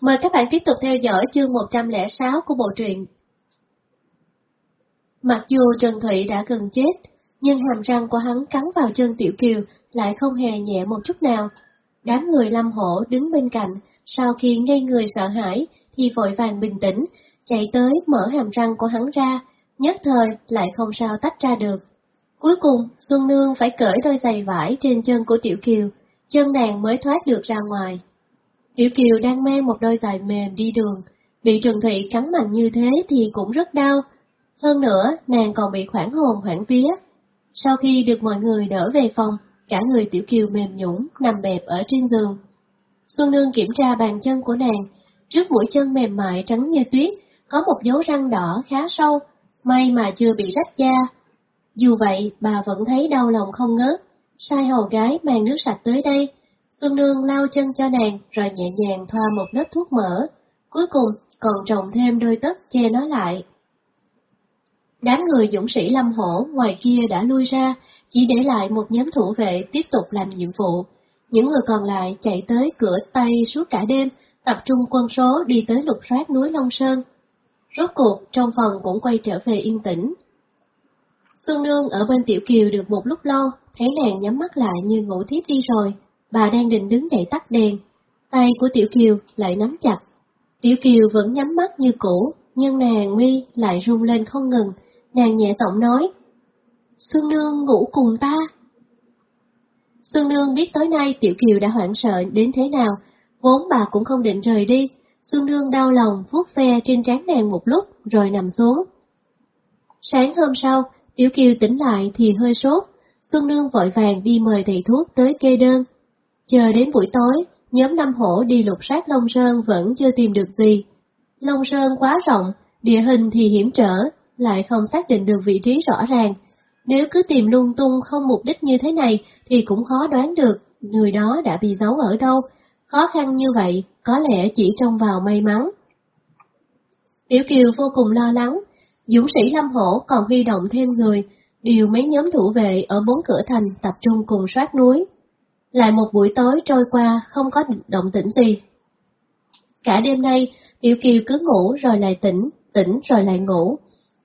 Mời các bạn tiếp tục theo dõi chương 106 của bộ truyện. Mặc dù Trần Thụy đã gần chết, nhưng hàm răng của hắn cắn vào chân Tiểu Kiều lại không hề nhẹ một chút nào. Đám người Lâm Hổ đứng bên cạnh, sau khi ngây người sợ hãi thì vội vàng bình tĩnh, chạy tới mở hàm răng của hắn ra, nhất thời lại không sao tách ra được. Cuối cùng, Xuân Nương phải cởi đôi giày vải trên chân của Tiểu Kiều, chân nàng mới thoát được ra ngoài. Tiểu Kiều đang mang một đôi giày mềm đi đường, bị Trần Thụy cắn mạnh như thế thì cũng rất đau. Hơn nữa, nàng còn bị khoảng hồn hoảng vía. Sau khi được mọi người đỡ về phòng, cả người Tiểu Kiều mềm nhũng, nằm bẹp ở trên giường. Xuân Nương kiểm tra bàn chân của nàng, trước mũi chân mềm mại trắng như tuyết, có một dấu răng đỏ khá sâu, may mà chưa bị rách da. Dù vậy, bà vẫn thấy đau lòng không ngớt, sai hầu gái mang nước sạch tới đây, Xuân Nương lau chân cho nàng rồi nhẹ nhàng thoa một lớp thuốc mỡ, cuối cùng còn trồng thêm đôi tất che nó lại. Đám người dũng sĩ lâm hổ ngoài kia đã lui ra, chỉ để lại một nhóm thủ vệ tiếp tục làm nhiệm vụ. Những người còn lại chạy tới cửa Tây suốt cả đêm, tập trung quân số đi tới lục soát núi Long Sơn. Rốt cuộc, trong phòng cũng quay trở về yên tĩnh. Xuân Nương ở bên Tiểu Kiều được một lúc lâu, thấy nàng nhắm mắt lại như ngủ thiếp đi rồi, bà đang định đứng dậy tắt đèn, tay của Tiểu Kiều lại nắm chặt. Tiểu Kiều vẫn nhắm mắt như cũ, nhưng nàng mi lại rung lên không ngừng, nàng nhẹ giọng nói, Xuân Nương ngủ cùng ta. Xuân Nương biết tối nay Tiểu Kiều đã hoảng sợ đến thế nào, vốn bà cũng không định rời đi, Xuân Nương đau lòng vuốt ve trên trán nàng một lúc rồi nằm xuống. Sáng hôm sau, Tiểu Kiều tỉnh lại thì hơi sốt, Xuân Nương vội vàng đi mời thầy thuốc tới kê đơn. Chờ đến buổi tối, nhóm Năm Hổ đi lục soát Long Sơn vẫn chưa tìm được gì. Long Sơn quá rộng, địa hình thì hiểm trở, lại không xác định được vị trí rõ ràng. Nếu cứ tìm lung tung không mục đích như thế này thì cũng khó đoán được người đó đã bị giấu ở đâu. Khó khăn như vậy, có lẽ chỉ trông vào may mắn. Tiểu Kiều vô cùng lo lắng, dũng sĩ Lâm Hổ còn huy động thêm người, điều mấy nhóm thủ vệ ở bốn cửa thành tập trung cùng soát núi. Lại một buổi tối trôi qua không có động tĩnh gì. Cả đêm nay, Tiểu Kiều cứ ngủ rồi lại tỉnh, tỉnh rồi lại ngủ.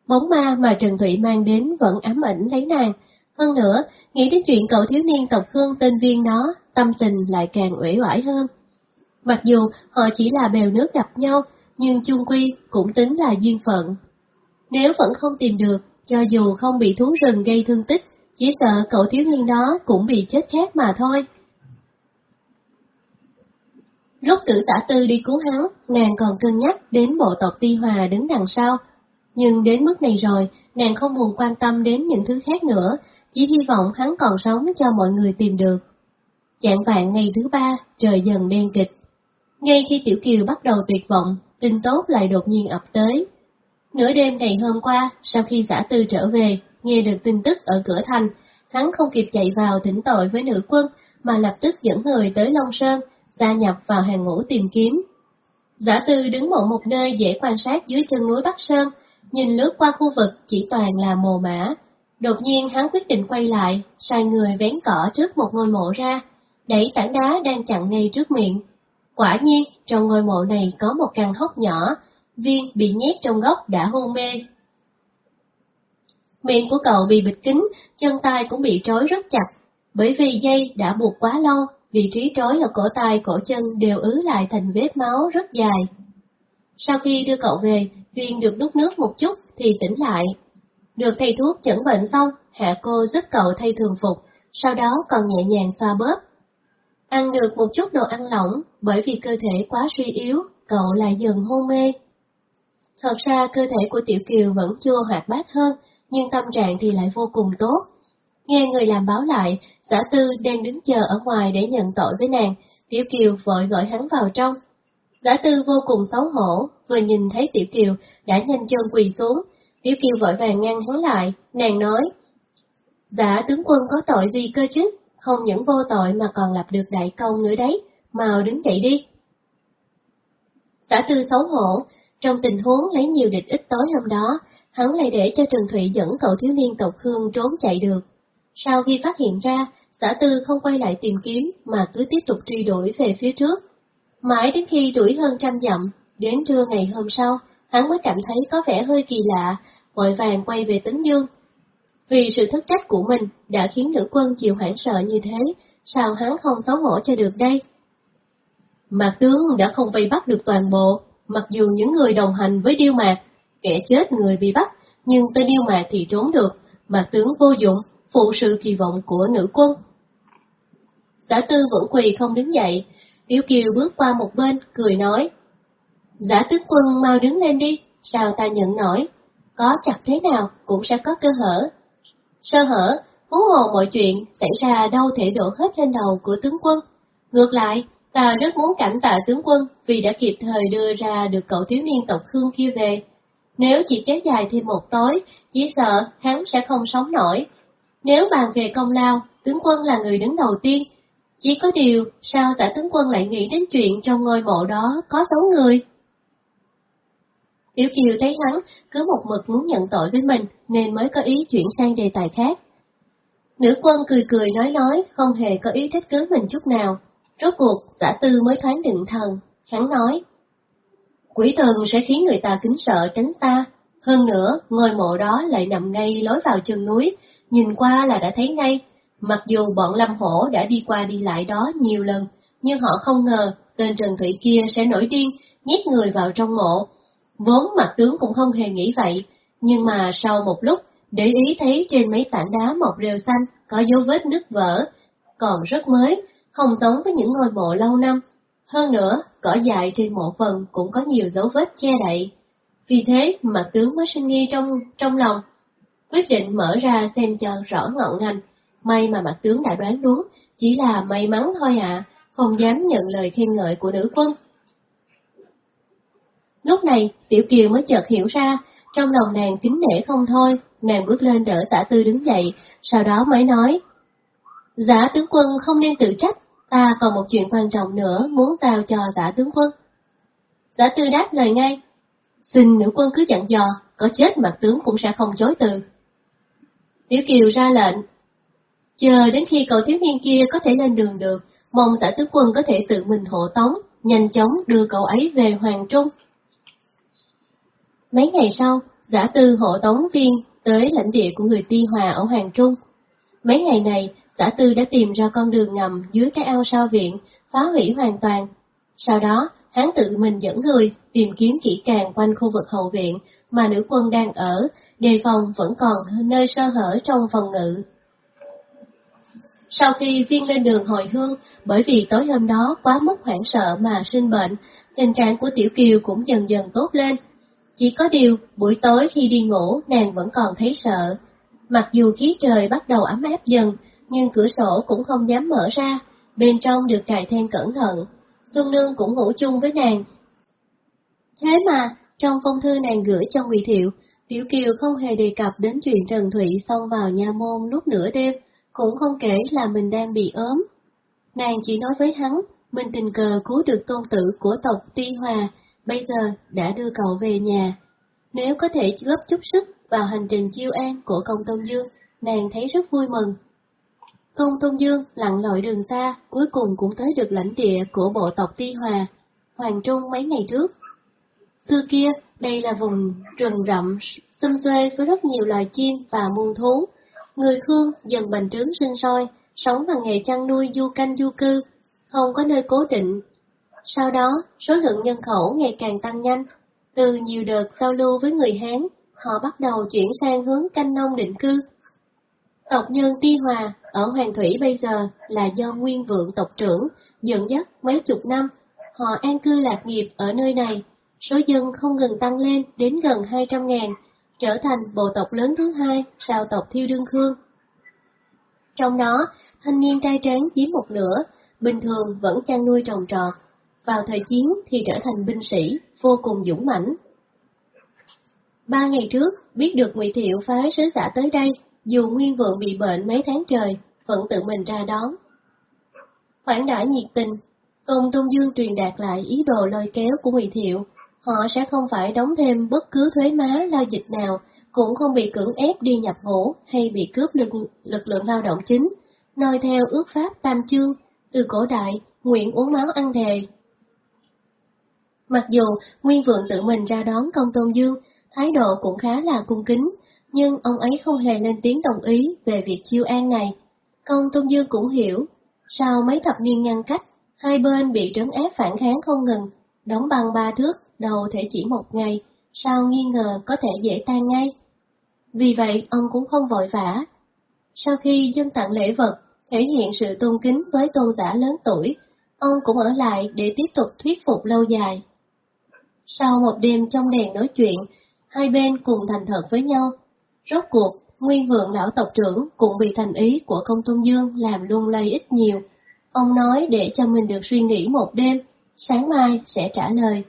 Bóng ma mà Trần Thụy mang đến vẫn ám ảnh lấy nàng. Hơn nữa, nghĩ đến chuyện cậu thiếu niên tộc Khương tên viên đó, tâm tình lại càng uể oải hơn. Mặc dù họ chỉ là bèo nước gặp nhau, nhưng chung quy cũng tính là duyên phận. Nếu vẫn không tìm được, cho dù không bị thú rừng gây thương tích, chỉ sợ cậu thiếu niên đó cũng bị chết khác mà thôi. Lúc cử tả tư đi cứu hắn, nàng còn cân nhắc đến bộ tộc Ti Hòa đứng đằng sau. Nhưng đến mức này rồi, nàng không buồn quan tâm đến những thứ khác nữa, chỉ hy vọng hắn còn sống cho mọi người tìm được. Chạng vạn ngày thứ ba, trời dần đen kịch. Ngay khi Tiểu Kiều bắt đầu tuyệt vọng, tin tốt lại đột nhiên ập tới. Nửa đêm ngày hôm qua, sau khi giả tư trở về, nghe được tin tức ở cửa thành, hắn không kịp chạy vào thỉnh tội với nữ quân, mà lập tức dẫn người tới Long Sơn, gia nhập vào hàng ngũ tìm kiếm. Giả tư đứng một một nơi dễ quan sát dưới chân núi Bắc Sơn, nhìn lướt qua khu vực chỉ toàn là mồ mã. Đột nhiên hắn quyết định quay lại, sai người vén cỏ trước một ngôi mộ ra, đẩy tảng đá đang chặn ngay trước miệng. Quả nhiên, trong ngôi mộ này có một căn hốc nhỏ, viên bị nhét trong góc đã hôn mê. Miệng của cậu bị bịt kín, chân tay cũng bị trói rất chặt, bởi vì dây đã buộc quá lâu vị trí trói ở cổ tay cổ chân đều ứ lại thành vết máu rất dài. Sau khi đưa cậu về, viên được đút nước một chút thì tỉnh lại. Được thầy thuốc chẩn bệnh xong, hạ cô giúp cậu thay thường phục, sau đó còn nhẹ nhàng xoa bóp. Ăn được một chút đồ ăn lỏng, bởi vì cơ thể quá suy yếu, cậu lại dần hôn mê. Thật ra cơ thể của Tiểu Kiều vẫn chưa hoạt bát hơn, nhưng tâm trạng thì lại vô cùng tốt. Nghe người làm báo lại, giả tư đang đứng chờ ở ngoài để nhận tội với nàng, Tiểu Kiều vội gọi hắn vào trong. Giả tư vô cùng xấu hổ, vừa nhìn thấy Tiểu Kiều đã nhanh chân quỳ xuống, Tiểu Kiều vội vàng ngăn hắn lại, nàng nói. Giả tướng quân có tội gì cơ chứ, không những vô tội mà còn lập được đại công nữa đấy, mau đứng dậy đi. Giả tư xấu hổ, trong tình huống lấy nhiều địch ít tối hôm đó, hắn lại để cho Trần Thụy dẫn cậu thiếu niên tộc Hương trốn chạy được. Sau khi phát hiện ra, xã tư không quay lại tìm kiếm mà cứ tiếp tục truy đuổi về phía trước. Mãi đến khi đuổi hơn trăm dặm, đến trưa ngày hôm sau, hắn mới cảm thấy có vẻ hơi kỳ lạ, vội vàng quay về tính dương. Vì sự thất trách của mình đã khiến nữ quân chịu hoảng sợ như thế, sao hắn không xấu hổ cho được đây? Mạc tướng đã không vây bắt được toàn bộ, mặc dù những người đồng hành với Điêu Mạc, kẻ chết người bị bắt, nhưng tên yêu mà thì trốn được, mà tướng vô dụng, phụ sự kỳ vọng của nữ quân. Giả tư vẫn quỳ không đứng dậy, Tiểu Kiều bước qua một bên, cười nói. Giả tướng quân mau đứng lên đi, sao ta nhận nổi, có chặt thế nào cũng sẽ có cơ hở. Sơ hở, huống hồ mọi chuyện xảy ra đâu thể đổ hết lên đầu của tướng quân. Ngược lại, ta rất muốn cảm tạ tướng quân vì đã kịp thời đưa ra được cậu thiếu niên tộc Khương kia về. Nếu chỉ kéo dài thêm một tối, chỉ sợ hắn sẽ không sống nổi. Nếu bàn về công lao, tướng quân là người đứng đầu tiên. Chỉ có điều, sao giả tướng quân lại nghĩ đến chuyện trong ngôi mộ đó có sáu người? Tiểu Kiều thấy hắn cứ một mực muốn nhận tội với mình nên mới có ý chuyển sang đề tài khác. Nữ quân cười cười nói nói, không hề có ý trách cứ mình chút nào. Rốt cuộc, giả tư mới thoáng định thần, hắn nói. Quỷ thần sẽ khiến người ta kính sợ tránh xa. Hơn nữa, ngôi mộ đó lại nằm ngay lối vào chân núi, nhìn qua là đã thấy ngay. Mặc dù bọn Lâm Hổ đã đi qua đi lại đó nhiều lần, nhưng họ không ngờ tên Trần Thủy kia sẽ nổi điên, nhét người vào trong mộ. Vốn mặt tướng cũng không hề nghĩ vậy, nhưng mà sau một lúc, để ý thấy trên mấy tảng đá mọc rêu xanh có dấu vết nứt vỡ, còn rất mới, không giống với những ngôi mộ lâu năm. Hơn nữa, cỏ dài trên mộ phần cũng có nhiều dấu vết che đậy. Vì thế, mặt tướng mới sinh nghi trong trong lòng. Quyết định mở ra xem cho rõ ngọn ngành. May mà mặt tướng đã đoán đúng, chỉ là may mắn thôi ạ, không dám nhận lời khen ngợi của nữ quân. Lúc này, Tiểu Kiều mới chợt hiểu ra, trong lòng nàng kính nể không thôi, nàng bước lên đỡ tả tư đứng dậy, sau đó mới nói. Giả tướng quân không nên tự trách, ta còn một chuyện quan trọng nữa muốn giao cho giả tướng quân. Giả tư đáp lời ngay. Xin nữ quân cứ dặn dò, có chết mặt tướng cũng sẽ không chối từ. Tiểu Kiều ra lệnh. Chờ đến khi cậu thiếu niên kia có thể lên đường được, mong giả tướng quân có thể tự mình hộ tống, nhanh chóng đưa cậu ấy về Hoàng Trung. Mấy ngày sau, giả tư hộ tống viên tới lãnh địa của người Ti Hòa ở Hoàng Trung. Mấy ngày này, xã tư đã tìm ra con đường ngầm dưới cái ao sao viện, phá hủy hoàn toàn. Sau đó, hắn tự mình dẫn người tìm kiếm kỹ càng quanh khu vực hậu viện mà nữ quân đang ở, đề phòng vẫn còn nơi sơ hở trong phòng ngự. Sau khi viên lên đường hồi hương, bởi vì tối hôm đó quá mức hoảng sợ mà sinh bệnh, tình trạng của Tiểu Kiều cũng dần dần tốt lên, chỉ có điều, buổi tối khi đi ngủ, nàng vẫn còn thấy sợ. Mặc dù khí trời bắt đầu ấm áp dần, nhưng cửa sổ cũng không dám mở ra, bên trong được cài then cẩn thận. Xuân Nương cũng ngủ chung với nàng. Thế mà, trong phong thư nàng gửi cho Ngụy Thiệu, Tiểu Kiều không hề đề cập đến chuyện Trần Thụy xông vào nha môn lúc nửa đêm, cũng không kể là mình đang bị ốm. Nàng chỉ nói với hắn, mình tình cờ cứu được tôn tử của tộc Tuy Hòa, bây giờ đã đưa cậu về nhà. Nếu có thể góp chút sức vào hành trình chiêu an của công Tôn Dương, nàng thấy rất vui mừng. Công Tôn Dương lặn lội đường xa, cuối cùng cũng tới được lãnh địa của bộ tộc Ti Hòa, Hoàng Trung mấy ngày trước. Xưa kia, đây là vùng rừng rậm, xum xuê với rất nhiều loài chim và muôn thú. Người Khương dần bành trướng sinh sôi, sống bằng nghề chăn nuôi du canh du cư, không có nơi cố định sau đó, số lượng nhân khẩu ngày càng tăng nhanh. Từ nhiều đợt giao lưu với người Hán, họ bắt đầu chuyển sang hướng canh nông định cư. Tộc nhân Ti Hòa ở Hoàng Thủy bây giờ là do nguyên vượng tộc trưởng dẫn dắt mấy chục năm, họ an cư lạc nghiệp ở nơi này, số dân không ngừng tăng lên đến gần 200 ngàn, trở thành bộ tộc lớn thứ hai sau tộc Thiêu Đương Khương. Trong đó, thanh niên trai tráng chiếm một nửa, bình thường vẫn chăn nuôi trồng trọt, vào thời chiến thì trở thành binh sĩ, vô cùng dũng mãnh. Ba ngày trước, biết được Ngụy Thiệu phái sứ giả tới đây, dù Nguyên Vượng bị bệnh mấy tháng trời, vẫn tự mình ra đón. khoảng đã nhiệt tình, Tôn Tôn Dương truyền đạt lại ý đồ lôi kéo của Ngụy Thiệu, họ sẽ không phải đóng thêm bất cứ thuế má lao dịch nào, cũng không bị cưỡng ép đi nhập ngũ hay bị cướp lực, lực lượng lao động chính, noi theo ước pháp tam chương, từ cổ đại, nguyện uống máu ăn thề, Mặc dù Nguyên Vượng tự mình ra đón công Tôn Dương, thái độ cũng khá là cung kính, nhưng ông ấy không hề lên tiếng đồng ý về việc chiêu an này. Công Tôn Dương cũng hiểu, sau mấy thập niên ngăn cách, hai bên bị trấn ép phản kháng không ngừng, đóng băng ba thước, đầu thể chỉ một ngày, sao nghi ngờ có thể dễ tan ngay. Vì vậy, ông cũng không vội vã. Sau khi dân tặng lễ vật, thể hiện sự tôn kính với tôn giả lớn tuổi, ông cũng ở lại để tiếp tục thuyết phục lâu dài. Sau một đêm trong đèn nói chuyện, hai bên cùng thành thật với nhau. Rốt cuộc, nguyên vượng lão tộc trưởng cũng bị thành ý của công tôn dương làm lung lay ít nhiều. Ông nói để cho mình được suy nghĩ một đêm, sáng mai sẽ trả lời.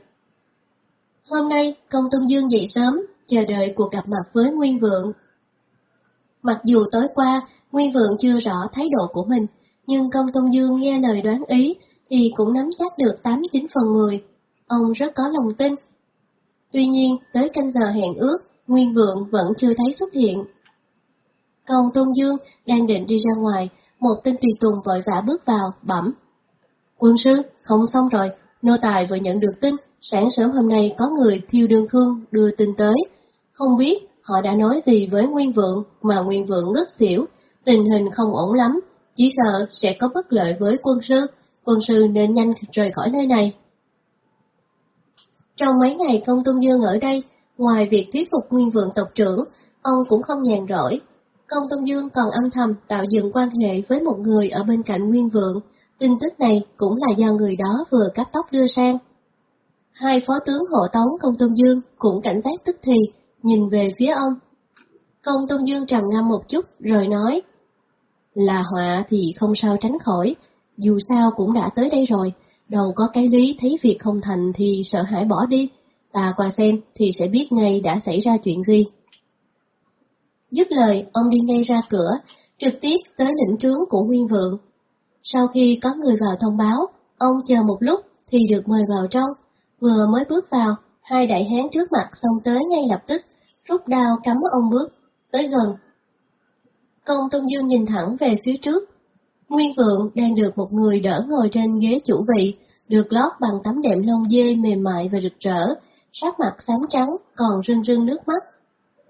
Hôm nay, công tôn dương dậy sớm, chờ đợi cuộc gặp mặt với Nguyên Vượng. Mặc dù tối qua, Nguyên Vượng chưa rõ thái độ của mình, nhưng công tôn dương nghe lời đoán ý thì cũng nắm chắc được 89 phần 10. Ông rất có lòng tin. Tuy nhiên, tới canh giờ hẹn ước, Nguyên Vượng vẫn chưa thấy xuất hiện. còn Tôn Dương đang định đi ra ngoài, một tên tùy tùng vội vã bước vào, bẩm. Quân sư, không xong rồi, nô tài vừa nhận được tin, sáng sớm hôm nay có người thiêu đường khương đưa tin tới. Không biết họ đã nói gì với Nguyên Vượng mà Nguyên Vượng ngất xỉu, tình hình không ổn lắm, chỉ sợ sẽ có bất lợi với quân sư, quân sư nên nhanh rời khỏi nơi này. Trong mấy ngày công tôn dương ở đây, ngoài việc thuyết phục nguyên vượng tộc trưởng, ông cũng không nhàn rỗi. Công tôn dương còn âm thầm tạo dựng quan hệ với một người ở bên cạnh nguyên vượng, tin tức này cũng là do người đó vừa cắt tóc đưa sang. Hai phó tướng hộ tống công tôn dương cũng cảnh giác tức thì, nhìn về phía ông. Công tôn dương trầm ngâm một chút rồi nói, là họa thì không sao tránh khỏi, dù sao cũng đã tới đây rồi, đâu có cái lý thấy việc không thành thì sợ hãi bỏ đi, ta qua xem thì sẽ biết ngay đã xảy ra chuyện gì. Dứt lời, ông đi ngay ra cửa, trực tiếp tới lĩnh trướng của Nguyên Vượng. Sau khi có người vào thông báo, ông chờ một lúc thì được mời vào trong. Vừa mới bước vào, hai đại hán trước mặt xông tới ngay lập tức, rút đao cắm ông bước, tới gần. Công Tôn Dương nhìn thẳng về phía trước, Nguyên Vượng đang được một người đỡ ngồi trên ghế chủ vị, được lót bằng tấm đệm lông dê mềm mại và rực rỡ, sắc mặt xám trắng còn rưng rưng nước mắt.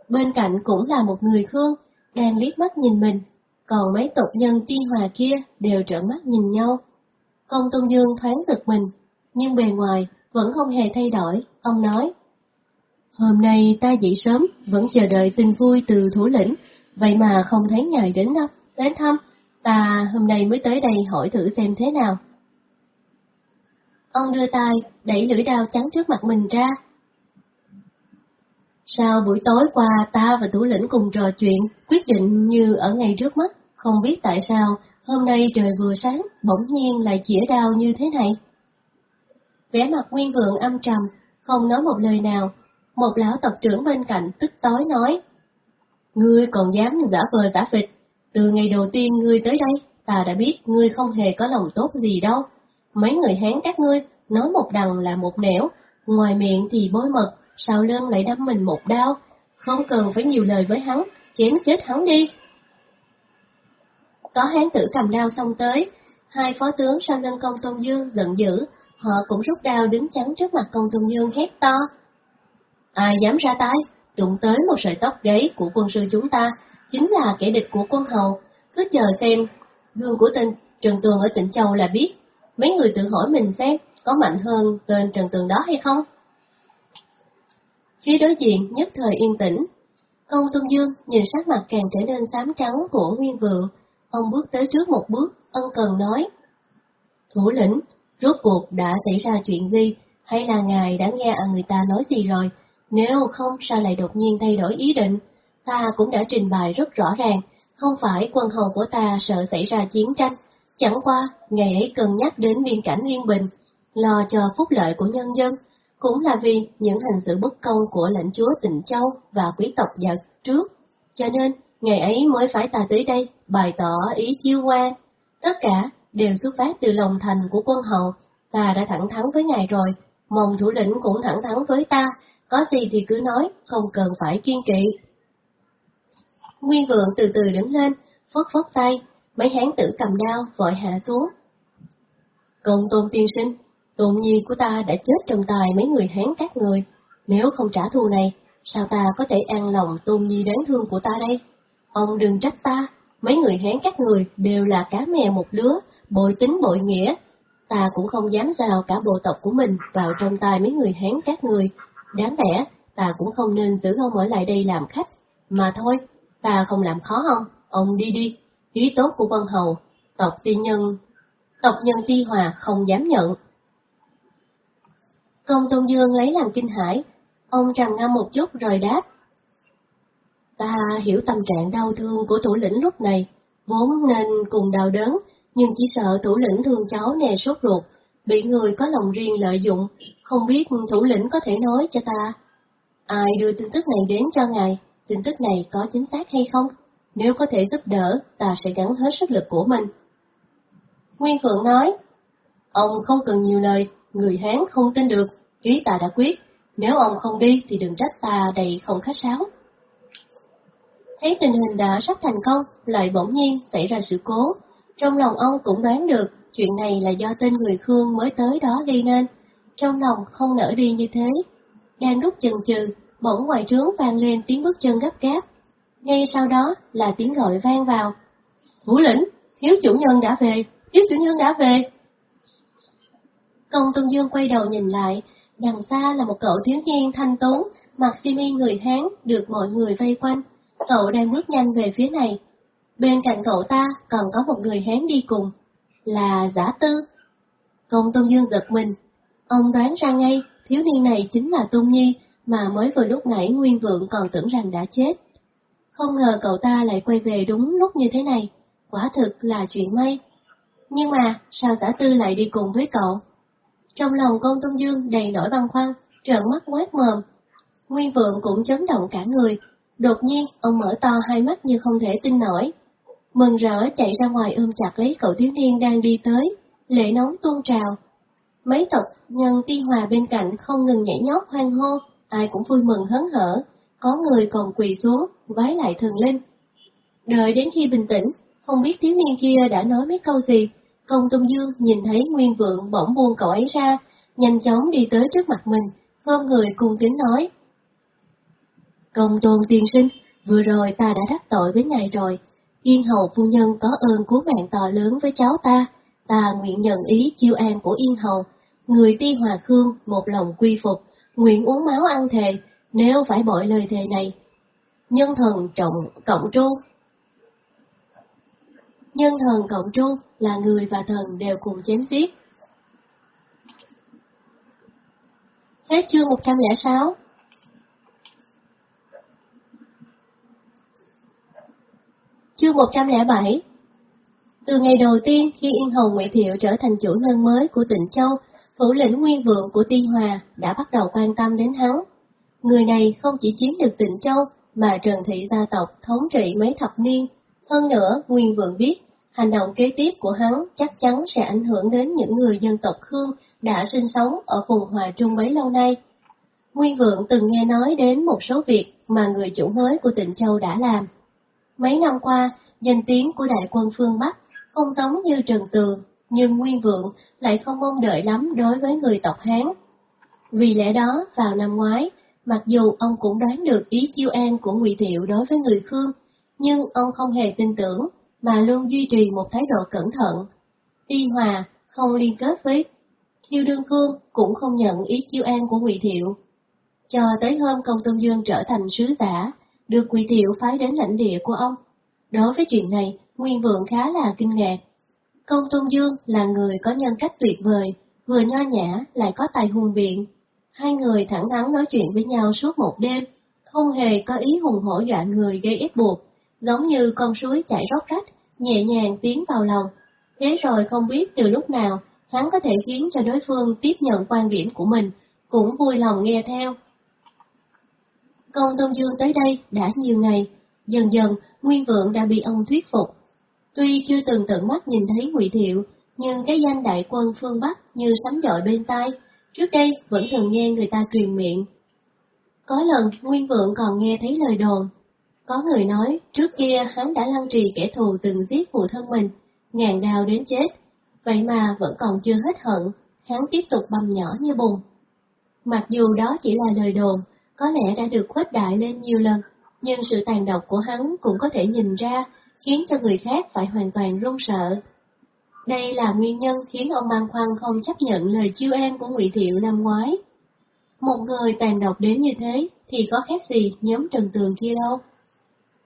Bên cạnh cũng là một người Khương, đang liếc mắt nhìn mình, còn mấy tộc nhân tiên hòa kia đều trợn mắt nhìn nhau. Công Tôn Dương thoáng giật mình, nhưng bề ngoài vẫn không hề thay đổi, ông nói. Hôm nay ta dậy sớm, vẫn chờ đợi tin vui từ thủ lĩnh, vậy mà không thấy ngài đến đâu, đến thăm. Ta hôm nay mới tới đây hỏi thử xem thế nào. Ông đưa tay, đẩy lưỡi đao trắng trước mặt mình ra. Sau buổi tối qua ta và thủ lĩnh cùng trò chuyện, quyết định như ở ngày trước mắt, không biết tại sao hôm nay trời vừa sáng, bỗng nhiên lại chĩa đau như thế này. Vẻ mặt nguyên vượng âm trầm, không nói một lời nào, một lão tộc trưởng bên cạnh tức tối nói. Ngươi còn dám giả vờ giả vịt, từ ngày đầu tiên ngươi tới đây, ta đã biết ngươi không hề có lòng tốt gì đâu. Mấy người Hán các ngươi, nói một đằng là một nẻo, ngoài miệng thì bôi mật, sau lưng lại đâm mình một đao. Không cần phải nhiều lời với hắn, chém chết hắn đi. Có hán tử cầm đao xông tới, hai phó tướng sau lưng công tôn dương giận dữ, họ cũng rút đao đứng chắn trước mặt công tôn dương hét to. Ai dám ra tay, đụng tới một sợi tóc gáy của quân sư chúng ta, chính là kẻ địch của quân hầu, cứ chờ xem, gương của tên Trần Tường ở tỉnh Châu là biết, mấy người tự hỏi mình xem có mạnh hơn tên Trần Tường đó hay không. Phía đối diện nhất thời yên tĩnh, công Tôn Dương nhìn sắc mặt càng trở nên xám trắng của Nguyên Vượng, ông bước tới trước một bước, ân cần nói. Thủ lĩnh, rốt cuộc đã xảy ra chuyện gì, hay là ngài đã nghe à người ta nói gì rồi, nếu không sao lại đột nhiên thay đổi ý định, ta cũng đã trình bày rất rõ ràng, không phải quân hầu của ta sợ xảy ra chiến tranh, chẳng qua ngày ấy cần nhắc đến biên cảnh yên bình, lo cho phúc lợi của nhân dân, cũng là vì những hành xử bất công của lãnh chúa Tịnh Châu và quý tộc giặc trước. Cho nên, ngày ấy mới phải ta tới đây bày tỏ ý chiêu quan. Tất cả đều xuất phát từ lòng thành của quân hậu. ta đã thẳng thắn với ngài rồi, mong thủ lĩnh cũng thẳng thắn với ta, có gì thì cứ nói, không cần phải kiên kỵ. Nguyên vượng từ từ đứng lên, phất phất tay, mấy hán tử cầm đao vội hạ xuống. Công tôn tiên sinh, tôn nhi của ta đã chết trong tay mấy người hán các người. Nếu không trả thù này, sao ta có thể an lòng tôn nhi đáng thương của ta đây? Ông đừng trách ta, mấy người hán các người đều là cá mè một lứa, bội tính bội nghĩa. Ta cũng không dám giao cả bộ tộc của mình vào trong tay mấy người hán các người. Đáng lẽ, ta cũng không nên giữ ông ở lại đây làm khách. Mà thôi, ta không làm khó ông, ông đi đi. Ý tốt của Vân Hầu, tộc ti nhân, tộc nhân ti hòa không dám nhận. Công Tôn Dương lấy làm kinh hãi, ông trầm ngâm một chút rồi đáp. Ta hiểu tâm trạng đau thương của thủ lĩnh lúc này, vốn nên cùng đau đớn, nhưng chỉ sợ thủ lĩnh thương cháu nè sốt ruột, bị người có lòng riêng lợi dụng, không biết thủ lĩnh có thể nói cho ta. Ai đưa tin tức này đến cho ngài, tin tức này có chính xác hay không? Nếu có thể giúp đỡ, ta sẽ gắn hết sức lực của mình. Nguyên Phượng nói, ông không cần nhiều lời, người Hán không tin được, ý ta đã quyết, nếu ông không đi thì đừng trách ta đầy không khách sáo. Thấy tình hình đã sắp thành công, lại bỗng nhiên xảy ra sự cố. Trong lòng ông cũng đoán được chuyện này là do tên người Khương mới tới đó gây nên. Trong lòng không nở đi như thế. Đang lúc chần chừ, bỗng ngoài trướng vang lên tiếng bước chân gấp gáp. Ngay sau đó là tiếng gọi vang vào. Thủ lĩnh, thiếu chủ nhân đã về, thiếu chủ nhân đã về. Công tôn Dương quay đầu nhìn lại, đằng xa là một cậu thiếu niên thanh tú, mặc xiêm y người Hán, được mọi người vây quanh. Cậu đang bước nhanh về phía này. Bên cạnh cậu ta còn có một người Hán đi cùng, là giả tư. Công Tôn Dương giật mình, ông đoán ra ngay thiếu niên này chính là Tôn Nhi mà mới vừa lúc nãy Nguyên Vượng còn tưởng rằng đã chết. Không ngờ cậu ta lại quay về đúng lúc như thế này, quả thực là chuyện may. Nhưng mà, sao giả tư lại đi cùng với cậu? Trong lòng công Tôn Dương đầy nỗi băn khoăn, trợn mắt quát mồm. Nguyên Vượng cũng chấn động cả người, đột nhiên ông mở to hai mắt như không thể tin nổi. Mừng rỡ chạy ra ngoài ôm chặt lấy cậu thiếu niên đang đi tới, lệ nóng tuôn trào. Mấy tộc nhân ti hòa bên cạnh không ngừng nhảy nhót hoang hô, ai cũng vui mừng hớn hở, có người còn quỳ xuống, vái lại thần linh. Đợi đến khi bình tĩnh, không biết thiếu niên kia đã nói mấy câu gì, công tôn dương nhìn thấy Nguyên Vượng bỗng buông cậu ấy ra, nhanh chóng đi tới trước mặt mình, khom người cung kính nói. Công tôn tiên sinh, vừa rồi ta đã đắc tội với ngài rồi, Yên hầu phu nhân có ơn cứu mạng to lớn với cháu ta, ta nguyện nhận ý chiêu an của Yên hầu, người ti hòa khương một lòng quy phục, nguyện uống máu ăn thề, nếu phải bội lời thề này. Nhân thần trọng cộng tru Nhân thần cộng tru là người và thần đều cùng chém giết. Hết chương 106 Chương 107 Từ ngày đầu tiên khi Yên Hầu Ngụy Thiệu trở thành chủ nhân mới của tỉnh Châu, thủ lĩnh nguyên vượng của tiên Hòa đã bắt đầu quan tâm đến hắn. Người này không chỉ chiếm được tỉnh Châu, mà Trần Thị gia tộc thống trị mấy thập niên. Hơn nữa, nguyên vượng biết, hành động kế tiếp của hắn chắc chắn sẽ ảnh hưởng đến những người dân tộc Khương đã sinh sống ở vùng Hòa Trung bấy lâu nay. Nguyên vượng từng nghe nói đến một số việc mà người chủ mới của tỉnh Châu đã làm. Mấy năm qua, danh tiếng của đại quân phương Bắc không giống như Trần Tường, nhưng Nguyên Vượng lại không mong đợi lắm đối với người tộc Hán. Vì lẽ đó, vào năm ngoái, mặc dù ông cũng đoán được ý chiêu an của Ngụy Thiệu đối với người Khương, nhưng ông không hề tin tưởng, mà luôn duy trì một thái độ cẩn thận. Ti Hòa không liên kết với Thiêu Đương Khương cũng không nhận ý chiêu an của Ngụy Thiệu. Cho tới hôm Công Tôn Dương trở thành sứ giả, được Ngụy Thiệu phái đến lãnh địa của ông. Đối với chuyện này, Nguyên Vượng khá là kinh ngạc. Công Tôn Dương là người có nhân cách tuyệt vời, vừa nho nhã lại có tài hùng biện. Hai người thẳng thắn nói chuyện với nhau suốt một đêm, không hề có ý hùng hổ dọa người gây ép buộc, giống như con suối chảy róc rách, nhẹ nhàng tiến vào lòng. Thế rồi không biết từ lúc nào, hắn có thể khiến cho đối phương tiếp nhận quan điểm của mình, cũng vui lòng nghe theo, Công Tôn Dương tới đây đã nhiều ngày, dần dần Nguyên Vượng đã bị ông thuyết phục. Tuy chưa từng tận mắt nhìn thấy Ngụy Thiệu, nhưng cái danh đại quân phương Bắc như sấm dội bên tai, trước đây vẫn thường nghe người ta truyền miệng. Có lần Nguyên Vượng còn nghe thấy lời đồn, có người nói trước kia hắn đã lăng trì kẻ thù từng giết phụ thân mình, ngàn đào đến chết, vậy mà vẫn còn chưa hết hận, hắn tiếp tục bầm nhỏ như bùn. Mặc dù đó chỉ là lời đồn, có lẽ đã được khuếch đại lên nhiều lần, nhưng sự tàn độc của hắn cũng có thể nhìn ra, khiến cho người khác phải hoàn toàn run sợ. Đây là nguyên nhân khiến ông Mang Khoan không chấp nhận lời chiêu an của Ngụy Thiệu năm ngoái. Một người tàn độc đến như thế thì có khác gì nhóm Trần Tường kia đâu.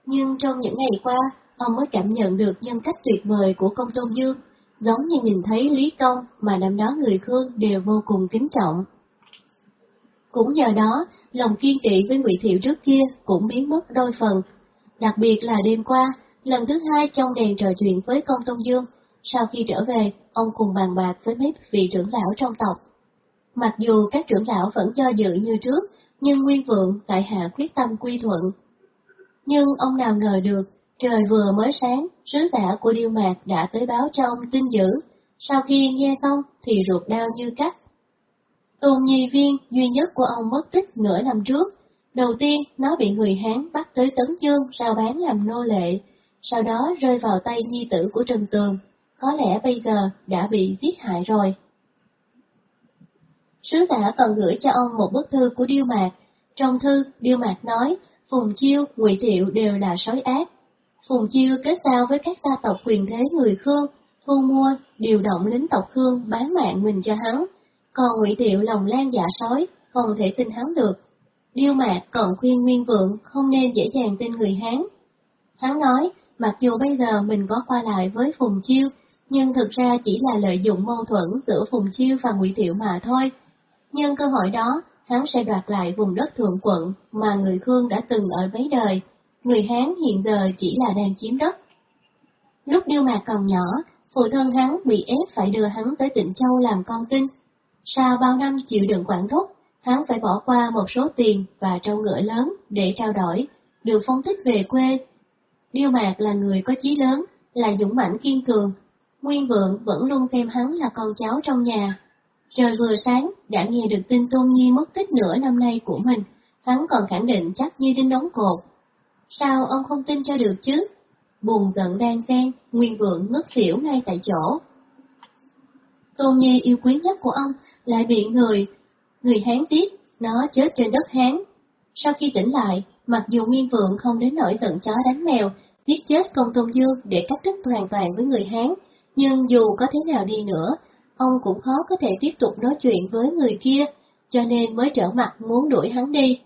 Nhưng trong những ngày qua, ông mới cảm nhận được nhân cách tuyệt vời của công tôn dương, giống như nhìn thấy Lý Công mà năm đó người Khương đều vô cùng kính trọng. Cũng nhờ đó, lòng kiên kỵ với Ngụy Thiệu trước kia cũng biến mất đôi phần. Đặc biệt là đêm qua, lần thứ hai trong đèn trò chuyện với công tôn dương, sau khi trở về, ông cùng bàn bạc với mấy vị trưởng lão trong tộc. Mặc dù các trưởng lão vẫn do dự như trước, nhưng Nguyên Vượng tại hạ quyết tâm quy thuận. Nhưng ông nào ngờ được, trời vừa mới sáng, sứ giả của Điêu Mạc đã tới báo cho ông tin dữ. Sau khi nghe xong thì ruột đau như cắt. Tùng nhi viên duy nhất của ông mất tích nửa năm trước. Đầu tiên, nó bị người Hán bắt tới Tấn Dương rao bán làm nô lệ, sau đó rơi vào tay nhi tử của Trần Tường, có lẽ bây giờ đã bị giết hại rồi. Sứ giả còn gửi cho ông một bức thư của Điêu Mạc. Trong thư, Điêu Mạc nói, Phùng Chiêu, Ngụy Thiệu đều là sói ác. Phùng Chiêu kết giao với các gia tộc quyền thế người Khương, thu mua, điều động lính tộc Khương bán mạng mình cho hắn. Còn Ngụy Thiệu lòng lan dạ sói, không thể tin hắn được. Điêu Mạc còn khuyên Nguyên Vượng không nên dễ dàng tin người Hán. Hắn nói, mặc dù bây giờ mình có qua lại với Phùng Chiêu, nhưng thực ra chỉ là lợi dụng mâu thuẫn giữa Phùng Chiêu và Ngụy Thiệu mà thôi. Nhân cơ hội đó, hắn sẽ đoạt lại vùng đất thượng quận mà người Khương đã từng ở mấy đời. Người Hán hiện giờ chỉ là đang chiếm đất. Lúc Điêu Mạc còn nhỏ, phụ thân hắn bị ép phải đưa hắn tới tỉnh Châu làm con tin. Sau bao năm chịu đựng quản thúc, hắn phải bỏ qua một số tiền và trâu ngựa lớn để trao đổi, được phong thích về quê. Điêu Mạc là người có chí lớn, là dũng mãnh kiên cường, Nguyên Vượng vẫn luôn xem hắn là con cháu trong nhà. Trời vừa sáng, đã nghe được tin Tôn Nhi mất tích nửa năm nay của mình, hắn còn khẳng định chắc như đinh đóng cột. Sao ông không tin cho được chứ? Buồn giận đang xen, Nguyên Vượng ngất xỉu ngay tại chỗ. Tôn Nhi yêu quý nhất của ông lại bị người, người Hán giết, nó chết trên đất Hán. Sau khi tỉnh lại, mặc dù Nguyên Vượng không đến nỗi giận chó đánh mèo, giết chết công tôn dương để cắt đứt hoàn toàn với người Hán, nhưng dù có thế nào đi nữa, ông cũng khó có thể tiếp tục nói chuyện với người kia, cho nên mới trở mặt muốn đuổi hắn đi.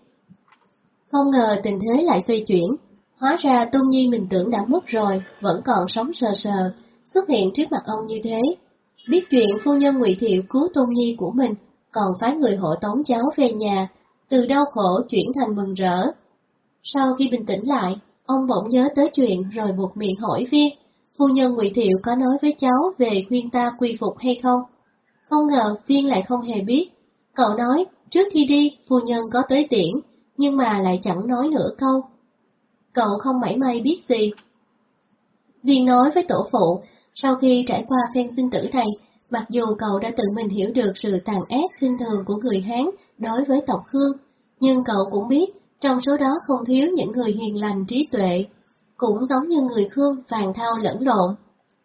Không ngờ tình thế lại xoay chuyển, hóa ra Tôn Nhi mình tưởng đã mất rồi, vẫn còn sống sờ sờ, xuất hiện trước mặt ông như thế. Biết chuyện phu nhân ngụy Thiệu cứu Tôn Nhi của mình, còn phái người hộ tống cháu về nhà, từ đau khổ chuyển thành mừng rỡ. Sau khi bình tĩnh lại, ông bỗng nhớ tới chuyện rồi buộc miệng hỏi viên, phu nhân Ngụy Thiệu có nói với cháu về khuyên ta quy phục hay không? Không ngờ viên lại không hề biết. Cậu nói, trước khi đi, phu nhân có tới tiễn, nhưng mà lại chẳng nói nửa câu. Cậu không mảy may biết gì. Viên nói với tổ phụ, sau khi trải qua phen sinh tử này, mặc dù cậu đã tự mình hiểu được sự tàn ác khinh thường của người Hán đối với tộc Khương, nhưng cậu cũng biết trong số đó không thiếu những người hiền lành trí tuệ, cũng giống như người Khương vàng thao lẫn lộn.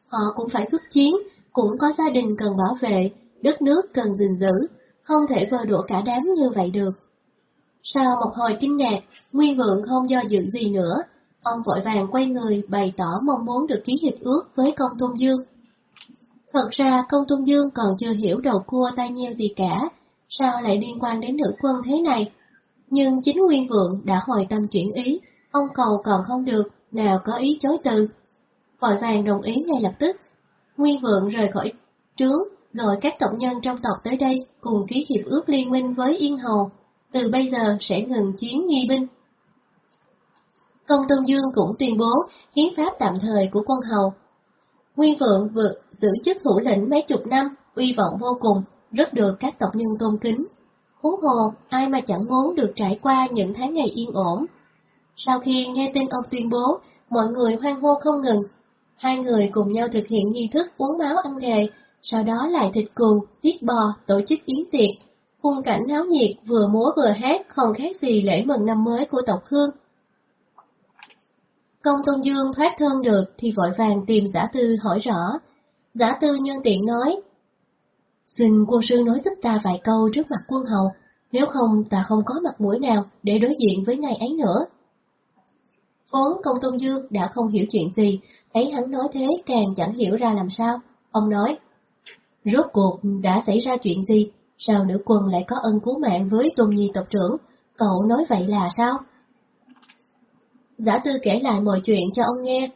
Họ cũng phải xuất chiến, cũng có gia đình cần bảo vệ, đất nước cần gìn giữ, không thể vơ đũa cả đám như vậy được. Sau một hồi kinh ngạc, Nguyên Vượng không do dự gì nữa, ông vội vàng quay người bày tỏ mong muốn được ký hiệp ước với công tôn dương. Thật ra công tôn dương còn chưa hiểu đầu cua tay nheo gì cả, sao lại liên quan đến nữ quân thế này? Nhưng chính Nguyên Vượng đã hồi tâm chuyển ý, ông cầu còn không được, nào có ý chối từ. Vội vàng đồng ý ngay lập tức. Nguyên Vượng rời khỏi trướng, gọi các tộc nhân trong tộc tới đây cùng ký hiệp ước liên minh với Yên Hầu, từ bây giờ sẽ ngừng chiến nghi binh. Công Tôn Dương cũng tuyên bố hiến pháp tạm thời của quân hầu. Nguyên Vượng vượt giữ chức thủ lĩnh mấy chục năm, uy vọng vô cùng, rất được các tộc nhân tôn kính. Huống hồ, ai mà chẳng muốn được trải qua những tháng ngày yên ổn, sau khi nghe tin ông tuyên bố, mọi người hoan hô không ngừng. Hai người cùng nhau thực hiện nghi thức uống máu ăn nghề, sau đó lại thịt cừu, giết bò, tổ chức yến tiệc. Khung cảnh náo nhiệt vừa múa vừa hát không khác gì lễ mừng năm mới của tộc khương. Công Tôn Dương thoát thân được thì vội vàng tìm giả tư hỏi rõ. Giả tư nhân tiện nói, Xin quân sư nói giúp ta vài câu trước mặt quân hầu, nếu không ta không có mặt mũi nào để đối diện với ngày ấy nữa. Vốn công tôn dương đã không hiểu chuyện gì, thấy hắn nói thế càng chẳng hiểu ra làm sao. Ông nói, rốt cuộc đã xảy ra chuyện gì, sao nữ quân lại có ân cứu mạng với tôn nhi tộc trưởng, cậu nói vậy là sao? Giả tư kể lại mọi chuyện cho ông nghe.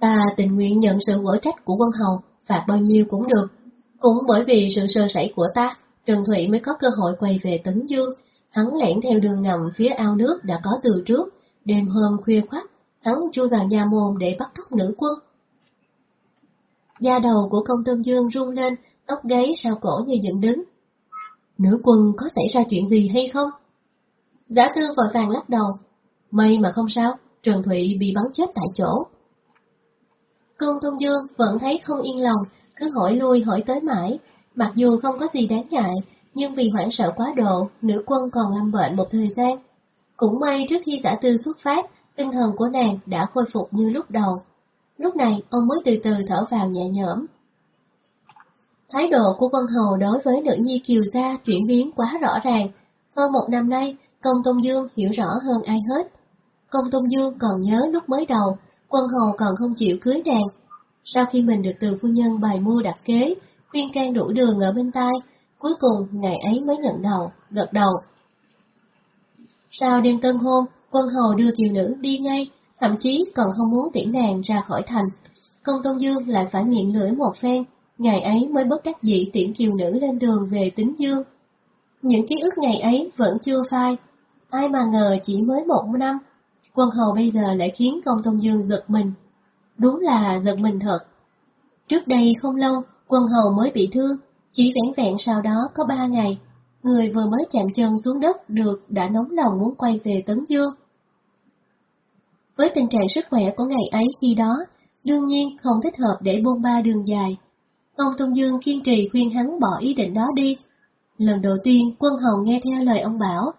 Ta tình nguyện nhận sự quở trách của quân hầu, phạt bao nhiêu cũng được. Cũng bởi vì sự sơ sẩy của ta, Trần Thụy mới có cơ hội quay về Tấn Dương. Hắn lẻn theo đường ngầm phía ao nước đã có từ trước, đêm hôm khuya khoắt, hắn chui vào nhà môn để bắt cóc nữ quân. Da đầu của công tôn dương rung lên, tóc gáy sau cổ như dựng đứng. Nữ quân có xảy ra chuyện gì hay không? Giả tư vội vàng lắc đầu. May mà không sao, Trần Thụy bị bắn chết tại chỗ. Công tôn dương vẫn thấy không yên lòng, cứ hỏi lui hỏi tới mãi. Mặc dù không có gì đáng ngại, nhưng vì hoảng sợ quá độ, nữ quân còn lâm bệnh một thời gian. Cũng may trước khi giả tư xuất phát, tinh thần của nàng đã khôi phục như lúc đầu. Lúc này, ông mới từ từ thở vào nhẹ nhõm. Thái độ của Vân Hầu đối với nữ nhi Kiều Gia chuyển biến quá rõ ràng. Hơn một năm nay, Công Tôn Dương hiểu rõ hơn ai hết. Công Tôn Dương còn nhớ lúc mới đầu, Quân Hầu còn không chịu cưới nàng. Sau khi mình được từ phu nhân bài mua đặt kế, khuyên can đủ đường ở bên tai, cuối cùng ngày ấy mới nhận đầu, gật đầu. Sau đêm tân hôn, quân hầu đưa kiều nữ đi ngay, thậm chí còn không muốn tiễn nàng ra khỏi thành. Công Tôn Dương lại phải miệng lưỡi một phen, ngày ấy mới bất đắc dĩ tiễn kiều nữ lên đường về tính dương. Những ký ức ngày ấy vẫn chưa phai, ai mà ngờ chỉ mới một năm, quân hầu bây giờ lại khiến công tôn dương giật mình. Đúng là giật mình thật. Trước đây không lâu, quân hầu mới bị thương, chỉ vẻn vẹn sau đó có ba ngày, người vừa mới chạm chân xuống đất được đã nóng lòng muốn quay về Tấn Dương. Với tình trạng sức khỏe của ngày ấy khi đó, đương nhiên không thích hợp để bôn ba đường dài. Ông Tôn Dương kiên trì khuyên hắn bỏ ý định đó đi. Lần đầu tiên quân hầu nghe theo lời ông bảo,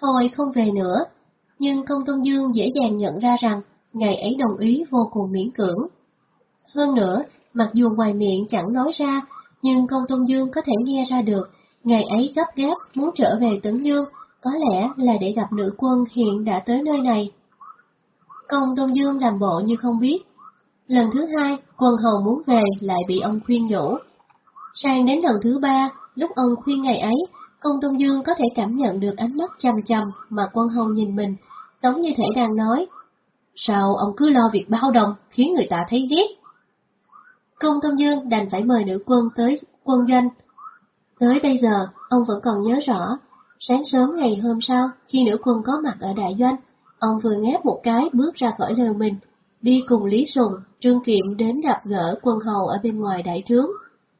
thôi không về nữa, nhưng công Tôn Dương dễ dàng nhận ra rằng ngày ấy đồng ý vô cùng miễn cưỡng. Hơn nữa, mặc dù ngoài miệng chẳng nói ra, nhưng công Tôn Dương có thể nghe ra được ngày ấy gấp gáp muốn trở về Tấn Dương, có lẽ là để gặp nữ quân hiện đã tới nơi này. Công Tôn Dương làm bộ như không biết. Lần thứ hai, quân hầu muốn về lại bị ông khuyên nhủ. Sang đến lần thứ ba, lúc ông khuyên ngày ấy, Công Tôn Dương có thể cảm nhận được ánh mắt chăm chăm mà quân hầu nhìn mình, giống như thể đang nói. Sao ông cứ lo việc bao đồng, khiến người ta thấy ghét? Công Tôn Dương đành phải mời nữ quân tới quân doanh. Tới bây giờ, ông vẫn còn nhớ rõ, sáng sớm ngày hôm sau, khi nữ quân có mặt ở đại doanh, ông vừa ngáp một cái bước ra khỏi lều mình, đi cùng Lý Sùng, Trương Kiệm đến gặp gỡ quân hầu ở bên ngoài đại trướng.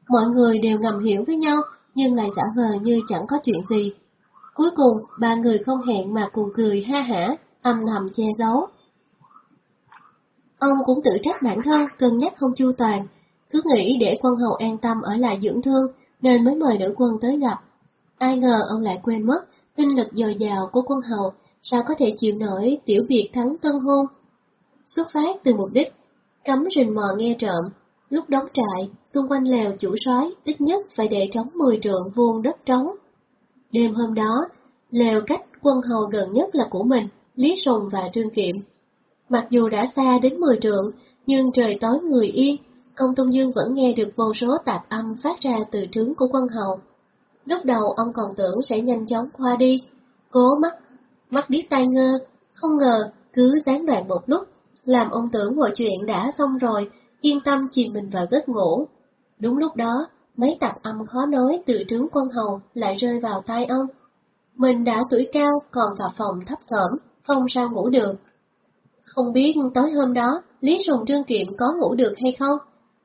Mọi người đều ngầm hiểu với nhau, nhưng lại giả vờ như chẳng có chuyện gì. Cuối cùng, ba người không hẹn mà cùng cười ha hả, âm thầm che giấu. Ông cũng tự trách bản thân, cân nhắc không chu toàn, cứ nghĩ để quân hầu an tâm ở lại dưỡng thương, nên mới mời nữ quân tới gặp. Ai ngờ ông lại quên mất, tinh lực dồi dào của quân hầu, sao có thể chịu nổi tiểu biệt thắng tân hôn. Xuất phát từ mục đích, cấm rình mò nghe trộm, lúc đóng trại, xung quanh lều chủ soái ít nhất phải để trống 10 trượng vuông đất trống. Đêm hôm đó, lều cách quân hầu gần nhất là của mình, Lý Sùng và Trương Kiệm. Mặc dù đã xa đến 10 trượng, nhưng trời tối người yên, công tôn dương vẫn nghe được vô số tạp âm phát ra từ trướng của quân hầu. Lúc đầu ông còn tưởng sẽ nhanh chóng qua đi, cố mắt, mắt điếc tai ngơ, không ngờ cứ gián đoạn một lúc, làm ông tưởng mọi chuyện đã xong rồi, yên tâm chìm mình vào giấc ngủ. Đúng lúc đó, mấy tạp âm khó nói từ trướng quân hầu lại rơi vào tai ông. Mình đã tuổi cao còn vào phòng thấp thỏm, không sao ngủ được. Không biết tối hôm đó, Lý Sùng Trương Kiệm có ngủ được hay không?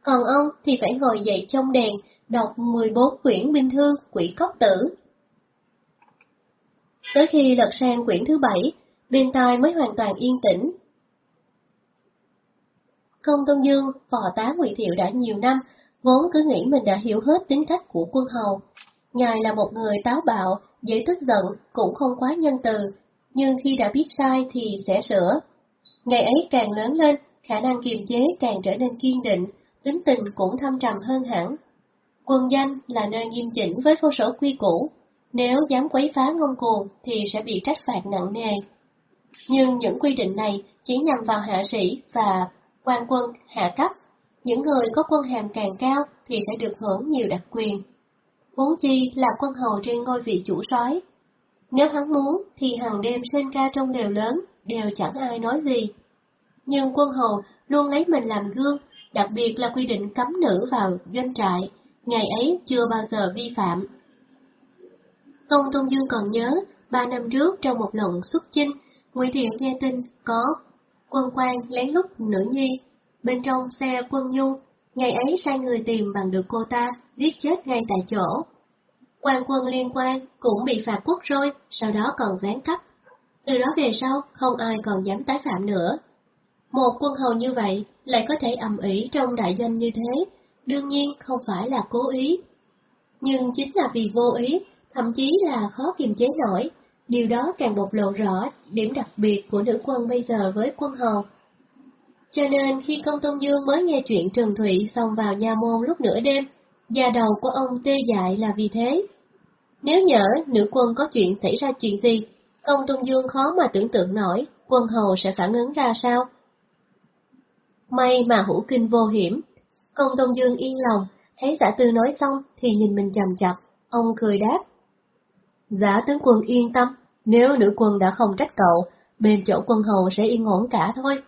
Còn ông thì phải ngồi dậy trong đèn, đọc 14 quyển binh thư quỷ cốc tử. Tới khi lật sang quyển thứ bảy, bên tai mới hoàn toàn yên tĩnh. Công Tôn Dương, phò tá Ngụy Thiệu đã nhiều năm, vốn cứ nghĩ mình đã hiểu hết tính cách của quân hầu. Ngài là một người táo bạo, dễ tức giận, cũng không quá nhân từ, nhưng khi đã biết sai thì sẽ sửa. Ngày ấy càng lớn lên, khả năng kiềm chế càng trở nên kiên định, tính tình cũng thâm trầm hơn hẳn. Quân danh là nơi nghiêm chỉnh với vô số quy củ, nếu dám quấy phá ngông cuồng thì sẽ bị trách phạt nặng nề. Nhưng những quy định này chỉ nhằm vào hạ sĩ và quan quân hạ cấp. Những người có quân hàm càng cao thì sẽ được hưởng nhiều đặc quyền. Muốn chi là quân hầu trên ngôi vị chủ soái. Nếu hắn muốn thì hàng đêm sinh ca trong đều lớn đều chẳng ai nói gì. Nhưng quân hầu luôn lấy mình làm gương, đặc biệt là quy định cấm nữ vào doanh trại, ngày ấy chưa bao giờ vi phạm. Công Tôn Dương còn nhớ, ba năm trước trong một lần xuất chinh, Ngụy Thiệu nghe tin có quân quan lén lút nữ nhi, bên trong xe quân nhu, ngày ấy sai người tìm bằng được cô ta, giết chết ngay tại chỗ. Quan quân liên quan cũng bị phạt quốc rồi, sau đó còn gián cấp. Từ đó về sau, không ai còn dám tái phạm nữa. Một quân hầu như vậy lại có thể ầm ĩ trong đại doanh như thế, đương nhiên không phải là cố ý. Nhưng chính là vì vô ý, thậm chí là khó kiềm chế nổi, điều đó càng bộc lộ rõ điểm đặc biệt của nữ quân bây giờ với quân hầu. Cho nên khi công tôn dương mới nghe chuyện Trần Thụy xông vào nhà môn lúc nửa đêm, da đầu của ông tê dại là vì thế. Nếu nhỡ nữ quân có chuyện xảy ra chuyện gì, công tôn dương khó mà tưởng tượng nổi quân hầu sẽ phản ứng ra sao. May mà hữu kinh vô hiểm, công tông dương yên lòng, thấy giả tư nói xong thì nhìn mình chầm chập, ông cười đáp. Giả tướng quân yên tâm, nếu nữ quân đã không trách cậu, bên chỗ quân hầu sẽ yên ổn cả thôi.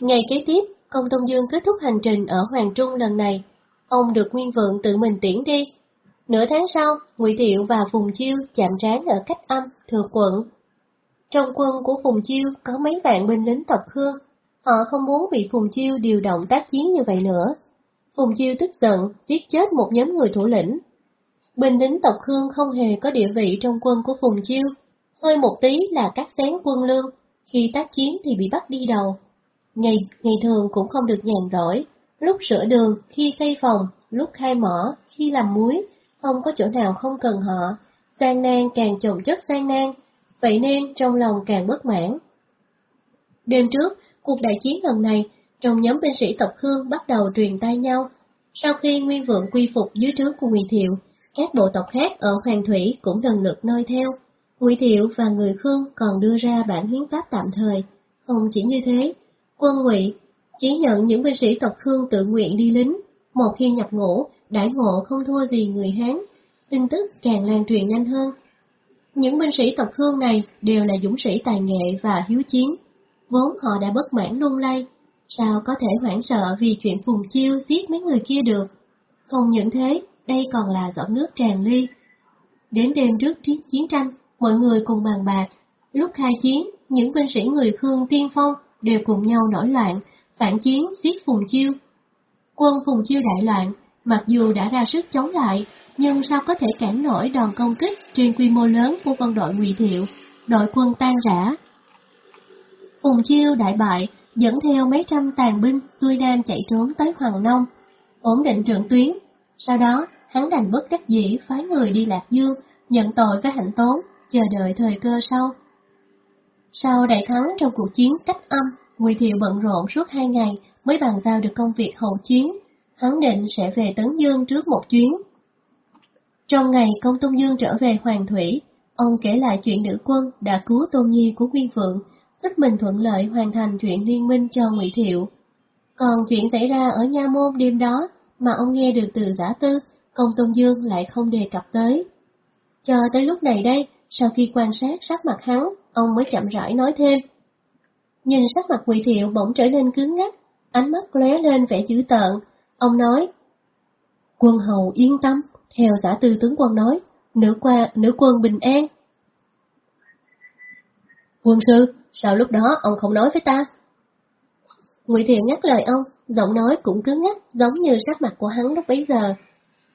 Ngày kế tiếp, công tông dương kết thúc hành trình ở Hoàng Trung lần này, ông được Nguyên Vượng tự mình tiễn đi. Nửa tháng sau, Ngụy Thiệu và Phùng Chiêu chạm trán ở cách âm, thừa quận. Trong quân của Phùng Chiêu có mấy vạn binh lính tộc Khương, họ không muốn bị Phùng Chiêu điều động tác chiến như vậy nữa. Phùng Chiêu tức giận, giết chết một nhóm người thủ lĩnh, Bình lính tộc Khương không hề có địa vị trong quân của Phùng Chiêu, hơi một tí là cắt xén quân lương, khi tác chiến thì bị bắt đi đầu. Ngày, ngày thường cũng không được nhàn rỗi, lúc sửa đường, khi xây phòng, lúc khai mỏ, khi làm muối, không có chỗ nào không cần họ, gian nan càng chồng chất gian nan, vậy nên trong lòng càng bất mãn. Đêm trước, cuộc đại chiến lần này, trong nhóm binh sĩ tộc Khương bắt đầu truyền tay nhau. Sau khi Nguyên Vượng quy phục dưới trướng của Ngụy Thiệu, các bộ tộc khác ở Hoàng Thủy cũng lần lượt noi theo. Ngụy Thiệu và người Khương còn đưa ra bản hiến pháp tạm thời. Không chỉ như thế, quân Ngụy chỉ nhận những binh sĩ tộc Khương tự nguyện đi lính. Một khi nhập ngũ, đãi ngộ không thua gì người Hán. Tin tức càng lan truyền nhanh hơn. Những binh sĩ tộc Khương này đều là dũng sĩ tài nghệ và hiếu chiến. Vốn họ đã bất mãn lung lay, sao có thể hoảng sợ vì chuyện phùng chiêu giết mấy người kia được. Không những thế, đây còn là giọt nước tràn ly. Đến đêm trước chiến, chiến tranh, mọi người cùng bàn bạc. Lúc khai chiến, những binh sĩ người Khương tiên phong đều cùng nhau nổi loạn, phản chiến giết Phùng Chiêu. Quân Phùng Chiêu đại loạn, mặc dù đã ra sức chống lại, nhưng sao có thể cản nổi đòn công kích trên quy mô lớn của quân đội Ngụy Thiệu, đội quân tan rã. Phùng Chiêu đại bại, dẫn theo mấy trăm tàn binh xuôi nam chạy trốn tới Hoàng Nông, ổn định trận tuyến. Sau đó, hắn đành bất đắc dĩ phái người đi Lạc Dương, nhận tội với hạnh tốn, chờ đợi thời cơ sau. Sau đại thắng trong cuộc chiến cách âm, Ngụy Thiệu bận rộn suốt hai ngày mới bàn giao được công việc hậu chiến, hắn định sẽ về Tấn Dương trước một chuyến. Trong ngày công Tôn Dương trở về Hoàng Thủy, ông kể lại chuyện nữ quân đã cứu Tôn Nhi của Nguyên Phượng, giúp mình thuận lợi hoàn thành chuyện liên minh cho Ngụy Thiệu. Còn chuyện xảy ra ở Nha Môn đêm đó mà ông nghe được từ giả tư công tôn dương lại không đề cập tới. Cho tới lúc này đây, sau khi quan sát sắc mặt hắn, ông mới chậm rãi nói thêm. Nhìn sắc mặt Ngụy thiệu bỗng trở nên cứng ngắc, ánh mắt lóe lên vẻ dữ tợn. Ông nói, Quân hầu yên tâm, theo giả tư tướng quân nói, nữ qua nữ quân bình an. Quân sư, sao lúc đó ông không nói với ta? Ngụy Thiệu ngắt lời ông, giọng nói cũng cứng ngắc giống như sắc mặt của hắn lúc bấy giờ.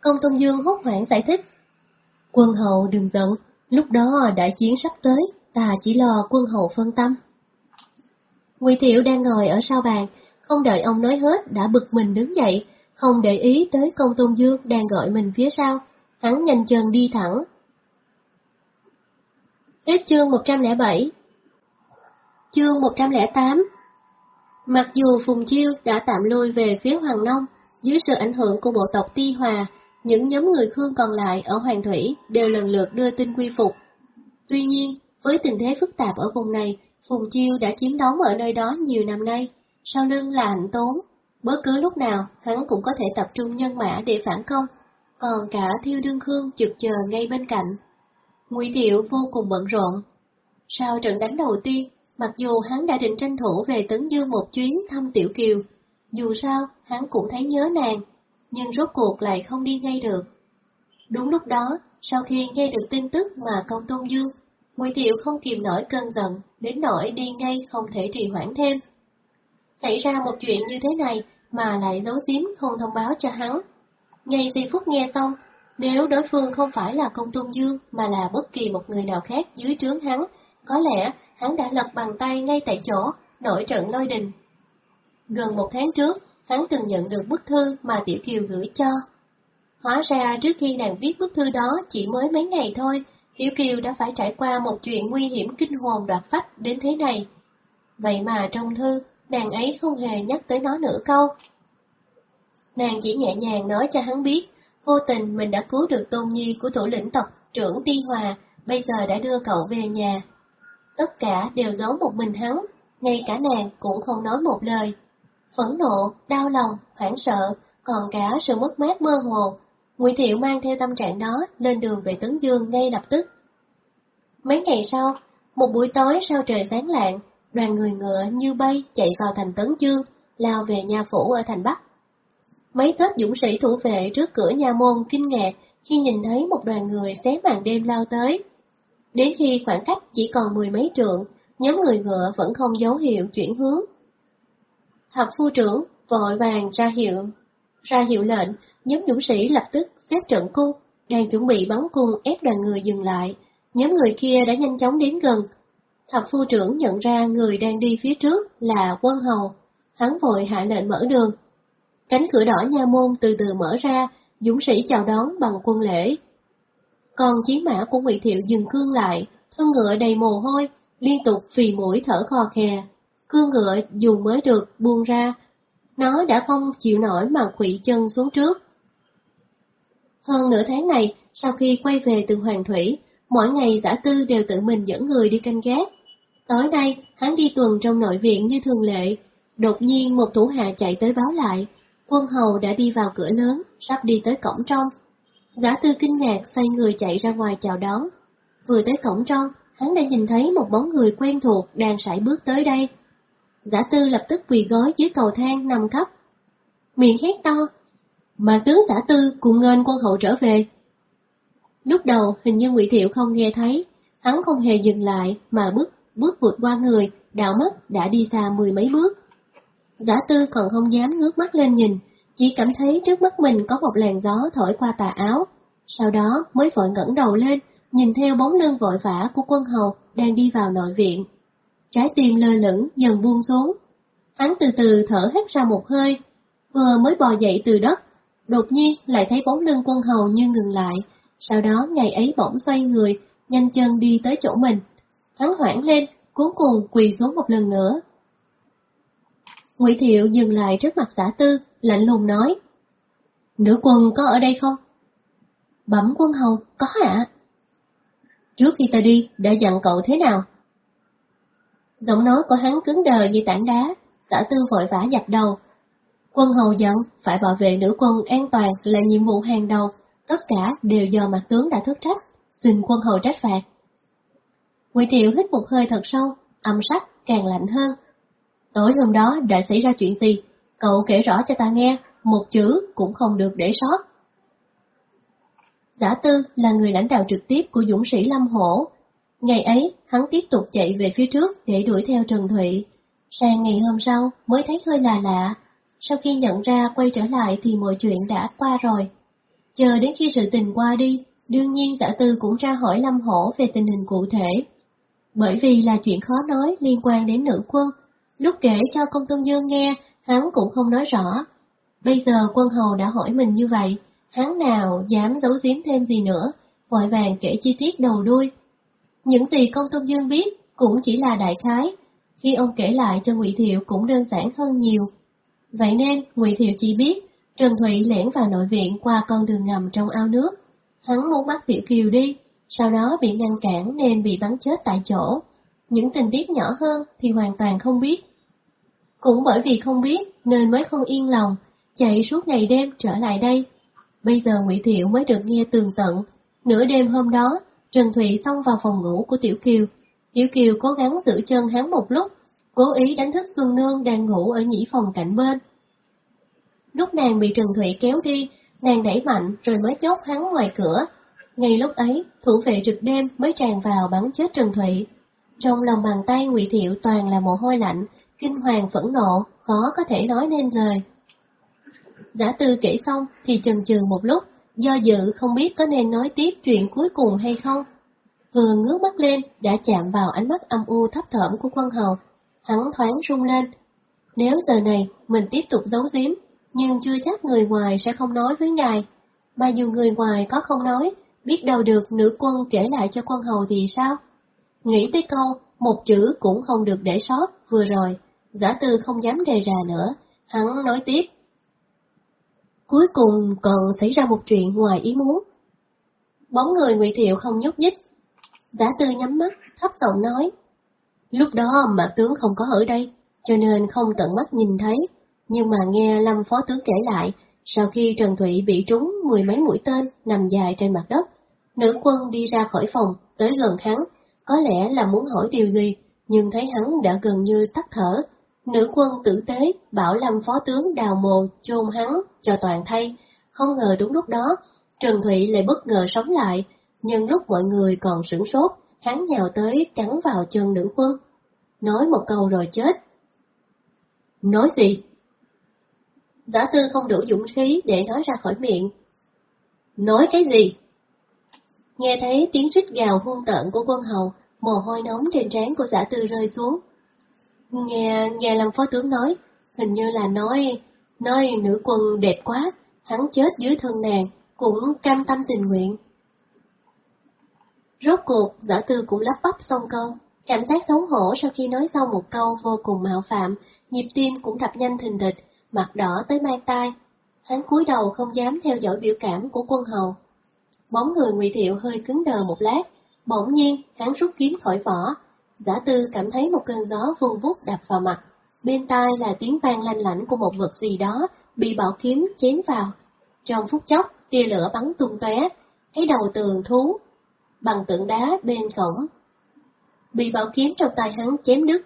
Công Tôn Dương hốt hoảng giải thích. Quân hậu đừng giận, lúc đó đại chiến sắp tới, ta chỉ lo quân hậu phân tâm. Ngụy Thiệu đang ngồi ở sau bàn, không đợi ông nói hết đã bực mình đứng dậy, không để ý tới công tôn dương đang gọi mình phía sau, hắn nhanh chân đi thẳng. Hết chương 107 Chương 108 Mặc dù Phùng Chiêu đã tạm lui về phía Hoàng Nông, Dưới sự ảnh hưởng của bộ tộc Ti Hòa, những nhóm người Khương còn lại ở Hoàng Thủy đều lần lượt đưa tin quy phục. Tuy nhiên, với tình thế phức tạp ở vùng này, Phùng Chiêu đã chiếm đóng ở nơi đó nhiều năm nay, sau lưng là hạnh tốn. Bất cứ lúc nào, hắn cũng có thể tập trung nhân mã để phản công, còn cả Thiêu Đương Khương trực chờ ngay bên cạnh. Ngụy Thiệu vô cùng bận rộn. Sau trận đánh đầu tiên, mặc dù hắn đã định tranh thủ về Tấn Dương một chuyến thăm Tiểu Kiều, dù sao hắn cũng thấy nhớ nàng, nhưng rốt cuộc lại không đi ngay được. Đúng lúc đó, sau khi nghe được tin tức mà công tôn dương, Ngụy tiểu không kìm nổi cơn giận, đến nỗi đi ngay không thể trì hoãn thêm. Xảy ra một chuyện như thế này mà lại giấu giếm không thông báo cho hắn. Ngay giây phút nghe xong, nếu đối phương không phải là công tôn dương mà là bất kỳ một người nào khác dưới trướng hắn, có lẽ hắn đã lật bằng tay ngay tại chỗ, nổi trận lôi đình. Gần một tháng trước, hắn từng nhận được bức thư mà Tiểu Kiều gửi cho. Hóa ra trước khi nàng viết bức thư đó chỉ mới mấy ngày thôi, Tiểu Kiều đã phải trải qua một chuyện nguy hiểm kinh hồn đoạt phách đến thế này. Vậy mà trong thư, nàng ấy không hề nhắc tới nó nửa câu. Nàng chỉ nhẹ nhàng nói cho hắn biết, vô tình mình đã cứu được tôn nhi của thủ lĩnh tộc trưởng Ti Hòa, bây giờ đã đưa cậu về nhà. Tất cả đều giấu một mình hắn, ngay cả nàng cũng không nói một lời. Phẫn nộ, đau lòng, hoảng sợ, còn cả sự mất mát mơ hồ. Ngụy Thiệu mang theo tâm trạng đó lên đường về Tấn Dương ngay lập tức. Mấy ngày sau, một buổi tối sau trời sáng lạng, đoàn người ngựa như bay chạy vào thành Tấn Dương, lao về nhà phủ ở thành Bắc. Mấy kết dũng sĩ thủ vệ trước cửa nhà môn kinh ngạc khi nhìn thấy một đoàn người xé màn đêm lao tới. Đến khi khoảng cách chỉ còn mười mấy trượng, nhóm người ngựa vẫn không dấu hiệu chuyển hướng. Thập phu trưởng vội vàng ra hiệu, ra hiệu lệnh, nhóm dũng sĩ lập tức xếp trận cung, đang chuẩn bị bắn cung ép đoàn người dừng lại. Nhóm người kia đã nhanh chóng đến gần. Thập phu trưởng nhận ra người đang đi phía trước là quân hầu, hắn vội hạ lệnh mở đường. Cánh cửa đỏ nha môn từ từ mở ra, dũng sĩ chào đón bằng quân lễ. Còn chiến mã của Ngụy Thiệu dừng cương lại, thân ngựa đầy mồ hôi, liên tục phì mũi thở khò khè. Cương ngựa dù mới được buông ra, nó đã không chịu nổi mà quỵ chân xuống trước. Hơn nửa tháng này, sau khi quay về từ Hoàng Thủy, mỗi ngày giả tư đều tự mình dẫn người đi canh gác. Tối nay, hắn đi tuần trong nội viện như thường lệ, đột nhiên một thủ hạ chạy tới báo lại, quân hầu đã đi vào cửa lớn, sắp đi tới cổng trong. Giả tư kinh ngạc xoay người chạy ra ngoài chào đón. Vừa tới cổng trong, hắn đã nhìn thấy một bóng người quen thuộc đang sải bước tới đây. Giả tư lập tức quỳ gối dưới cầu thang nằm khắp. Miệng hét to, mà tướng giả tư cùng ngên quân hậu trở về. Lúc đầu hình như ngụy Thiệu không nghe thấy, hắn không hề dừng lại mà bước bước vượt qua người, đạo mắt đã đi xa mười mấy bước. Giả tư còn không dám ngước mắt lên nhìn, chỉ cảm thấy trước mắt mình có một làn gió thổi qua tà áo. Sau đó mới vội ngẩng đầu lên, nhìn theo bóng lưng vội vã của quân hầu đang đi vào nội viện. Trái tim lơ lửng dần buông xuống. Hắn từ từ thở hết ra một hơi, vừa mới bò dậy từ đất, đột nhiên lại thấy bóng lưng quân hầu như ngừng lại, sau đó ngày ấy bỗng xoay người, nhanh chân đi tới chỗ mình. Hắn hoảng lên, cuối cùng quỳ xuống một lần nữa. Ngụy Thiệu dừng lại trước mặt xã tư, lạnh lùng nói. Nữ quân có ở đây không? Bẩm quân hầu, có ạ. Trước khi ta đi, đã dặn cậu thế nào? Giọng nói của hắn cứng đờ như tảng đá, xã tư vội vã dập đầu. Quân hầu giận, phải bảo vệ nữ quân an toàn là nhiệm vụ hàng đầu, tất cả đều do mặt tướng đã thất trách, xin quân hầu trách phạt. quỷ Thiệu hít một hơi thật sâu, âm sắc càng lạnh hơn. Tối hôm đó đã xảy ra chuyện gì? Cậu kể rõ cho ta nghe, một chữ cũng không được để sót. Giả Tư là người lãnh đạo trực tiếp của dũng sĩ Lâm Hổ. Ngày ấy, hắn tiếp tục chạy về phía trước để đuổi theo Trần Thụy. Sang ngày hôm sau mới thấy hơi là lạ. Sau khi nhận ra quay trở lại thì mọi chuyện đã qua rồi. Chờ đến khi sự tình qua đi, đương nhiên giả tư cũng ra hỏi Lâm Hổ về tình hình cụ thể. Bởi vì là chuyện khó nói liên quan đến nữ quân, lúc kể cho công tôn dương nghe, hắn cũng không nói rõ. Bây giờ quân hầu đã hỏi mình như vậy, hắn nào dám giấu giếm thêm gì nữa, vội vàng kể chi tiết đầu đuôi. Những gì công tôn dương biết cũng chỉ là đại khái, khi ông kể lại cho Ngụy Thiệu cũng đơn giản hơn nhiều. Vậy nên Ngụy Thiệu chỉ biết Trần Thụy lẻn vào nội viện qua con đường ngầm trong ao nước. Hắn muốn bắt Tiểu Kiều đi, sau đó bị ngăn cản nên bị bắn chết tại chỗ. Những tình tiết nhỏ hơn thì hoàn toàn không biết. Cũng bởi vì không biết nên mới không yên lòng, chạy suốt ngày đêm trở lại đây. Bây giờ Ngụy Thiệu mới được nghe tường tận. Nửa đêm hôm đó, Trần Thụy xông vào phòng ngủ của Tiểu Kiều. Tiểu Kiều cố gắng giữ chân hắn một lúc, cố ý đánh thức Xuân Nương đang ngủ ở nhĩ phòng cạnh bên. Lúc nàng bị Trần Thụy kéo đi, nàng đẩy mạnh rồi mới chốt hắn ngoài cửa. Ngay lúc ấy, thủ vệ trực đêm mới tràn vào bắn chết Trần Thụy. Trong lòng bàn tay Ngụy Thiệu toàn là mồ hôi lạnh, kinh hoàng phẫn nộ, khó có thể nói nên lời. Giả tư kể xong thì chần chừ một lúc, do dự không biết có nên nói tiếp chuyện cuối cùng hay không. Vừa ngước mắt lên đã chạm vào ánh mắt âm u thấp thởm của quân hầu, hắn thoáng rung lên. Nếu giờ này mình tiếp tục giấu giếm, nhưng chưa chắc người ngoài sẽ không nói với ngài. Mà dù người ngoài có không nói, biết đâu được nữ quân kể lại cho quân hầu thì sao? Nghĩ tới câu, một chữ cũng không được để sót vừa rồi, giả tư không dám đề ra nữa, hắn nói tiếp. Cuối cùng còn xảy ra một chuyện ngoài ý muốn. Bóng người ngụy Thiệu không nhúc nhích. Giả tư nhắm mắt, thấp giọng nói. Lúc đó mà tướng không có ở đây, cho nên không tận mắt nhìn thấy, nhưng mà nghe Lâm Phó Tướng kể lại, sau khi Trần Thụy bị trúng mười mấy mũi tên nằm dài trên mặt đất, nữ quân đi ra khỏi phòng, tới gần hắn, có lẽ là muốn hỏi điều gì, nhưng thấy hắn đã gần như tắt thở. Nữ quân tử tế bảo Lâm Phó Tướng đào mồ chôn hắn cho toàn thay, không ngờ đúng lúc đó, Trần Thụy lại bất ngờ sống lại, nhưng lúc mọi người còn sửng sốt, hắn nhào tới cắn vào chân nữ quân. Nói một câu rồi chết. Nói gì? Giả tư không đủ dũng khí để nói ra khỏi miệng. Nói cái gì? Nghe thấy tiếng rít gào hung tợn của quân hầu, mồ hôi nóng trên trán của giả tư rơi xuống. Nghe, nghe làm phó tướng nói, hình như là nói, nói nữ quân đẹp quá, hắn chết dưới thân nàng, cũng cam tâm tình nguyện. Rốt cuộc, giả tư cũng lắp bắp xong câu, cảm giác xấu hổ sau khi nói xong một câu vô cùng mạo phạm, nhịp tim cũng đập nhanh thình thịch, mặt đỏ tới mang tai. Hắn cúi đầu không dám theo dõi biểu cảm của quân hầu. Bóng người Ngụy Thiệu hơi cứng đờ một lát, bỗng nhiên hắn rút kiếm khỏi vỏ. Giả tư cảm thấy một cơn gió vun vút đập vào mặt, bên tai là tiếng vang lanh lảnh của một vật gì đó bị bảo kiếm chém vào. Trong phút chốc, tia lửa bắn tung tóe, cái đầu tường thú bằng tượng đá bên cổng. Bị bảo kiếm trong tay hắn chém đứt,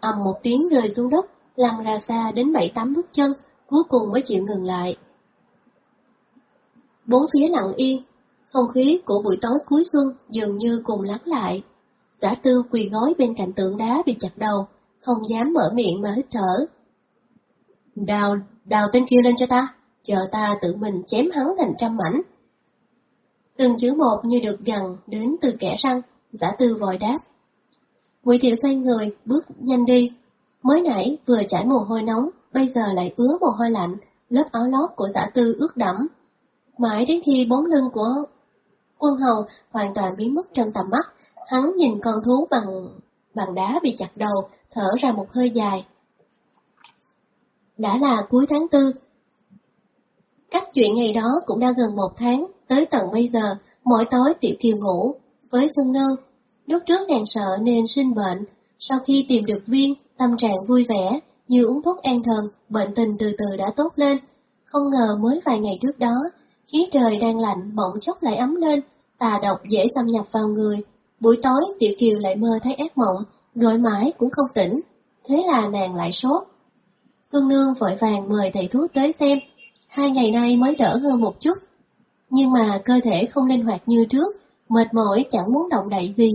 ầm một tiếng rơi xuống đất, lăn ra xa đến bảy tám bước chân, cuối cùng mới chịu ngừng lại. Bốn phía lặng yên, không khí của buổi tối cuối xuân dường như cùng lắng lại. Giả tư quỳ gối bên cạnh tượng đá bị chặt đầu, không dám mở miệng mà hít thở. Đào, đào tên kia lên cho ta, chờ ta tự mình chém hắn thành trăm mảnh. Từng chữ một như được gần đến từ kẻ răng, giả tư vội đáp. Ngụy Thiệu xoay người, bước nhanh đi, Mới nãy vừa chảy mồ hôi nóng, bây giờ lại ứa mồ hôi lạnh, lớp áo lót của giả tư ướt đẫm. Mãi đến khi bóng lưng của quân hầu hoàn toàn biến mất trong tầm mắt, hắn nhìn con thú bằng bằng đá bị chặt đầu, thở ra một hơi dài. Đã là cuối tháng tư. Cách chuyện ngày đó cũng đã gần một tháng, tới tận bây giờ, mỗi tối Tiểu Kiều ngủ, với Xuân Nương. Lúc trước nàng sợ nên sinh bệnh, sau khi tìm được viên, tâm trạng vui vẻ, như uống thuốc an thần, bệnh tình từ từ đã tốt lên. Không ngờ mới vài ngày trước đó, khí trời đang lạnh bỗng chốc lại ấm lên, tà độc dễ xâm nhập vào người. Buổi tối Tiểu Kiều lại mơ thấy ác mộng, gọi mãi cũng không tỉnh, thế là nàng lại sốt. Xuân Nương vội vàng mời thầy thuốc tới xem, hai ngày nay mới đỡ hơn một chút. Nhưng mà cơ thể không linh hoạt như trước, mệt mỏi chẳng muốn động đậy gì.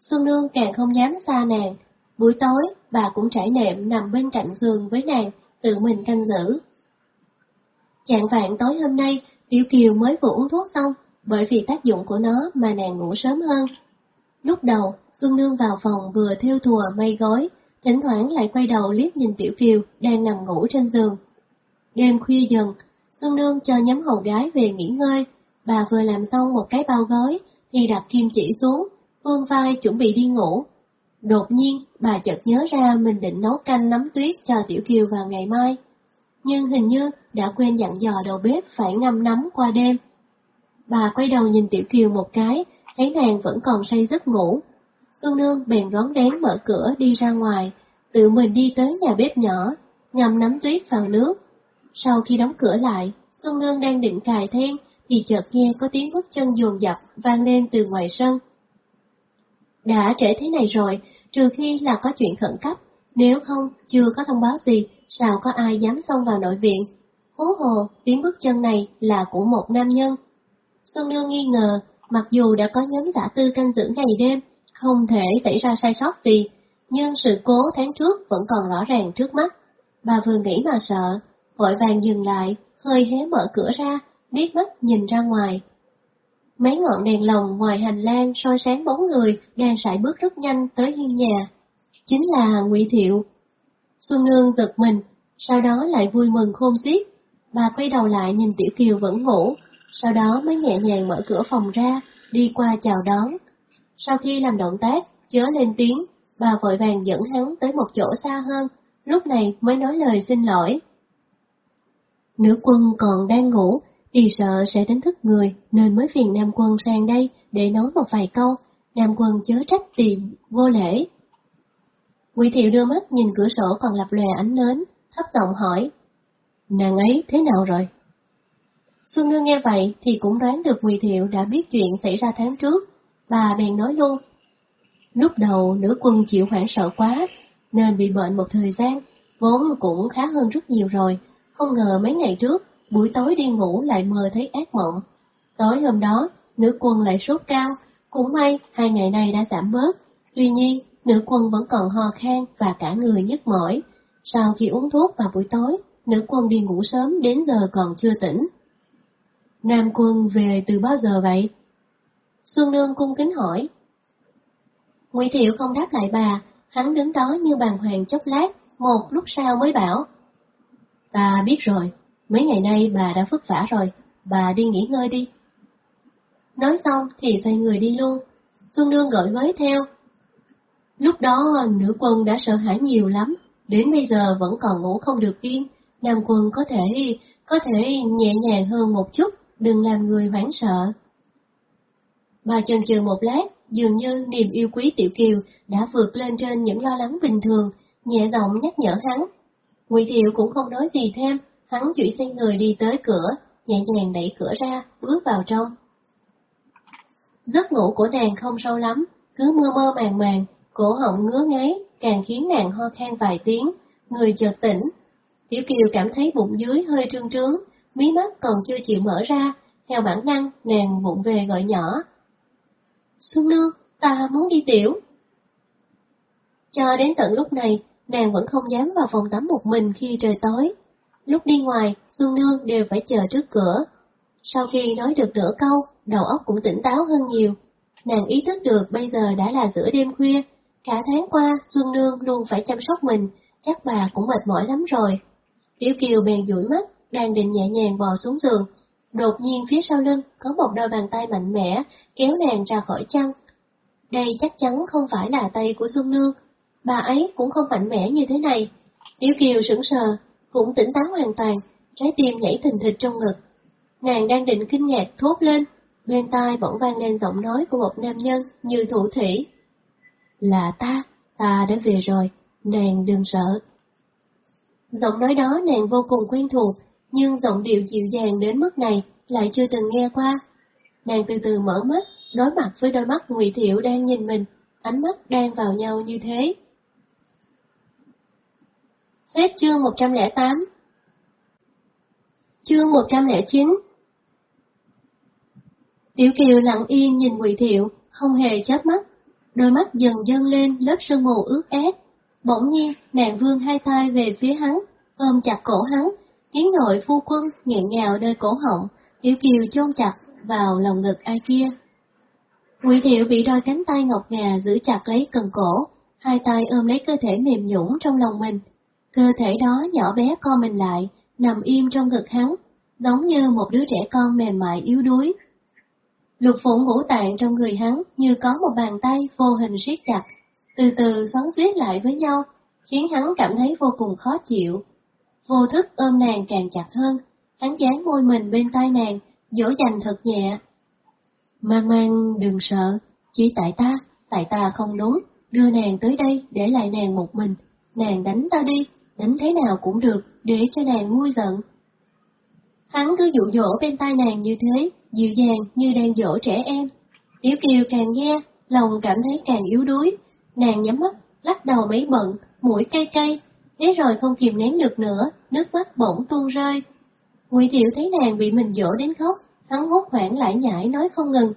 Xuân Nương càng không dám xa nàng, Buổi tối, bà cũng trải nệm nằm bên cạnh giường với nàng, tự mình canh giữ. Chạng vạn tối hôm nay, Tiểu Kiều mới vừa uống thuốc xong, bởi vì tác dụng của nó mà nàng ngủ sớm hơn. Lúc đầu, Xuân Nương vào phòng vừa theo thùa mây gói, thỉnh thoảng lại quay đầu liếc nhìn Tiểu Kiều đang nằm ngủ trên giường. Đêm khuya dần, Xuân Nương cho nhóm hầu gái về nghỉ ngơi, bà vừa làm xong một cái bao gói thì đặt kim chỉ xuống, vương vai chuẩn bị đi ngủ. Đột nhiên, bà chợt nhớ ra mình định nấu canh nấm tuyết cho Tiểu Kiều vào ngày mai. nhưng hình như đã quên dặn dò đầu bếp phải ngâm nấm qua đêm. Bà quay đầu nhìn Tiểu Kiều một cái, thấy nàng vẫn còn say giấc ngủ. Xuân Nương bèn rón rén mở cửa đi ra ngoài, tự mình đi tới nhà bếp nhỏ, ngâm nắm tuyết vào nước. Sau khi đóng cửa lại, Xuân Nương đang định cài then, thì chợt nghe có tiếng bước chân dồn dập vang lên từ ngoài sân. Đã trễ thế này rồi, trừ khi là có chuyện khẩn cấp, nếu không, chưa có thông báo gì, sao có ai dám xông vào nội viện. Hú hồ, tiếng bước chân này là của một nam nhân. Xuân Nương nghi ngờ, mặc dù đã có nhóm giả tư canh giữ ngày đêm, không thể xảy ra sai sót gì, nhưng sự cố tháng trước vẫn còn rõ ràng trước mắt. Bà vừa nghĩ mà sợ, vội vàng dừng lại, hơi hé mở cửa ra, liếc mắt nhìn ra ngoài. Mấy ngọn đèn lồng ngoài hành lang soi sáng bóng người đang sải bước rất nhanh tới hiên nhà. Chính là Ngụy Thiệu. Xuân Nương giật mình, sau đó lại vui mừng khôn xiết. Bà quay đầu lại nhìn Tiểu Kiều vẫn ngủ, sau đó mới nhẹ nhàng mở cửa phòng ra, đi qua chào đón. Sau khi làm động tác, chớ lên tiếng, bà vội vàng dẫn hắn tới một chỗ xa hơn, lúc này mới nói lời xin lỗi. Nữ quân còn đang ngủ, thì sợ sẽ đánh thức người nên mới phiền Nam Quân sang đây để nói một vài câu, Nam Quân chớ trách tìm vô lễ. Quỷ Thiệu đưa mắt nhìn cửa sổ còn lập lòe ánh nến, thấp giọng hỏi, nàng ấy thế nào rồi? Xuân Nương nghe vậy thì cũng đoán được Quỳ Thiệu đã biết chuyện xảy ra tháng trước, bà bèn nói luôn. Lúc đầu nữ quân chịu hoảng sợ quá, nên bị bệnh một thời gian, vốn cũng khá hơn rất nhiều rồi, không ngờ mấy ngày trước buổi tối đi ngủ lại mơ thấy ác mộng. Tối hôm đó, nữ quân lại sốt cao, cũng may hai ngày nay đã giảm bớt. Tuy nhiên, nữ quân vẫn còn ho khan và cả người nhức mỏi. Sau khi uống thuốc vào buổi tối, nữ quân đi ngủ sớm đến giờ còn chưa tỉnh. Nam quân về từ bao giờ vậy? Xuân Nương cung kính hỏi. Ngụy Thiệu không đáp lại bà, hắn đứng đó như bàn hoàng chốc lát, một lúc sau mới bảo. Ta biết rồi, Mấy ngày nay bà đã vất vả rồi, bà đi nghỉ ngơi đi. Nói xong thì xoay người đi luôn, Xuân Nương gọi với theo. Lúc đó nữ quân đã sợ hãi nhiều lắm, đến bây giờ vẫn còn ngủ không được yên, Nam quân có thể, có thể nhẹ nhàng hơn một chút, đừng làm người hoảng sợ. Bà chần chừ một lát, dường như niềm yêu quý Tiểu Kiều đã vượt lên trên những lo lắng bình thường, nhẹ giọng nhắc nhở hắn. Ngụy Thiệu cũng không nói gì thêm, Hắn chuyển xoay người đi tới cửa, nhẹ nhàng đẩy cửa ra, bước vào trong. Giấc ngủ của nàng không sâu lắm, cứ mơ mơ màng màng, cổ họng ngứa ngáy, càng khiến nàng ho khan vài tiếng, người chợt tỉnh. Tiểu Kiều cảm thấy bụng dưới hơi trương trướng, mí mắt còn chưa chịu mở ra, theo bản năng nàng bụng về gọi nhỏ. Xuân Nương, ta muốn đi tiểu. Cho đến tận lúc này, nàng vẫn không dám vào phòng tắm một mình khi trời tối. Lúc đi ngoài, Xuân Nương đều phải chờ trước cửa. Sau khi nói được nửa câu, đầu óc cũng tỉnh táo hơn nhiều. Nàng ý thức được bây giờ đã là giữa đêm khuya. Cả tháng qua, Xuân Nương luôn phải chăm sóc mình, chắc bà cũng mệt mỏi lắm rồi. Tiểu Kiều bèn dụi mắt, đang định nhẹ nhàng bò xuống giường. Đột nhiên phía sau lưng có một đôi bàn tay mạnh mẽ kéo nàng ra khỏi chăn. Đây chắc chắn không phải là tay của Xuân Nương, bà ấy cũng không mạnh mẽ như thế này. Tiểu Kiều sững sờ, cũng tỉnh táo hoàn toàn, trái tim nhảy thình thịch trong ngực. Nàng đang định kinh ngạc thốt lên, bên tai bỗng vang lên giọng nói của một nam nhân như thủ thủy. Là ta, ta đã về rồi, nàng đừng sợ. Giọng nói đó nàng vô cùng quen thuộc, nhưng giọng điệu dịu dàng đến mức này lại chưa từng nghe qua. Nàng từ từ mở mắt, đối mặt với đôi mắt Ngụy Thiệu đang nhìn mình, ánh mắt đang vào nhau như thế. Hết chương 108 Chương 109 Tiểu Kiều lặng yên nhìn Ngụy Thiệu, không hề chớp mắt, đôi mắt dần dâng lên lớp sương mù ướt át. Bỗng nhiên, nàng vươn hai tay về phía hắn, ôm chặt cổ hắn, tiếng nội phu quân nghẹn ngào nơi cổ họng, Tiểu Kiều chôn chặt vào lòng ngực ai kia. Ngụy Thiệu bị đôi cánh tay ngọc ngà giữ chặt lấy cần cổ, hai tay ôm lấy cơ thể mềm nhũn trong lòng mình, Cơ thể đó nhỏ bé co mình lại, nằm im trong ngực hắn, giống như một đứa trẻ con mềm mại yếu đuối. Lục phủ ngũ tạng trong người hắn như có một bàn tay vô hình siết chặt, từ từ xoắn xiết lại với nhau, khiến hắn cảm thấy vô cùng khó chịu vô thức ôm nàng càng chặt hơn, hắn dán môi mình bên tai nàng, dỗ dành thật nhẹ. Mang mang đừng sợ, chỉ tại ta, tại ta không đúng, đưa nàng tới đây để lại nàng một mình, nàng đánh ta đi, đánh thế nào cũng được, để cho nàng nguôi giận. Hắn cứ dụ dỗ bên tai nàng như thế, dịu dàng như đang dỗ trẻ em. Tiểu Kiều càng nghe, lòng cảm thấy càng yếu đuối, nàng nhắm mắt, lắc đầu mấy bận, mũi cay cay, thế rồi không kìm nén được nữa, nước mắt bỗng tuôn rơi. Ngụy Thiệu thấy nàng bị mình dỗ đến khóc, hắn hốt hoảng lại nhảy nói không ngừng.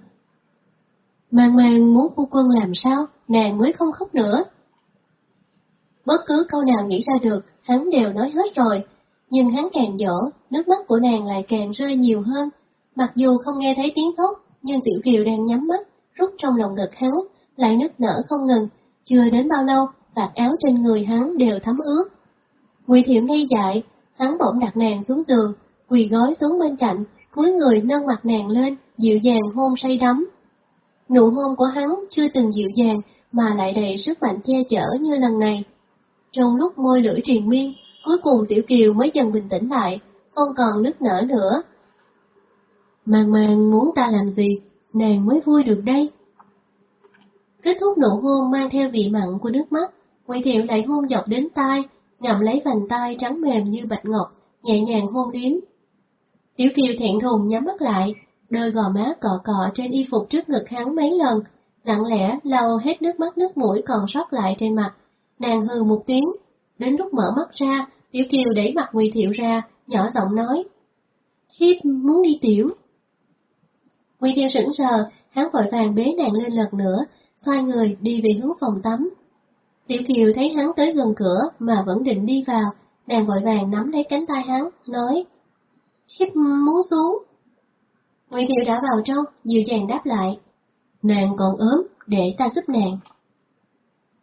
Mang mang muốn phu quân làm sao, nàng mới không khóc nữa. Bất cứ câu nào nghĩ ra được, hắn đều nói hết rồi, nhưng hắn càng dỗ, nước mắt của nàng lại càng rơi nhiều hơn. Mặc dù không nghe thấy tiếng khóc, nhưng Tiểu Kiều đang nhắm mắt, rút trong lòng ngực hắn, lại nức nở không ngừng. Chưa đến bao lâu, vạt áo trên người hắn đều thấm ướt. Ngụy Thiệu ngây dại, hắn bỗng đặt nàng xuống giường, quỳ gối xuống bên cạnh, cúi người nâng mặt nàng lên, dịu dàng hôn say đắm. Nụ hôn của hắn chưa từng dịu dàng mà lại đầy sức mạnh che chở như lần này. Trong lúc môi lưỡi triền miên, cuối cùng Tiểu Kiều mới dần bình tĩnh lại, không còn nức nở nữa. Mang mang muốn ta làm gì, nàng mới vui được đây. Kết thúc nụ hôn mang theo vị mặn của nước mắt, Ngụy Thiệu lại hôn dọc đến tai, ngậm lấy vành tay trắng mềm như bạch ngọc, nhẹ nhàng hôn liếm. Tiểu Kiều thẹn thùng nhắm mắt lại, đôi gò má cọ cọ trên y phục trước ngực hắn mấy lần, lặng lẽ lau hết nước mắt nước mũi còn sót lại trên mặt. Nàng hừ một tiếng, đến lúc mở mắt ra, Tiểu Kiều đẩy mặt Ngụy Thiệu ra, nhỏ giọng nói. Thiếp muốn đi tiểu. Ngụy Thiệu sững sờ, hắn vội vàng bế nàng lên lần nữa, xoay người đi về hướng phòng tắm. Tiểu Kiều thấy hắn tới gần cửa mà vẫn định đi vào, nàng vội vàng nắm lấy cánh tay hắn, nói. Thiếp muốn xuống. Nguyễn Thiệu đã vào trong, dịu dàng đáp lại. Nàng còn ốm, để ta giúp nàng.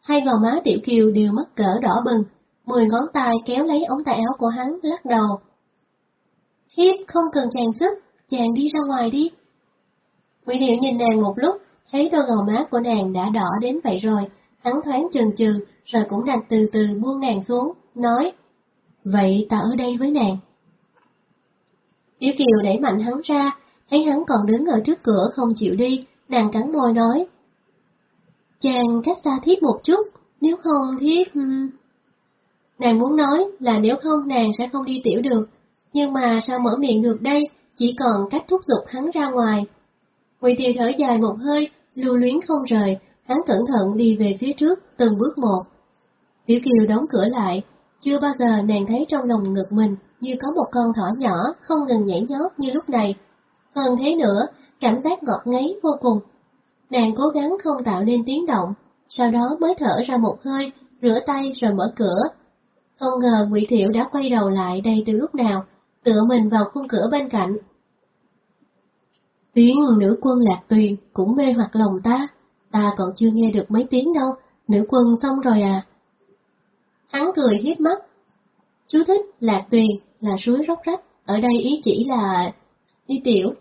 Hai gò má Tiểu Kiều đều mất cỡ đỏ bừng, mười ngón tay kéo lấy ống tay áo của hắn, lắc đầu. Thiếp không cần chàng giúp, chàng đi ra ngoài đi. Nguyễn Thiệu nhìn nàng một lúc, thấy đôi gò má của nàng đã đỏ đến vậy rồi, hắn thoáng chần chừ, rồi cũng đành từ từ buông nàng xuống, nói, vậy ta ở đây với nàng. Tiểu Kiều đẩy mạnh hắn ra, thấy hắn còn đứng ở trước cửa không chịu đi, nàng cắn môi nói, chàng cách xa thiết một chút, nếu không thiết Nàng muốn nói là nếu không nàng sẽ không đi tiểu được, nhưng mà sao mở miệng được đây, chỉ còn cách thúc giục hắn ra ngoài. Ngụy Tiều thở dài một hơi, lưu luyến không rời, hắn cẩn thận đi về phía trước, từng bước một. Tiểu Kiều đóng cửa lại, chưa bao giờ nàng thấy trong lòng ngực mình như có một con thỏ nhỏ không ngừng nhảy nhót như lúc này. Hơn thế nữa, cảm giác ngọt ngấy vô cùng. Nàng cố gắng không tạo nên tiếng động, sau đó mới thở ra một hơi, rửa tay rồi mở cửa. Không ngờ Ngụy Thiệu đã quay đầu lại đây từ lúc nào, tựa mình vào khung cửa bên cạnh. Tiếng nữ quân lạc tuyền cũng mê hoặc lòng ta, ta còn chưa nghe được mấy tiếng đâu, nữ quân xong rồi à. Hắn cười hiếp mắt. Chú thích lạc tuyền là suối róc rách, ở đây ý chỉ là đi tiểu.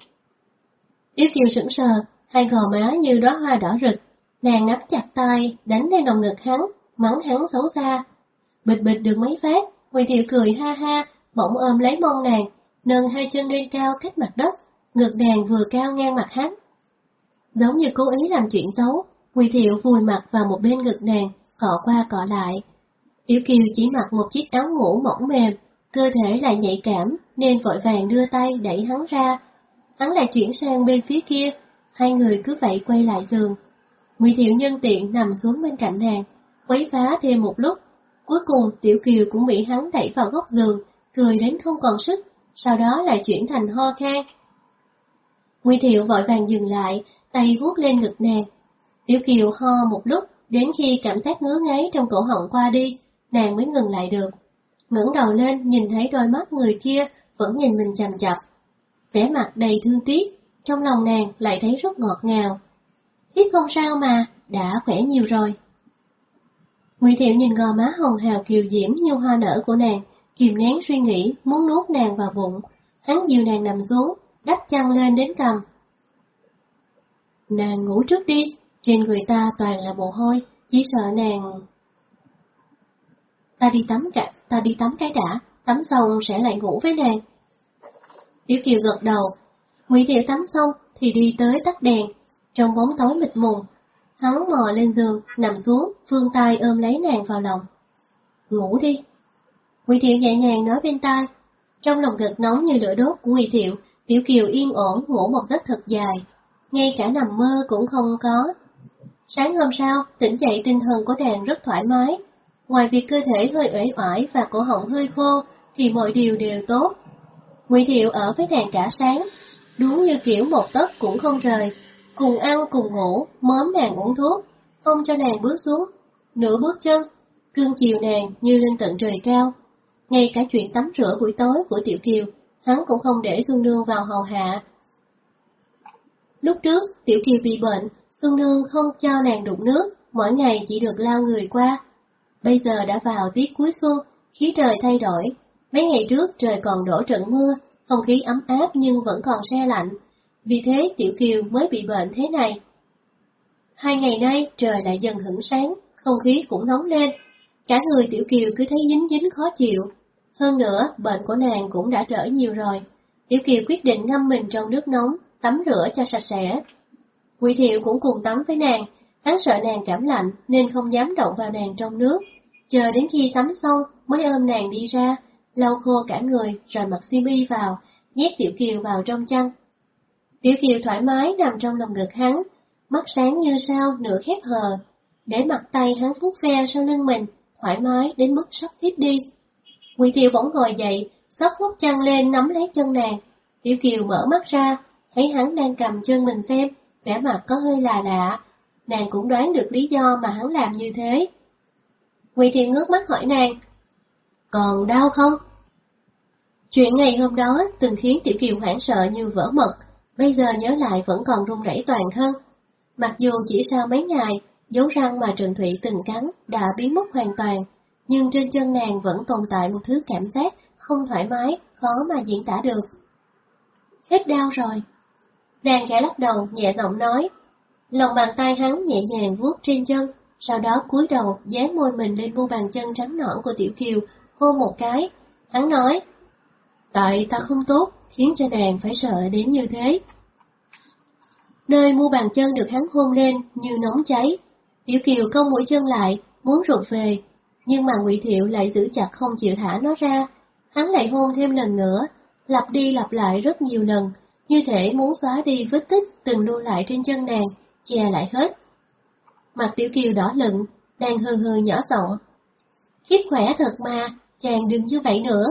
Tiểu Kiều sững sờ, hai gò má như đóa hoa đỏ rực, nàng nắm chặt tay, đánh lên lòng ngực hắn, mắng hắn xấu xa. Bịch bịch được mấy phát, Quỳ Thiệu cười ha ha, bỗng ôm lấy mông nàng, nâng hai chân lên cao cách mặt đất, ngực nàng vừa cao ngang mặt hắn. Giống như cố ý làm chuyện xấu, Quỳ Thiệu vùi mặt vào một bên ngực nàng, cọ qua cọ lại. Tiểu Kiều chỉ mặc một chiếc áo ngủ mỏng mềm, cơ thể lại nhạy cảm, nên vội vàng đưa tay đẩy hắn ra. Hắn lại chuyển sang bên phía kia, hai người cứ vậy quay lại giường. Ngụy Thiệu nhân tiện nằm xuống bên cạnh nàng, quấy phá thêm một lúc. Cuối cùng Tiểu Kiều cũng bị hắn đẩy vào góc giường, cười đến không còn sức, sau đó lại chuyển thành ho khan. Ngụy Thiệu vội vàng dừng lại, tay vuốt lên ngực nàng. Tiểu Kiều ho một lúc, đến khi cảm giác ngứa ngáy trong cổ họng qua đi, nàng mới ngừng lại được. ngẩng đầu lên nhìn thấy đôi mắt người kia vẫn nhìn mình chằm chặp. vẻ mặt đầy thương tiếc, trong lòng nàng lại thấy rất ngọt ngào. Thiếp không sao mà, đã khỏe nhiều rồi. Ngụy Thiệu nhìn gò má hồng hào kiều diễm như hoa nở của nàng, kìm nén suy nghĩ muốn nuốt nàng vào bụng. Hắn dìu nàng nằm xuống, đắp chăn lên đến cầm. Nàng ngủ trước đi, trên người ta toàn là mồ hôi, chỉ sợ nàng... Ta đi tắm cả, ta đi tắm cái đã, tắm xong sẽ lại ngủ với nàng. Tiểu Kiều gật đầu, Ngụy Thiệu tắm xong thì đi tới tắt đèn, trong bóng tối mịt mùng. Hắn mò lên giường, nằm xuống, phương tay ôm lấy nàng vào lòng. Ngủ đi. Ngụy Thiệu nhẹ nhàng nói bên tai. Trong lòng ngực nóng như lửa đốt của Ngụy Thiệu, Tiểu Kiều yên ổn ngủ một giấc thật dài, ngay cả nằm mơ cũng không có. Sáng hôm sau, tỉnh dậy tinh thần của nàng rất thoải mái. Ngoài việc cơ thể hơi uể oải và cổ họng hơi khô, thì mọi điều đều tốt. Ngụy Thiệu ở với nàng cả sáng, đúng như kiểu một tấc cũng không rời, cùng ăn cùng ngủ, mớm nàng uống thuốc, không cho nàng bước xuống, nửa bước chân, cương chiều nàng như lên tận trời cao. Ngay cả chuyện tắm rửa buổi tối của Tiểu Kiều, hắn cũng không để Xuân Nương vào hầu hạ. Lúc trước, Tiểu Kiều bị bệnh, Xuân Nương không cho nàng đụng nước, mỗi ngày chỉ được lao người qua. Bây giờ đã vào tiết cuối xuân, khí trời thay đổi. Mấy ngày trước trời còn đổ trận mưa, không khí ấm áp nhưng vẫn còn se lạnh. Vì thế Tiểu Kiều mới bị bệnh thế này. Hai ngày nay trời lại dần hửng sáng, không khí cũng nóng lên. Cả người Tiểu Kiều cứ thấy dính dính khó chịu. Hơn nữa, bệnh của nàng cũng đã đỡ nhiều rồi. Tiểu Kiều quyết định ngâm mình trong nước nóng, tắm rửa cho sạch sẽ. Quỷ Thiệu cũng cùng tắm với nàng, hắn sợ nàng cảm lạnh nên không dám động vào nàng trong nước. Chờ đến khi tắm xong mới ôm nàng đi ra, lau khô cả người rồi mặc xiêm y vào, nhét Tiểu Kiều vào trong chăn. Tiểu Kiều thoải mái nằm trong lòng ngực hắn, mắt sáng như sao nửa khép hờ, để mặt tay hắn vuốt ve sau lưng mình, thoải mái đến mức sắp thiếp đi. Quỳ Thiệu bỗng ngồi dậy, xốc hút chăn lên nắm lấy chân nàng. Tiểu Kiều mở mắt ra, thấy hắn đang cầm chân mình xem, vẻ mặt có hơi là lạ. Nàng cũng đoán được lý do mà hắn làm như thế. Quỳ Thiên ngước mắt hỏi nàng, còn đau không? Chuyện ngày hôm đó từng khiến Tiểu Kiều hoảng sợ như vỡ mật, bây giờ nhớ lại vẫn còn run rẩy toàn thân. Mặc dù chỉ sau mấy ngày, dấu răng mà Trần Thụy từng cắn đã biến mất hoàn toàn, nhưng trên chân nàng vẫn tồn tại một thứ cảm giác không thoải mái, khó mà diễn tả được. Hết đau rồi. Nàng khẽ lắc đầu, nhẹ giọng nói. Lòng bàn tay hắn nhẹ nhàng vuốt trên chân, sau đó cúi đầu dán môi mình lên mu bàn chân trắng nõn của Tiểu Kiều, hôn một cái. Hắn nói, tại ta không tốt, khiến cho nàng phải sợ đến như thế. Nơi mu bàn chân được hắn hôn lên như nóng cháy. Tiểu Kiều cong mũi chân lại, muốn rụt về, nhưng mà Ngụy Thiệu lại giữ chặt không chịu thả nó ra. Hắn lại hôn thêm lần nữa, lặp đi lặp lại rất nhiều lần, như thể muốn xóa đi vết tích từng lưu lại trên chân nàng, che lại hết. Mặt Tiểu Kiều đỏ lựng, đang hừ hừ nhỏ giọng. Khiếp khỏe thật mà, chàng đừng như vậy nữa.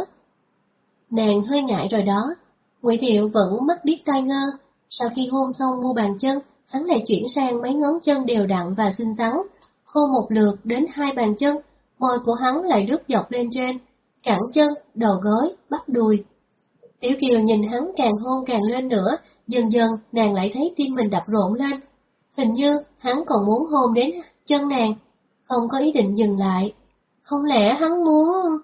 Nàng hơi ngại rồi đó, Ngụy Thiệu vẫn mắt điếc tai ngơ, sau khi hôn xong mu bàn chân, hắn lại chuyển sang mấy ngón chân đều đặn và xinh xắn, hôn một lượt đến hai bàn chân, môi của hắn lại đứt dọc lên trên, cẳng chân, đầu gối, bắp đùi. Tiểu Kiều nhìn hắn càng hôn càng lên nữa, dần dần nàng lại thấy tim mình đập rộn lên. Hình như hắn còn muốn hôn đến chân nàng, không có ý định dừng lại. Không lẽ hắn muốn...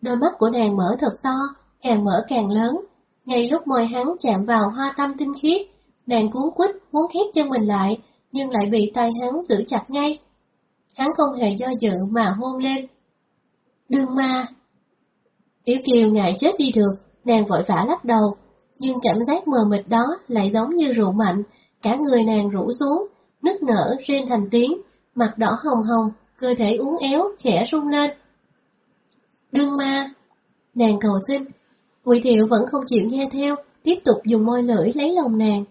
Đôi mắt của nàng mở thật to, càng mở càng lớn. Ngay lúc môi hắn chạm vào hoa tâm tinh khiết, nàng cuốn quýt muốn khép chân mình lại, nhưng lại bị tay hắn giữ chặt ngay. Hắn không hề do dự mà hôn lên. Đừng mà! Tiểu Kiều ngại chết đi được, nàng vội vã lắc đầu, nhưng cảm giác mờ mịt đó lại giống như rượu mạnh, cả người nàng rũ xuống, nức nở rên thành tiếng, mặt đỏ hồng hồng, cơ thể uốn éo, khẽ rung lên. Đừng ma, Nàng cầu xin, Ngụy Thiệu vẫn không chịu nghe theo, tiếp tục dùng môi lưỡi lấy lòng nàng.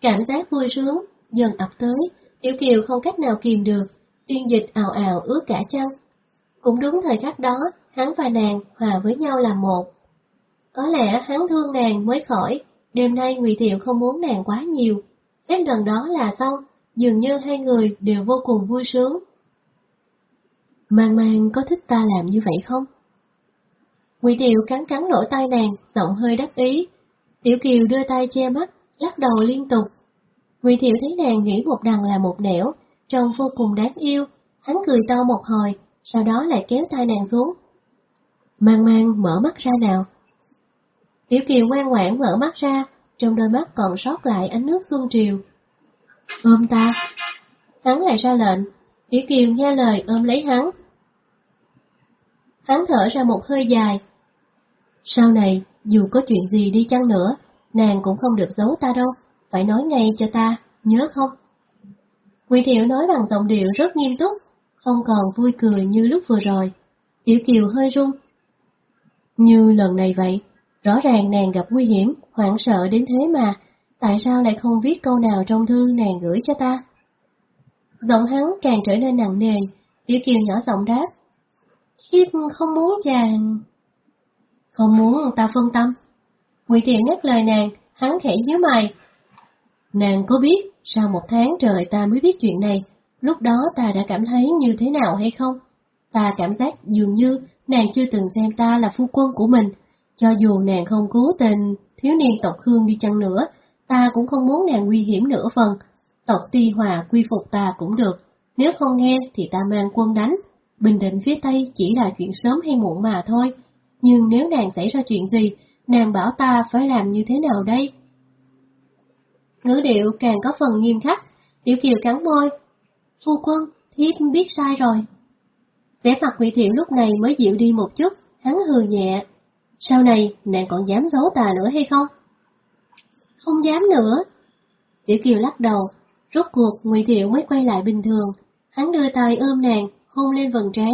Cảm giác vui sướng, dần ập tới, Tiểu Kiều không cách nào kìm được, tiên dịch ào ào ướt cả chân. Cũng đúng thời khắc đó, hắn và nàng hòa với nhau là một. Có lẽ hắn thương nàng mới khỏi, đêm nay Ngụy Thiệu không muốn nàng quá nhiều. Hết lần đó là xong, dường như hai người đều vô cùng vui sướng. Mang mang có thích ta làm như vậy không? Ngụy thiệu cắn cắn lỗ tai nàng, giọng hơi đắc ý. Tiểu Kiều đưa tay che mắt, lắc đầu liên tục. Ngụy Thiệu thấy nàng nghĩ một đằng là một nẻo, trông vô cùng đáng yêu, hắn cười to một hồi, sau đó lại kéo tay nàng xuống. Mang mang mở mắt ra nào. Tiểu Kiều ngoan ngoãn mở mắt ra, trong đôi mắt còn sót lại ánh nước xuân triều. Ôm ta. Hắn lại ra lệnh, Tiểu Kiều nghe lời ôm lấy hắn. Hắn thở ra một hơi dài, Sau này, dù có chuyện gì đi chăng nữa, nàng cũng không được giấu ta đâu, phải nói ngay cho ta, nhớ không? Quỳ Thiệu nói bằng giọng điệu rất nghiêm túc, không còn vui cười như lúc vừa rồi. Tiểu Kiều hơi run. Như lần này vậy, rõ ràng nàng gặp nguy hiểm, hoảng sợ đến thế mà, tại sao lại không viết câu nào trong thư nàng gửi cho ta? Giọng hắn càng trở nên nặng nề, Tiểu Kiều nhỏ giọng đáp. Khiếp không muốn chàng... Không muốn ta phân tâm. Ngụy Thiện ngắt lời nàng, hắn khẽ nhíu mày. Nàng có biết sau một tháng trời ta mới biết chuyện này, lúc đó ta đã cảm thấy như thế nào hay không? Ta cảm giác dường như nàng chưa từng xem ta là phu quân của mình, cho dù nàng không cố tình thiếu niên tộc Khương đi chăng nữa, ta cũng không muốn nàng nguy hiểm nửa phần. Tộc Ti Hòa quy phục ta cũng được, nếu không nghe thì ta mang quân đánh. Bình định phía Tây chỉ là chuyện sớm hay muộn mà thôi, nhưng nếu nàng xảy ra chuyện gì, nàng bảo ta phải làm như thế nào đây? Ngữ điệu càng có phần nghiêm khắc, Tiểu Kiều cắn môi. Phu quân, thiếp biết sai rồi. Vẻ mặt Ngụy Thiệu lúc này mới dịu đi một chút, hắn hừ nhẹ. Sau này, nàng còn dám giấu ta nữa hay không? Không dám nữa. Tiểu Kiều lắc đầu, rốt cuộc Ngụy Thiệu mới quay lại bình thường. Hắn đưa tay ôm nàng, hôn lên vầng trán.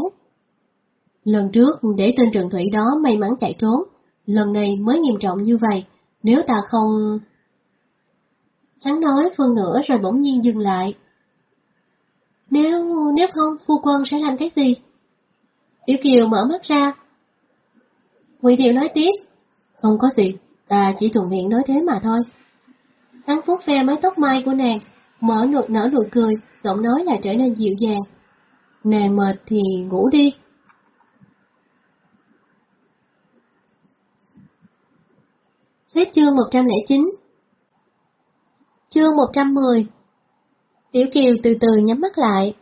Lần trước để tên Trần Thủy đó may mắn chạy trốn, lần này mới nghiêm trọng như vậy, nếu ta không... Hắn nói phân nửa rồi bỗng nhiên dừng lại. Nếu, nếu không, phu quân sẽ làm cái gì? Tiểu Kiều mở mắt ra. Ngụy Thiệu nói tiếp, không có gì, ta chỉ thuận miệng nói thế mà thôi. Hắn vuốt ve mái tóc mai của nàng, mở nụ nở nụ cười, giọng nói lại trở nên dịu dàng. Nàng mệt thì ngủ đi. Hết chương 109 Chương 110 Tiểu Kiều từ từ nhắm mắt lại.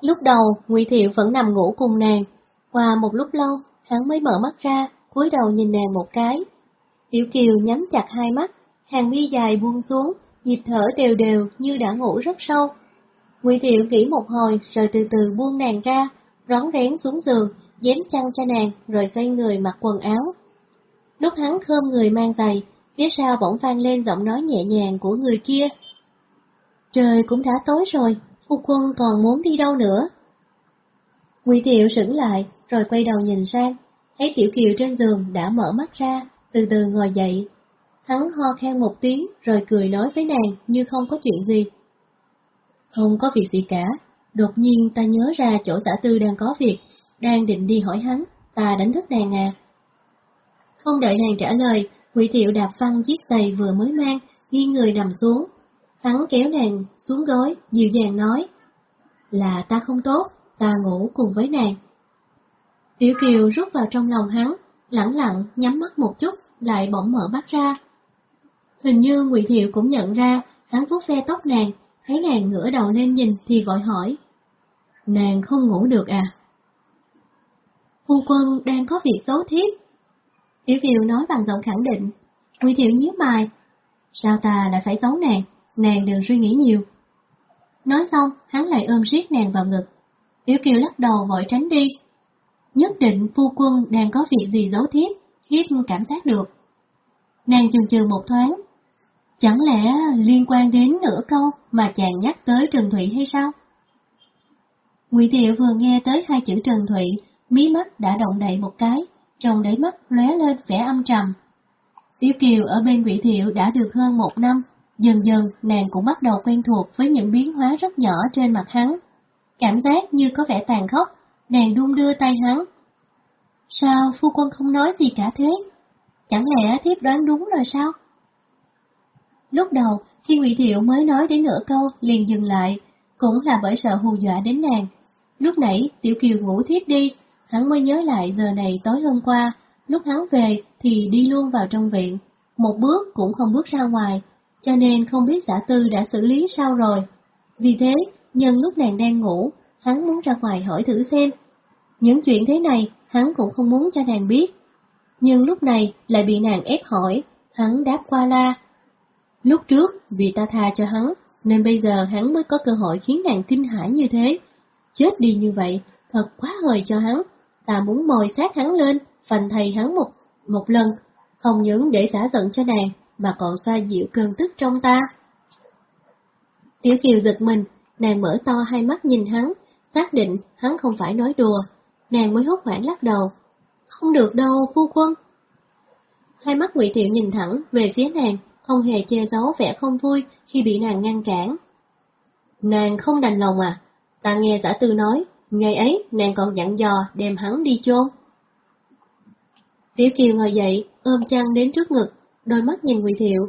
Lúc đầu, Ngụy Thiệu vẫn nằm ngủ cùng nàng. Qua một lúc lâu, hắn mới mở mắt ra, cúi đầu nhìn nàng một cái. Tiểu Kiều nhắm chặt hai mắt, hàng mi dài buông xuống, nhịp thở đều đều như đã ngủ rất sâu. Ngụy Thiệu nghĩ một hồi rồi từ từ buông nàng ra, rón rén xuống giường, dám chăn cho nàng rồi xoay người mặc quần áo. Lúc hắn khơm người mang giày, phía sau bỗng vang lên giọng nói nhẹ nhàng của người kia. Trời cũng đã tối rồi, phu quân còn muốn đi đâu nữa? Ngụy Thiệu sững lại, rồi quay đầu nhìn sang, thấy Tiểu Kiều trên giường đã mở mắt ra, từ từ ngồi dậy. Hắn ho khen một tiếng, rồi cười nói với nàng như không có chuyện gì. Không có việc gì cả, đột nhiên ta nhớ ra chỗ xã tư đang có việc, đang định đi hỏi hắn, ta đánh thức nàng à. Không đợi nàng trả lời, Ngụy Thiệu đạp văng chiếc giày vừa mới mang, nghiêng người nằm xuống. Hắn kéo nàng xuống gối, dịu dàng nói, là ta không tốt, ta ngủ cùng với nàng. Tiểu Kiều rút vào trong lòng hắn, lẳng lặng nhắm mắt một chút, lại bỗng mở mắt ra. Hình như Ngụy Thiệu cũng nhận ra, hắn vuốt ve tóc nàng, thấy nàng ngửa đầu lên nhìn thì vội hỏi. Nàng không ngủ được à? Phu quân đang có việc xấu thiếp. Tiểu Kiều nói bằng giọng khẳng định. Ngụy Thiệu nhíu mày. Sao ta lại phải giấu nàng? Nàng đừng suy nghĩ nhiều. Nói xong, hắn lại ôm riết nàng vào ngực. Tiểu Kiều lắc đầu vội tránh đi. Nhất định phu quân đang có việc gì giấu thiếp, thiếp cảm giác được. Nàng chừng chừng một thoáng. Chẳng lẽ liên quan đến nửa câu mà chàng nhắc tới Trần Thụy hay sao? Ngụy Thiệu vừa nghe tới hai chữ Trần Thụy, mí mắt đã động đậy một cái, trong đáy mắt lóe lên vẻ âm trầm. Tiểu Kiều ở bên Ngụy Thiệu đã được hơn một năm, dần dần nàng cũng bắt đầu quen thuộc với những biến hóa rất nhỏ trên mặt hắn. Cảm giác như có vẻ tàn khốc, nàng đung đưa tay hắn. Sao phu quân không nói gì cả thế? Chẳng lẽ thiếp đoán đúng rồi sao? Lúc đầu, khi Ngụy Thiệu mới nói đến nửa câu liền dừng lại, cũng là bởi sợ hù dọa đến nàng. Lúc nãy Tiểu Kiều ngủ thiếp đi, hắn mới nhớ lại giờ này tối hôm qua, lúc hắn về thì đi luôn vào trong viện, một bước cũng không bước ra ngoài, cho nên không biết giả tư đã xử lý sao rồi. Vì thế, nhân lúc nàng đang ngủ, hắn muốn ra ngoài hỏi thử xem. Những chuyện thế này, hắn cũng không muốn cho nàng biết. Nhưng lúc này lại bị nàng ép hỏi, hắn đáp qua la. Lúc trước, vì ta tha cho hắn, nên bây giờ hắn mới có cơ hội khiến nàng kinh hãi như thế. Chết đi như vậy, thật quá hời cho hắn. Ta muốn mồi sát hắn lên, phành thầy hắn một một lần, không những để xả giận cho nàng, mà còn xoa dịu cơn tức trong ta. Tiểu Kiều giật mình, nàng mở to hai mắt nhìn hắn, xác định hắn không phải nói đùa. Nàng mới hốt hoảng lắc đầu. Không được đâu, phu quân. Hai mắt Ngụy Thiệu nhìn thẳng về phía nàng, không hề che giấu vẻ không vui khi bị nàng ngăn cản. Nàng không đành lòng à? Ta nghe giả tư nói, ngày ấy nàng còn dặn dò đem hắn đi chôn. Tiểu Kiều ngồi dậy, ôm chăn đến trước ngực, đôi mắt nhìn Ngụy Thiệu.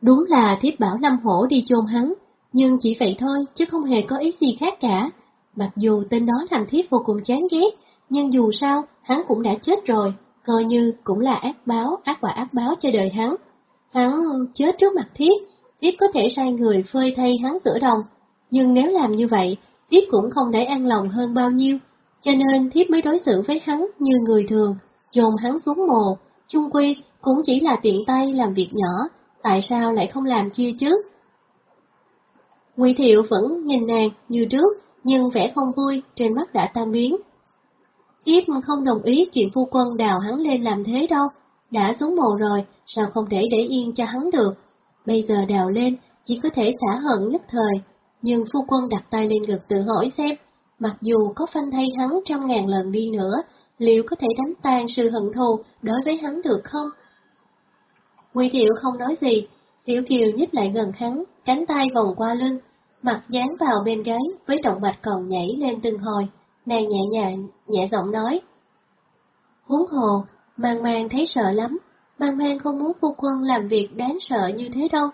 Đúng là thiếp bảo Lâm Hổ đi chôn hắn, nhưng chỉ vậy thôi chứ không hề có ý gì khác cả. Mặc dù tên đó làm thiếp vô cùng chán ghét, nhưng dù sao hắn cũng đã chết rồi, coi như cũng là ác báo, ác quả ác báo cho đời hắn. Hắn chết trước mặt thiếp, thiếp có thể sai người phơi thay hắn giữa đồng, nhưng nếu làm như vậy, thiếp cũng không để an lòng hơn bao nhiêu, cho nên thiếp mới đối xử với hắn như người thường, dồn hắn xuống mồ, chung quy cũng chỉ là tiện tay làm việc nhỏ, tại sao lại không làm kia chứ? Ngụy Thiệu vẫn nhìn nàng như trước, nhưng vẻ không vui trên mắt đã tan biến. Thiếp không đồng ý chuyện phu quân đào hắn lên làm thế đâu, đã xuống mồ rồi, sao không thể để yên cho hắn được. Bây giờ đào lên, chỉ có thể xả hận nhất thời, nhưng phu quân đặt tay lên ngực tự hỏi xem, mặc dù có phanh thay hắn trăm ngàn lần đi nữa, liệu có thể đánh tan sự hận thù đối với hắn được không? Nguy Thiệu không nói gì, Tiểu Kiều nhích lại gần hắn, cánh tay vòng qua lưng, mặt dán vào bên gáy với động mạch còn nhảy lên từng hồi, nàng nhẹ nhàng, nhẹ giọng nói. Huống hồ, mang mang thấy sợ lắm, mang mang không muốn phu quân làm việc đáng sợ như thế đâu.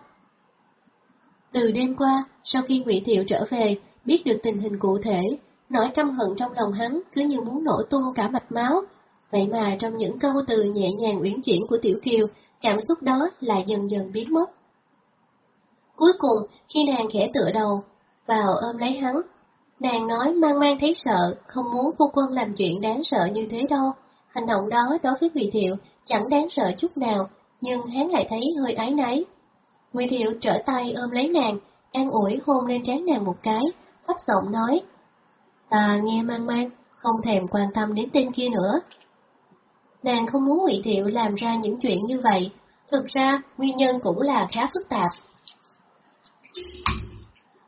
Từ đêm qua, sau khi Ngụy Thiệu trở về, biết được tình hình cụ thể, nỗi căm hận trong lòng hắn cứ như muốn nổ tung cả mạch máu. Vậy mà trong những câu từ nhẹ nhàng uyển chuyển của Tiểu Kiều, cảm xúc đó lại dần dần biến mất. Cuối cùng, khi nàng khẽ tựa đầu, vào ôm lấy hắn, nàng nói mang mang thấy sợ, không muốn phu quân làm chuyện đáng sợ như thế đâu. Hành động đó đối với Ngụy Thiệu chẳng đáng sợ chút nào, nhưng hắn lại thấy hơi ái náy. Ngụy Thiệu trở tay ôm lấy nàng, an ủi hôn lên trán nàng một cái, thấp giọng nói. Ta nghe mang mang, không thèm quan tâm đến tên kia nữa. Nàng không muốn Ngụy Thiệu làm ra những chuyện như vậy, thực ra nguyên nhân cũng là khá phức tạp.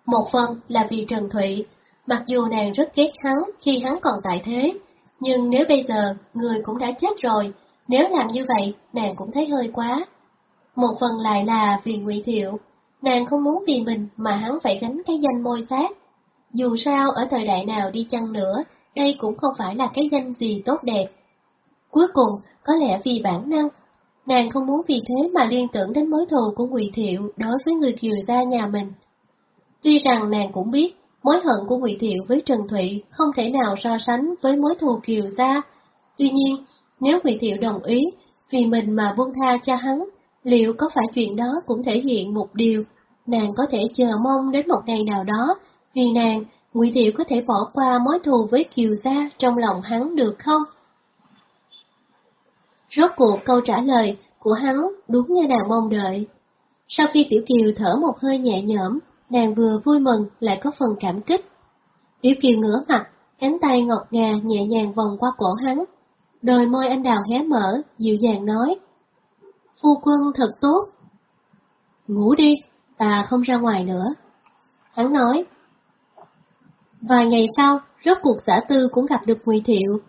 Một phần là vì Trần Thụy, mặc dù nàng rất ghét hắn khi hắn còn tại thế, nhưng nếu bây giờ người cũng đã chết rồi, nếu làm như vậy nàng cũng thấy hơi quá. Một phần lại là vì Ngụy Thiệu, nàng không muốn vì mình mà hắn phải gánh cái danh môi sát. Dù sao ở thời đại nào đi chăng nữa, đây cũng không phải là cái danh gì tốt đẹp. Cuối cùng, có lẽ vì bản năng, nàng không muốn vì thế mà liên tưởng đến mối thù của Ngụy Thiệu đối với người kiều gia nhà mình. Tuy rằng nàng cũng biết, mối hận của Ngụy Thiệu với Trần Thụy không thể nào so sánh với mối thù kiều gia. Tuy nhiên, nếu Ngụy Thiệu đồng ý vì mình mà buông tha cho hắn, liệu có phải chuyện đó cũng thể hiện một điều, nàng có thể chờ mong đến một ngày nào đó, vì nàng, Ngụy Thiệu có thể bỏ qua mối thù với Kiều Gia trong lòng hắn được không? Rốt cuộc câu trả lời của hắn đúng như nàng mong đợi. Sau khi Tiểu Kiều thở một hơi nhẹ nhõm, nàng vừa vui mừng lại có phần cảm kích. Tiểu Kiều ngửa mặt, cánh tay ngọc ngà nhẹ nhàng vòng qua cổ hắn. Đôi môi anh đào hé mở, dịu dàng nói. Phu quân thật tốt. Ngủ đi, ta không ra ngoài nữa. Hắn nói. Vài ngày sau, rốt cuộc giả tư cũng gặp được Ngụy Thiệu.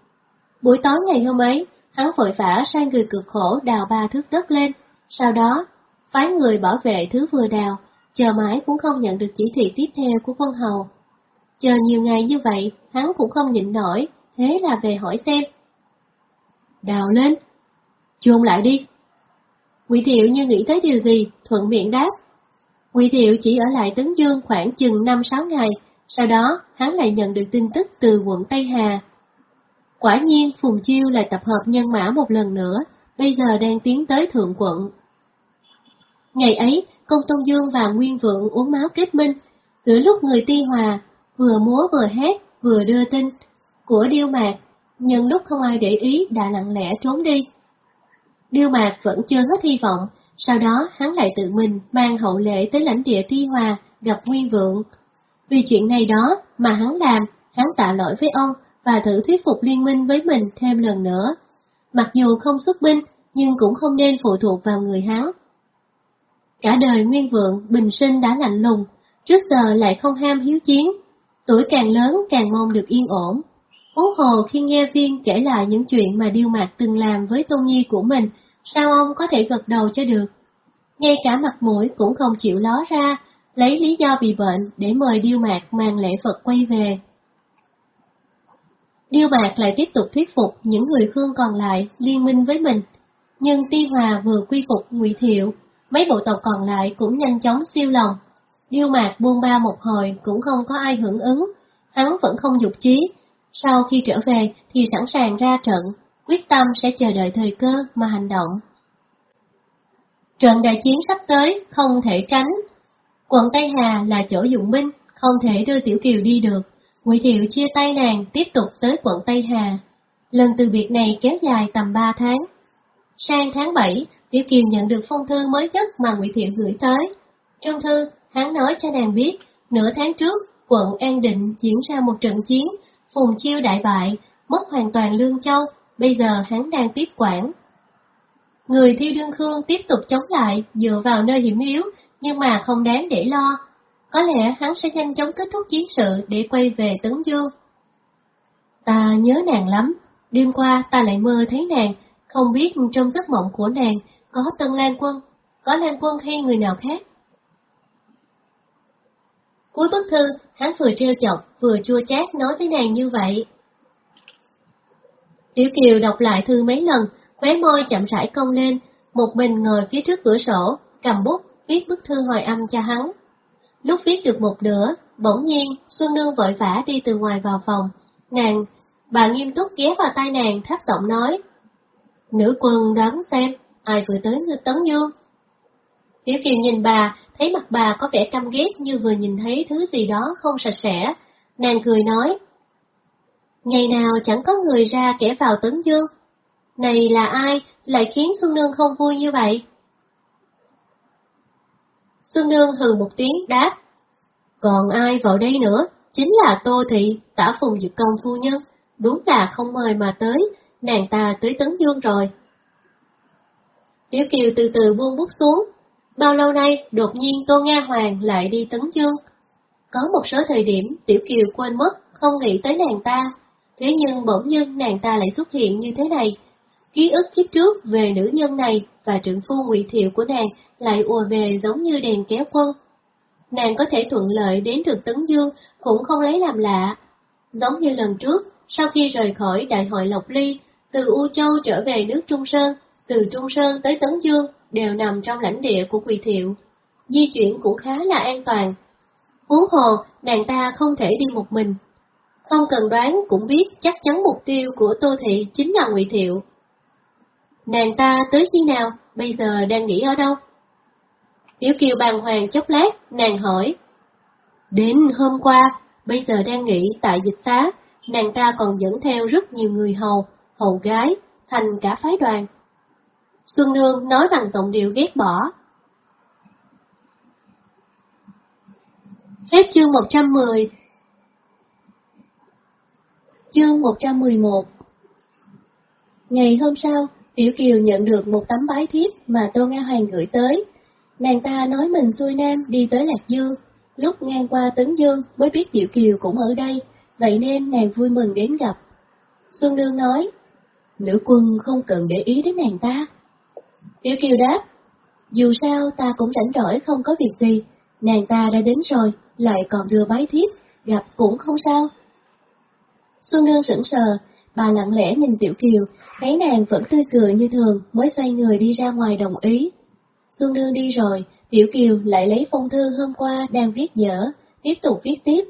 Buổi tối ngày hôm ấy, hắn vội vã sai người cực khổ đào ba thước đất lên, sau đó phái người bảo vệ thứ vừa đào, chờ mãi cũng không nhận được chỉ thị tiếp theo của quân hầu. Chờ nhiều ngày như vậy, hắn cũng không nhịn nổi, thế là về hỏi xem. Đào lên, chôn lại đi. Quỷ Thiệu như nghĩ tới điều gì, thuận miệng đáp. Quỷ Thiệu chỉ ở lại Tấn Dương khoảng chừng 5-6 ngày, sau đó hắn lại nhận được tin tức từ quận Tây Hà. Quả nhiên Phùng Chiêu lại tập hợp nhân mã một lần nữa, bây giờ đang tiến tới thượng quận. Ngày ấy, Công Tôn Dương và Nguyên Vượng uống máu kết minh, giữa lúc người ti hòa, vừa múa vừa hát, vừa đưa tin, của Điêu Mạc, nhân lúc không ai để ý đã lặng lẽ trốn đi. Điêu Mạc vẫn chưa hết hy vọng, sau đó hắn lại tự mình mang hậu lễ tới lãnh địa Ti Hòa gặp Nguyên Vượng. Vì chuyện này đó mà hắn làm, hắn tạ lỗi với ông và thử thuyết phục liên minh với mình thêm lần nữa. Mặc dù không xuất binh, nhưng cũng không nên phụ thuộc vào người hắn. Cả đời nguyên vượng, bình sinh đã lạnh lùng, trước giờ lại không ham hiếu chiến. Tuổi càng lớn càng mong được yên ổn. Huống hồ khi nghe viên kể lại những chuyện mà Điêu Mạc từng làm với Tôn Nhi của mình, sao ông có thể gật đầu cho được? Ngay cả mặt mũi cũng không chịu ló ra, lấy lý do bị bệnh để mời Điêu Mạc mang lễ vật quay về. Điêu Mạc lại tiếp tục thuyết phục những người Khương còn lại liên minh với mình, nhưng Ti Hòa vừa quy phục Ngụy Thiệu, mấy bộ tộc còn lại cũng nhanh chóng siêu lòng. Điêu Mạc buông ba một hồi cũng không có ai hưởng ứng, hắn vẫn không dục chí. Sau khi trở về thì sẵn sàng ra trận, quyết tâm sẽ chờ đợi thời cơ mà hành động. Trận đại chiến sắp tới không thể tránh. Quận Tây Hà là chỗ dụng binh, không thể đưa Tiểu Kiều đi được. Ngụy Thiệu chia tay nàng tiếp tục tới quận Tây Hà. Lần từ biệt này kéo dài tầm 3 tháng. Sang tháng 7, Tiểu Kiều nhận được phong thư mới nhất mà Ngụy Thiệu gửi tới. Trong thư, hắn nói cho nàng biết, nửa tháng trước, quận An Định diễn ra một trận chiến, Phùng Chiêu đại bại, mất hoàn toàn Lương Châu, bây giờ hắn đang tiếp quản. Người thiêu đương khương tiếp tục chống lại, dựa vào nơi hiểm yếu, nhưng mà không đáng để lo. Có lẽ hắn sẽ nhanh chóng kết thúc chiến sự để quay về Tấn Dương. Ta nhớ nàng lắm, đêm qua ta lại mơ thấy nàng, không biết trong giấc mộng của nàng có Tân Lan Quân, có Lan Quân hay người nào khác. Cuối bức thư, hắn vừa treo chọc, vừa chua chát nói với nàng như vậy. Tiểu Kiều đọc lại thư mấy lần, khóe môi chậm rãi cong lên, một mình ngồi phía trước cửa sổ, cầm bút, viết bức thư hồi âm cho hắn. Lúc viết được một nửa, bỗng nhiên, Xuân Nương vội vã đi từ ngoài vào phòng. Nàng, bà nghiêm túc ghé vào tai nàng thấp giọng nói. Nữ quân đoán xem, ai vừa tới ngư Tấn Dương? Tiểu Kiều nhìn bà, thấy mặt bà có vẻ căm ghét như vừa nhìn thấy thứ gì đó không sạch sẽ. Nàng cười nói. Ngày nào chẳng có người ra kẻ vào Tấn Dương. Này là ai, lại khiến Xuân Nương không vui như vậy? Xuân Nương hừ một tiếng đáp. Còn ai vào đây nữa? Chính là Tô Thị, tả phùng dực công phu nhân. Đúng là không mời mà tới, nàng ta tới Tấn Dương rồi. Tiểu Kiều từ từ buông bút xuống. Bao lâu nay, đột nhiên Tô Nga Hoàng lại đi Tấn Dương. Có một số thời điểm Tiểu Kiều quên mất, không nghĩ tới nàng ta. Thế nhưng bỗng nhiên nàng ta lại xuất hiện như thế này. Ký ức kiếp trước về nữ nhân này và trưởng phu ngụy thiệu của nàng lại ùa về giống như đèn kéo quân. Nàng có thể thuận lợi đến được Tấn Dương cũng không lấy làm lạ. Giống như lần trước, sau khi rời khỏi Đại hội Lộc Ly, từ U Châu trở về nước Trung Sơn, từ Trung Sơn tới Tấn Dương đều nằm trong lãnh địa của Quỳ Thiệu. Di chuyển cũng khá là an toàn. Huống hồ, nàng ta không thể đi một mình. Không cần đoán cũng biết chắc chắn mục tiêu của Tô Thị chính là Ngụy Thiệu. Nàng ta tới khi nào, bây giờ đang nghỉ ở đâu? Tiểu Kiều bàng hoàng chốc lát, nàng hỏi. Đến hôm qua, bây giờ đang nghỉ tại dịch xá, nàng ta còn dẫn theo rất nhiều người hầu, hầu gái, thành cả phái đoàn. Xuân Nương nói bằng giọng điệu ghét bỏ. Hết chương 110 Chương 111 Ngày hôm sau, Tiểu Kiều nhận được một tấm bái thiếp mà Tô Nga Hoàng gửi tới. Nàng ta nói mình xuôi Nam đi tới Lạc Dương, lúc ngang qua Tấn Dương mới biết Tiểu Kiều cũng ở đây, vậy nên nàng vui mừng đến gặp. Xuân Nương nói, nữ quân không cần để ý đến nàng ta. Tiểu Kiều đáp, dù sao ta cũng rảnh rỗi không có việc gì, nàng ta đã đến rồi, lại còn đưa bái thiếp, gặp cũng không sao. Xuân Nương sững sờ, bà lặng lẽ nhìn Tiểu Kiều, thấy nàng vẫn tươi cười như thường mới xoay người đi ra ngoài đồng ý. Xuân Nương đi rồi, Tiểu Kiều lại lấy phong thư hôm qua đang viết dở, tiếp tục viết tiếp.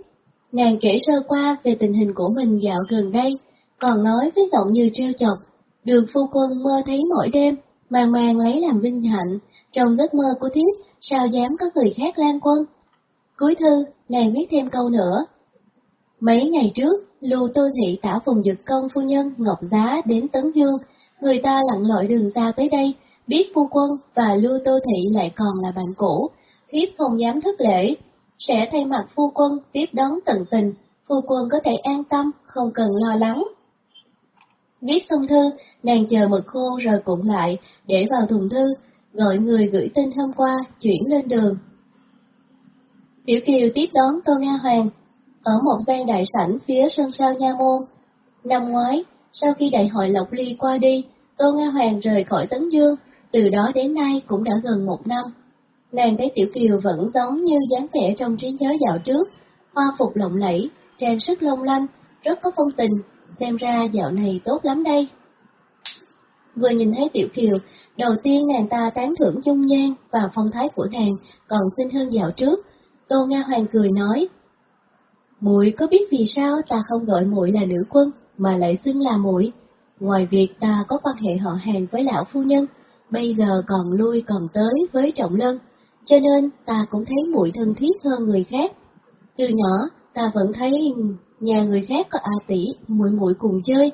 Nàng kể sơ qua về tình hình của mình dạo gần đây, còn nói với giọng như treo chọc, đường phu quân mơ thấy mỗi đêm, màng màng lấy làm vinh hạnh, trong giấc mơ của thiếp, sao dám có người khác lan quân. Cuối thư, nàng viết thêm câu nữa. Mấy ngày trước, Lưu Tô Thị tả phùng dực công phu nhân Ngọc Giá đến Tấn Dương, người ta lặn lội đường ra tới đây, biết phu quân và Lưu Tô Thị lại còn là bạn cũ, thiếp không dám thất lễ, sẽ thay mặt phu quân tiếp đón tận tình, phu quân có thể an tâm, không cần lo lắng. Viết xong thư, nàng chờ mực khô rồi cuộn lại, để vào thùng thư, gọi người gửi tin hôm qua, chuyển lên đường. Tiểu Kiều tiếp đón Tô Nga Hoàng, ở một gian đại sảnh phía sân sau nha môn. Năm ngoái, sau khi đại hội Lộc Ly qua đi, Tô Nga Hoàng rời khỏi Tấn Dương, từ đó đến nay cũng đã gần một năm. Nàng thấy Tiểu Kiều vẫn giống như dáng vẻ trong trí nhớ dạo trước, hoa phục lộng lẫy, trang sức long lanh, rất có phong tình, xem ra dạo này tốt lắm đây. Vừa nhìn thấy Tiểu Kiều, đầu tiên nàng ta tán thưởng dung nhan và phong thái của nàng còn xinh hơn dạo trước. Tô Nga Hoàng cười nói, muội có biết vì sao ta không gọi muội là nữ quân, mà lại xưng là muội? Ngoài việc ta có quan hệ họ hàng với lão phu nhân, bây giờ còn lui còn tới với trọng lân, cho nên ta cũng thấy muội thân thiết hơn người khác. Từ nhỏ, ta vẫn thấy nhà người khác có a tỷ, muội muội cùng chơi.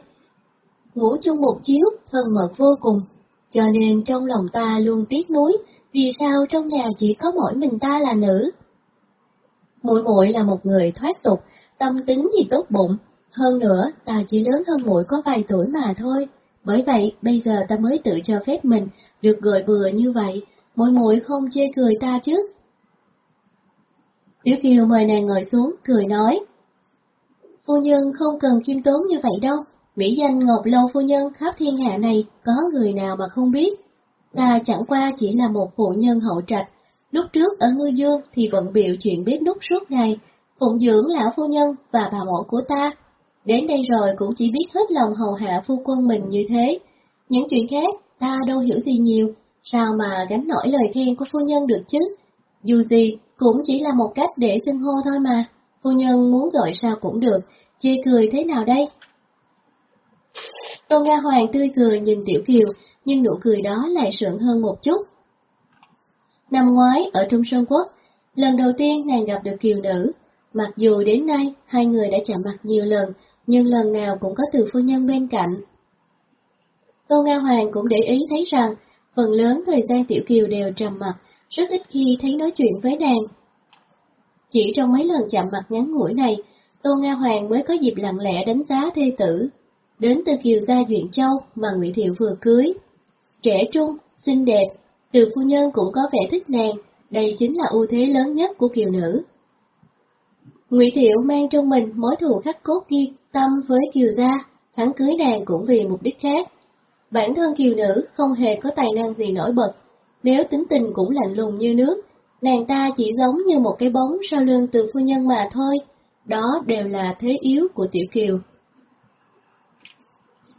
Ngủ chung một chiếu, thân mật vô cùng, cho nên trong lòng ta luôn tiếc nuối, vì sao trong nhà chỉ có mỗi mình ta là nữ. Muội muội là một người thoát tục, tâm tính thì tốt bụng, hơn nữa ta chỉ lớn hơn muội có vài tuổi mà thôi. Bởi vậy, bây giờ ta mới tự cho phép mình được gọi bừa như vậy, muội muội không chê cười ta chứ. Tiểu Kiều mời nàng ngồi xuống, cười nói. Phu nhân không cần khiêm tốn như vậy đâu, mỹ danh Ngọc Lâu phu nhân khắp thiên hạ này có người nào mà không biết. Ta chẳng qua chỉ là một phụ nhân hậu trạch, lúc trước ở Ngư Dương thì bận biểu chuyện bếp nút suốt ngày, phụng dưỡng lão phu nhân và bà mẫu của ta. Đến đây rồi cũng chỉ biết hết lòng hầu hạ phu quân mình như thế. Những chuyện khác ta đâu hiểu gì nhiều, sao mà gánh nổi lời khen của phu nhân được chứ? Dù gì, cũng chỉ là một cách để xưng hô thôi mà, phu nhân muốn gọi sao cũng được, chê cười thế nào đây? Tô Nga Hoàng tươi cười nhìn Tiểu Kiều, nhưng nụ cười đó lại sượng hơn một chút. Năm ngoái ở Trung Sơn Quốc, lần đầu tiên nàng gặp được Kiều nữ, mặc dù đến nay hai người đã chạm mặt nhiều lần, nhưng lần nào cũng có từ phu nhân bên cạnh. Tô Nga Hoàng cũng để ý thấy rằng, phần lớn thời gian Tiểu Kiều đều trầm mặt, rất ít khi thấy nói chuyện với nàng. Chỉ trong mấy lần chạm mặt ngắn ngủi này, Tô Nga Hoàng mới có dịp lặng lẽ đánh giá thê tử, đến từ Kiều Gia Duyện Châu mà Ngụy Thiệu vừa cưới. Trẻ trung, xinh đẹp, từ phu nhân cũng có vẻ thích nàng, đây chính là ưu thế lớn nhất của Kiều nữ. Ngụy Thiệu mang trong mình mối thù khắc cốt ghi tâm với Kiều Gia, hắn cưới nàng cũng vì mục đích khác. Bản thân Kiều nữ không hề có tài năng gì nổi bật, nếu tính tình cũng lạnh lùng như nước, nàng ta chỉ giống như một cái bóng sau lưng từ phu nhân mà thôi, đó đều là thế yếu của Tiểu Kiều.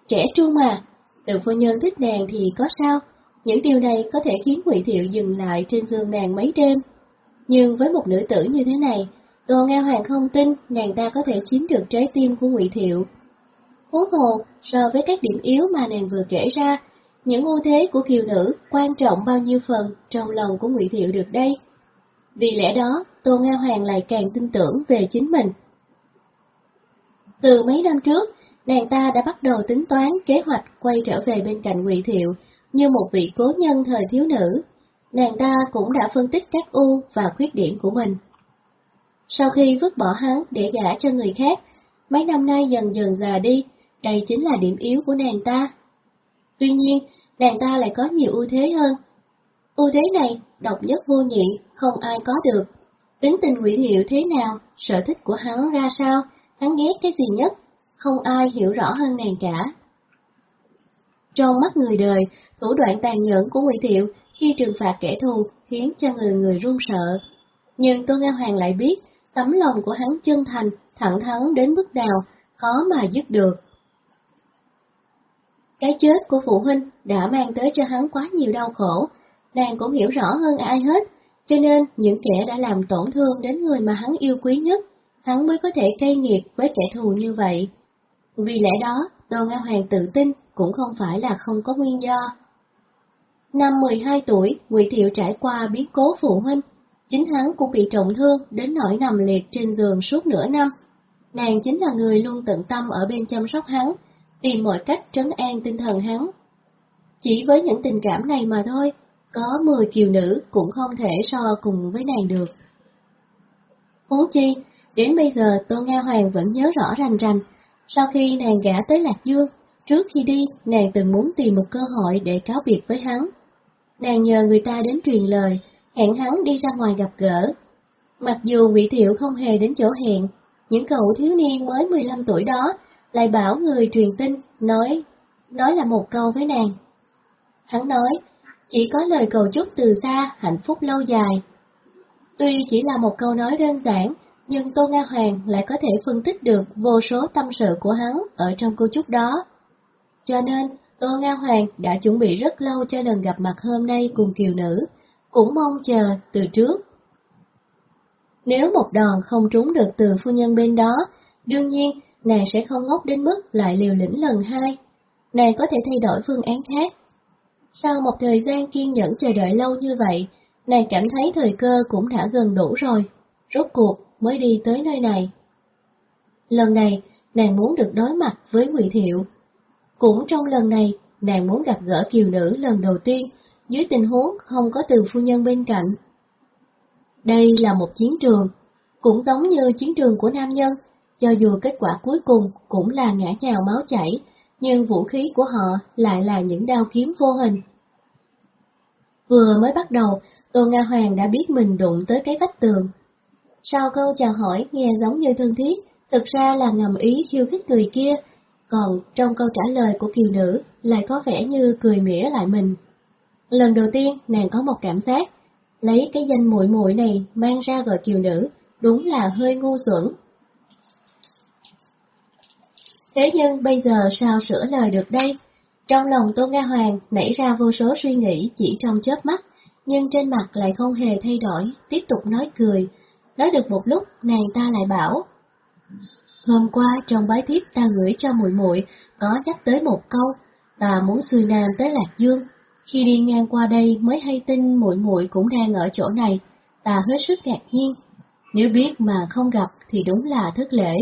Trẻ trung mà, từ phu nhân thích nàng thì có sao, những điều này có thể khiến Ngụy Thiệu dừng lại trên giường nàng mấy đêm. Nhưng với một nữ tử như thế này, Tô Nga Hoàng không tin nàng ta có thể chiếm được trái tim của Ngụy Thiệu. Huống hồ, so với các điểm yếu mà nàng vừa kể ra, những ưu thế của kiều nữ quan trọng bao nhiêu phần trong lòng của Ngụy Thiệu được đây. Vì lẽ đó, Tô Nga Hoàng lại càng tin tưởng về chính mình. Từ mấy năm trước, nàng ta đã bắt đầu tính toán kế hoạch quay trở về bên cạnh Ngụy Thiệu như một vị cố nhân thời thiếu nữ. Nàng ta cũng đã phân tích các ưu và khuyết điểm của mình. Sau khi vứt bỏ hắn để gả cho người khác, mấy năm nay dần dần già đi, đây chính là điểm yếu của nàng ta. Tuy nhiên, nàng ta lại có nhiều ưu thế hơn. Ưu thế này, độc nhất vô nhị, không ai có được. Tính tình quỷ hiệu thế nào, sở thích của hắn ra sao, hắn ghét cái gì nhất, không ai hiểu rõ hơn nàng cả. Trong mắt người đời, thủ đoạn tàn nhẫn của Ngụy Thiệu khi trừng phạt kẻ thù khiến cho người người run sợ. Nhưng Tô Nga Hoàng lại biết, tấm lòng của hắn chân thành, thẳng thắn đến mức nào, khó mà dứt được. Cái chết của phụ huynh đã mang tới cho hắn quá nhiều đau khổ, nàng cũng hiểu rõ hơn ai hết, cho nên những kẻ đã làm tổn thương đến người mà hắn yêu quý nhất, hắn mới có thể cay nghiệt với kẻ thù như vậy. Vì lẽ đó, Tô Nga Hoàng tự tin cũng không phải là không có nguyên do. Năm 12 tuổi, Ngụy Thiệu trải qua biến cố phụ huynh, chính hắn cũng bị trọng thương đến nỗi nằm liệt trên giường suốt nửa năm. Nàng chính là người luôn tận tâm ở bên chăm sóc hắn, tìm mọi cách trấn an tinh thần hắn. Chỉ với những tình cảm này mà thôi, có 10 kiều nữ cũng không thể so cùng với nàng được. Huống chi, đến bây giờ Tô Nga Hoàng vẫn nhớ rõ rành rành, sau khi nàng gả tới Lạc Dương, Trước khi đi, nàng từng muốn tìm một cơ hội để cáo biệt với hắn. Nàng nhờ người ta đến truyền lời, hẹn hắn đi ra ngoài gặp gỡ. Mặc dù Ngụy Thiệu không hề đến chỗ hẹn, những cậu thiếu niên mới 15 tuổi đó lại bảo người truyền tin, nói, nói là một câu với nàng. Hắn nói, chỉ có lời cầu chúc từ xa, hạnh phúc lâu dài. Tuy chỉ là một câu nói đơn giản, nhưng Tô Nga Hoàng lại có thể phân tích được vô số tâm sự của hắn ở trong câu chúc đó. Cho nên, Tô Nga Hoàng đã chuẩn bị rất lâu cho lần gặp mặt hôm nay cùng kiều nữ, cũng mong chờ từ trước. Nếu một đòn không trúng được từ phu nhân bên đó, đương nhiên nàng sẽ không ngốc đến mức lại liều lĩnh lần hai. Nàng có thể thay đổi phương án khác. Sau một thời gian kiên nhẫn chờ đợi lâu như vậy, nàng cảm thấy thời cơ cũng đã gần đủ rồi, rốt cuộc mới đi tới nơi này. Lần này, nàng muốn được đối mặt với Ngụy Thiệu. Cũng trong lần này, nàng muốn gặp gỡ kiều nữ lần đầu tiên, dưới tình huống không có từ phu nhân bên cạnh. Đây là một chiến trường, cũng giống như chiến trường của nam nhân, cho dù kết quả cuối cùng cũng là ngã nhào máu chảy, nhưng vũ khí của họ lại là những đao kiếm vô hình. Vừa mới bắt đầu, Tô Nga Hoàng đã biết mình đụng tới cái vách tường. Sau câu chào hỏi nghe giống như thân thiết, thực ra là ngầm ý khiêu khích người kia, còn trong câu trả lời của kiều nữ lại có vẻ như cười mỉa lại mình. Lần đầu tiên nàng có một cảm giác, lấy cái danh muội muội này mang ra gọi kiều nữ, đúng là hơi ngu xuẩn. Thế nhưng bây giờ sao sửa lời được đây? Trong lòng Tô Nga Hoàng nảy ra vô số suy nghĩ chỉ trong chớp mắt, nhưng trên mặt lại không hề thay đổi, tiếp tục nói cười. Nói được một lúc, nàng ta lại bảo. Hôm qua trong bái thiếp ta gửi cho muội muội có nhắc tới một câu, ta muốn xuôi nam tới Lạc Dương. Khi đi ngang qua đây mới hay tin muội muội cũng đang ở chỗ này, ta hết sức ngạc nhiên. Nếu biết mà không gặp thì đúng là thất lễ,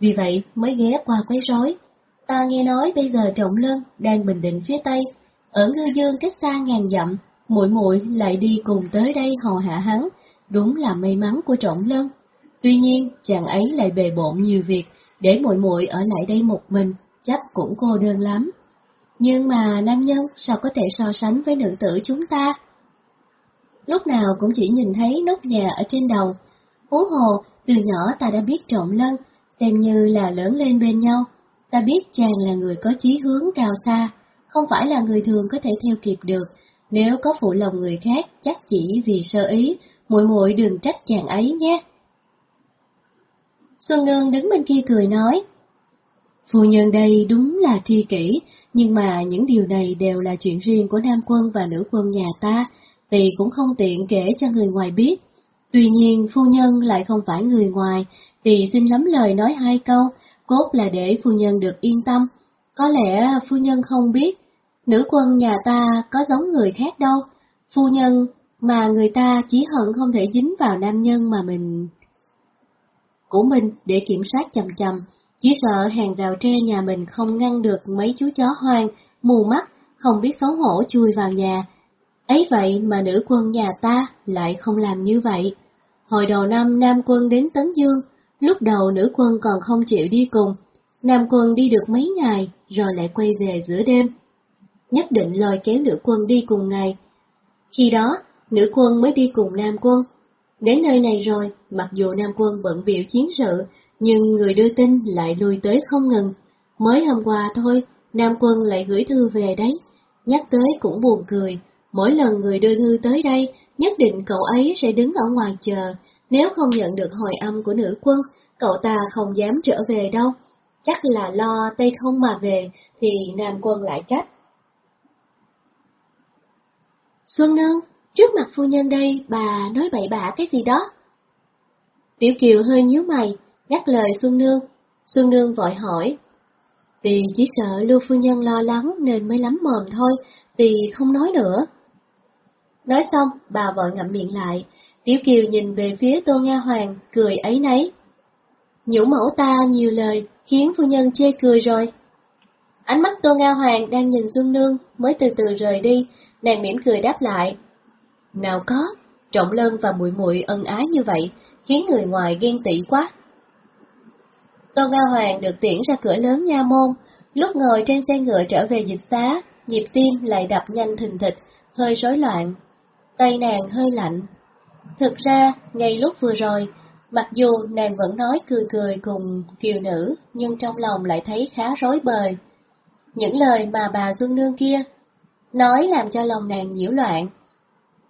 vì vậy mới ghé qua quấy rối. Ta nghe nói bây giờ Trọng Lân đang bình định phía Tây, ở ngư dương cách xa ngàn dặm, muội muội lại đi cùng tới đây hò hạ hắn, đúng là may mắn của Trọng Lân. Tuy nhiên, chàng ấy lại bề bộn nhiều việc, để muội muội ở lại đây một mình, chắc cũng cô đơn lắm. Nhưng mà nam nhân sao có thể so sánh với nữ tử chúng ta? Lúc nào cũng chỉ nhìn thấy nốt nhà ở trên đầu. Hú hồ, từ nhỏ ta đã biết Trọng Lân, xem như là lớn lên bên nhau. Ta biết chàng là người có chí hướng cao xa, không phải là người thường có thể theo kịp được. Nếu có phụ lòng người khác, chắc chỉ vì sơ ý, muội muội đừng trách chàng ấy nhé. Xuân Nương đứng bên kia cười nói, Phu nhân đây đúng là tri kỷ, nhưng mà những điều này đều là chuyện riêng của nam quân và nữ quân nhà ta, thì cũng không tiện kể cho người ngoài biết. Tuy nhiên phu nhân lại không phải người ngoài, thì xin lắm lời nói hai câu, cốt là để phu nhân được yên tâm. Có lẽ phu nhân không biết, nữ quân nhà ta có giống người khác đâu, phu nhân mà người ta chỉ hận không thể dính vào nam nhân mà mình... Của mình để kiểm soát chậm chầm, chỉ sợ hàng rào tre nhà mình không ngăn được mấy chú chó hoang, mù mắt, không biết xấu hổ chui vào nhà. Ấy vậy mà nữ quân nhà ta lại không làm như vậy. Hồi đầu năm Nam quân đến Tấn Dương, lúc đầu nữ quân còn không chịu đi cùng, Nam quân đi được mấy ngày rồi lại quay về giữa đêm. Nhất định lôi kéo nữ quân đi cùng ngày. Khi đó, nữ quân mới đi cùng Nam quân. Đến nơi này rồi, mặc dù Nam quân bận biểu chiến sự, nhưng người đưa tin lại lui tới không ngừng. Mới hôm qua thôi, Nam quân lại gửi thư về đấy. Nhắc tới cũng buồn cười, mỗi lần người đưa thư tới đây, nhất định cậu ấy sẽ đứng ở ngoài chờ. Nếu không nhận được hồi âm của nữ quân, cậu ta không dám trở về đâu. Chắc là lo tay không mà về, thì Nam quân lại trách. Xuân Nương, trước mặt phu nhân đây, bà nói bậy bạ cái gì đó? Tiểu Kiều hơi nhíu mày, ngắt lời Xuân Nương. Xuân Nương vội hỏi. Tì chỉ sợ Lưu Phu Nhân lo lắng nên mới lắm mồm thôi, Tì không nói nữa. Nói xong, bà vội ngậm miệng lại. Tiểu Kiều nhìn về phía Tô Nga Hoàng, cười ấy nấy. Nhũ mẫu ta nhiều lời, khiến phu nhân chê cười rồi. Ánh mắt Tô Nga Hoàng đang nhìn Xuân Nương mới từ từ rời đi, nàng mỉm cười đáp lại. Nào có, Trọng Lân và muội muội ân ái như vậy, khiến người ngoài ghen tị quá. Tôn Nga Hoàng được tiễn ra cửa lớn nha môn, Lúc ngồi trên xe ngựa trở về dịch xá, nhịp tim lại đập nhanh thình thịch, hơi rối loạn. Tay nàng hơi lạnh. Thực ra, ngay lúc vừa rồi, mặc dù nàng vẫn nói cười cười cùng kiều nữ, nhưng trong lòng lại thấy khá rối bời. Những lời mà bà Xuân Nương kia nói làm cho lòng nàng nhiễu loạn.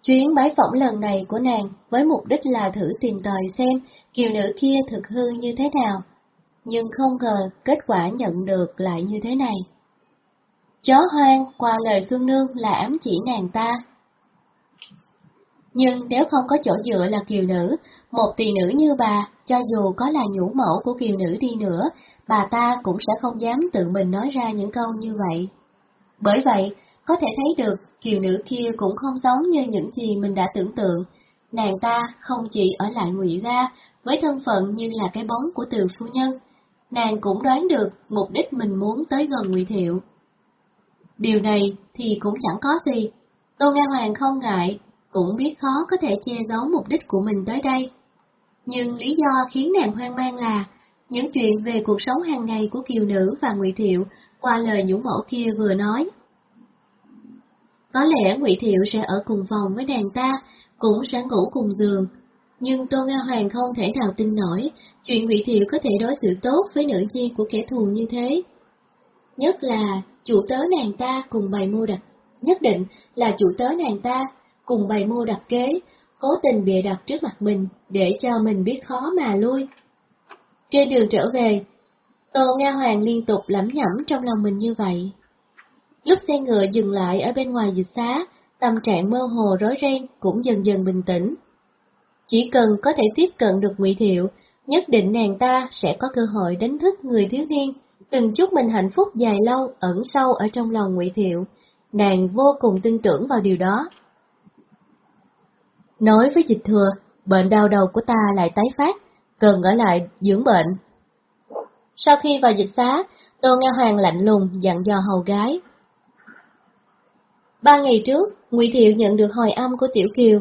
Chuyến bái phỏng lần này của nàng với mục đích là thử tìm tòi xem kiều nữ kia thực hư như thế nào, nhưng không ngờ kết quả nhận được lại như thế này. Chó hoang qua lời Xuân Nương là ám chỉ nàng ta. Nhưng nếu không có chỗ dựa là kiều nữ, một tỳ nữ như bà, cho dù có là nhũ mẫu của kiều nữ đi nữa, bà ta cũng sẽ không dám tự mình nói ra những câu như vậy. Bởi vậy, có thể thấy được kiều nữ kia cũng không giống như những gì mình đã tưởng tượng. Nàng ta không chỉ ở lại ngụy gia với thân phận như là cái bóng của từ phu nhân, nàng cũng đoán được mục đích mình muốn tới gần ngụy Thiệu. Điều này thì cũng chẳng có gì. Tô Nga Hoàng không ngại, cũng biết khó có thể che giấu mục đích của mình tới đây. Nhưng lý do khiến nàng hoang mang là những chuyện về cuộc sống hàng ngày của kiều nữ và ngụy Thiệu qua lời nhũ mẫu kia vừa nói. Có lẽ Ngụy Thiệu sẽ ở cùng phòng với nàng ta, cũng sẽ ngủ cùng giường. Nhưng Tô Nga Hoàng không thể nào tin nổi, chuyện Ngụy Thiệu có thể đối xử tốt với nữ chi của kẻ thù như thế. Nhất là chủ tớ nàng ta cùng bày mưu đặt, nhất định là chủ tớ nàng ta cùng bày mưu đặt kế, cố tình bịa đặt trước mặt mình để cho mình biết khó mà lui. Trên đường trở về, Tô Nga Hoàng liên tục lẩm nhẩm trong lòng mình như vậy. Lúc xe ngựa dừng lại ở bên ngoài dịch xá, tâm trạng mơ hồ rối ren cũng dần dần bình tĩnh. Chỉ cần có thể tiếp cận được Ngụy Thiệu, nhất định nàng ta sẽ có cơ hội đánh thức người thiếu niên, từng chút mình hạnh phúc dài lâu ẩn sâu ở trong lòng Ngụy Thiệu. Nàng vô cùng tin tưởng vào điều đó. Nói với dịch thừa, bệnh đau đầu của ta lại tái phát, cần ở lại dưỡng bệnh. Sau khi vào dịch xá, Tô Nga Hoàng lạnh lùng dặn dò hầu gái, Ba ngày trước, Ngụy Thiệu nhận được hồi âm của Tiểu Kiều.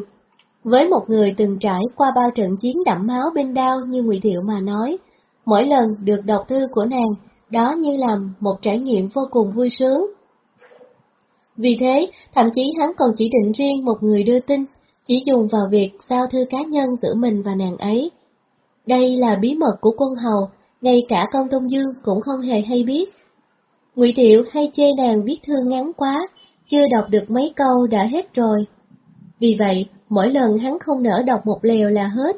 Với một người từng trải qua bao trận chiến đẫm máu bên đau như Ngụy Thiệu mà nói, mỗi lần được đọc thư của nàng, đó như là một trải nghiệm vô cùng vui sướng. Vì thế, thậm chí hắn còn chỉ định riêng một người đưa tin, chỉ dùng vào việc giao thư cá nhân giữa mình và nàng ấy. Đây là bí mật của quân hầu, ngay cả công tôn dương cũng không hề hay biết. Ngụy Thiệu hay chê nàng viết thư ngắn quá, chưa đọc được mấy câu đã hết rồi. Vì vậy, mỗi lần hắn không nỡ đọc một lèo là hết,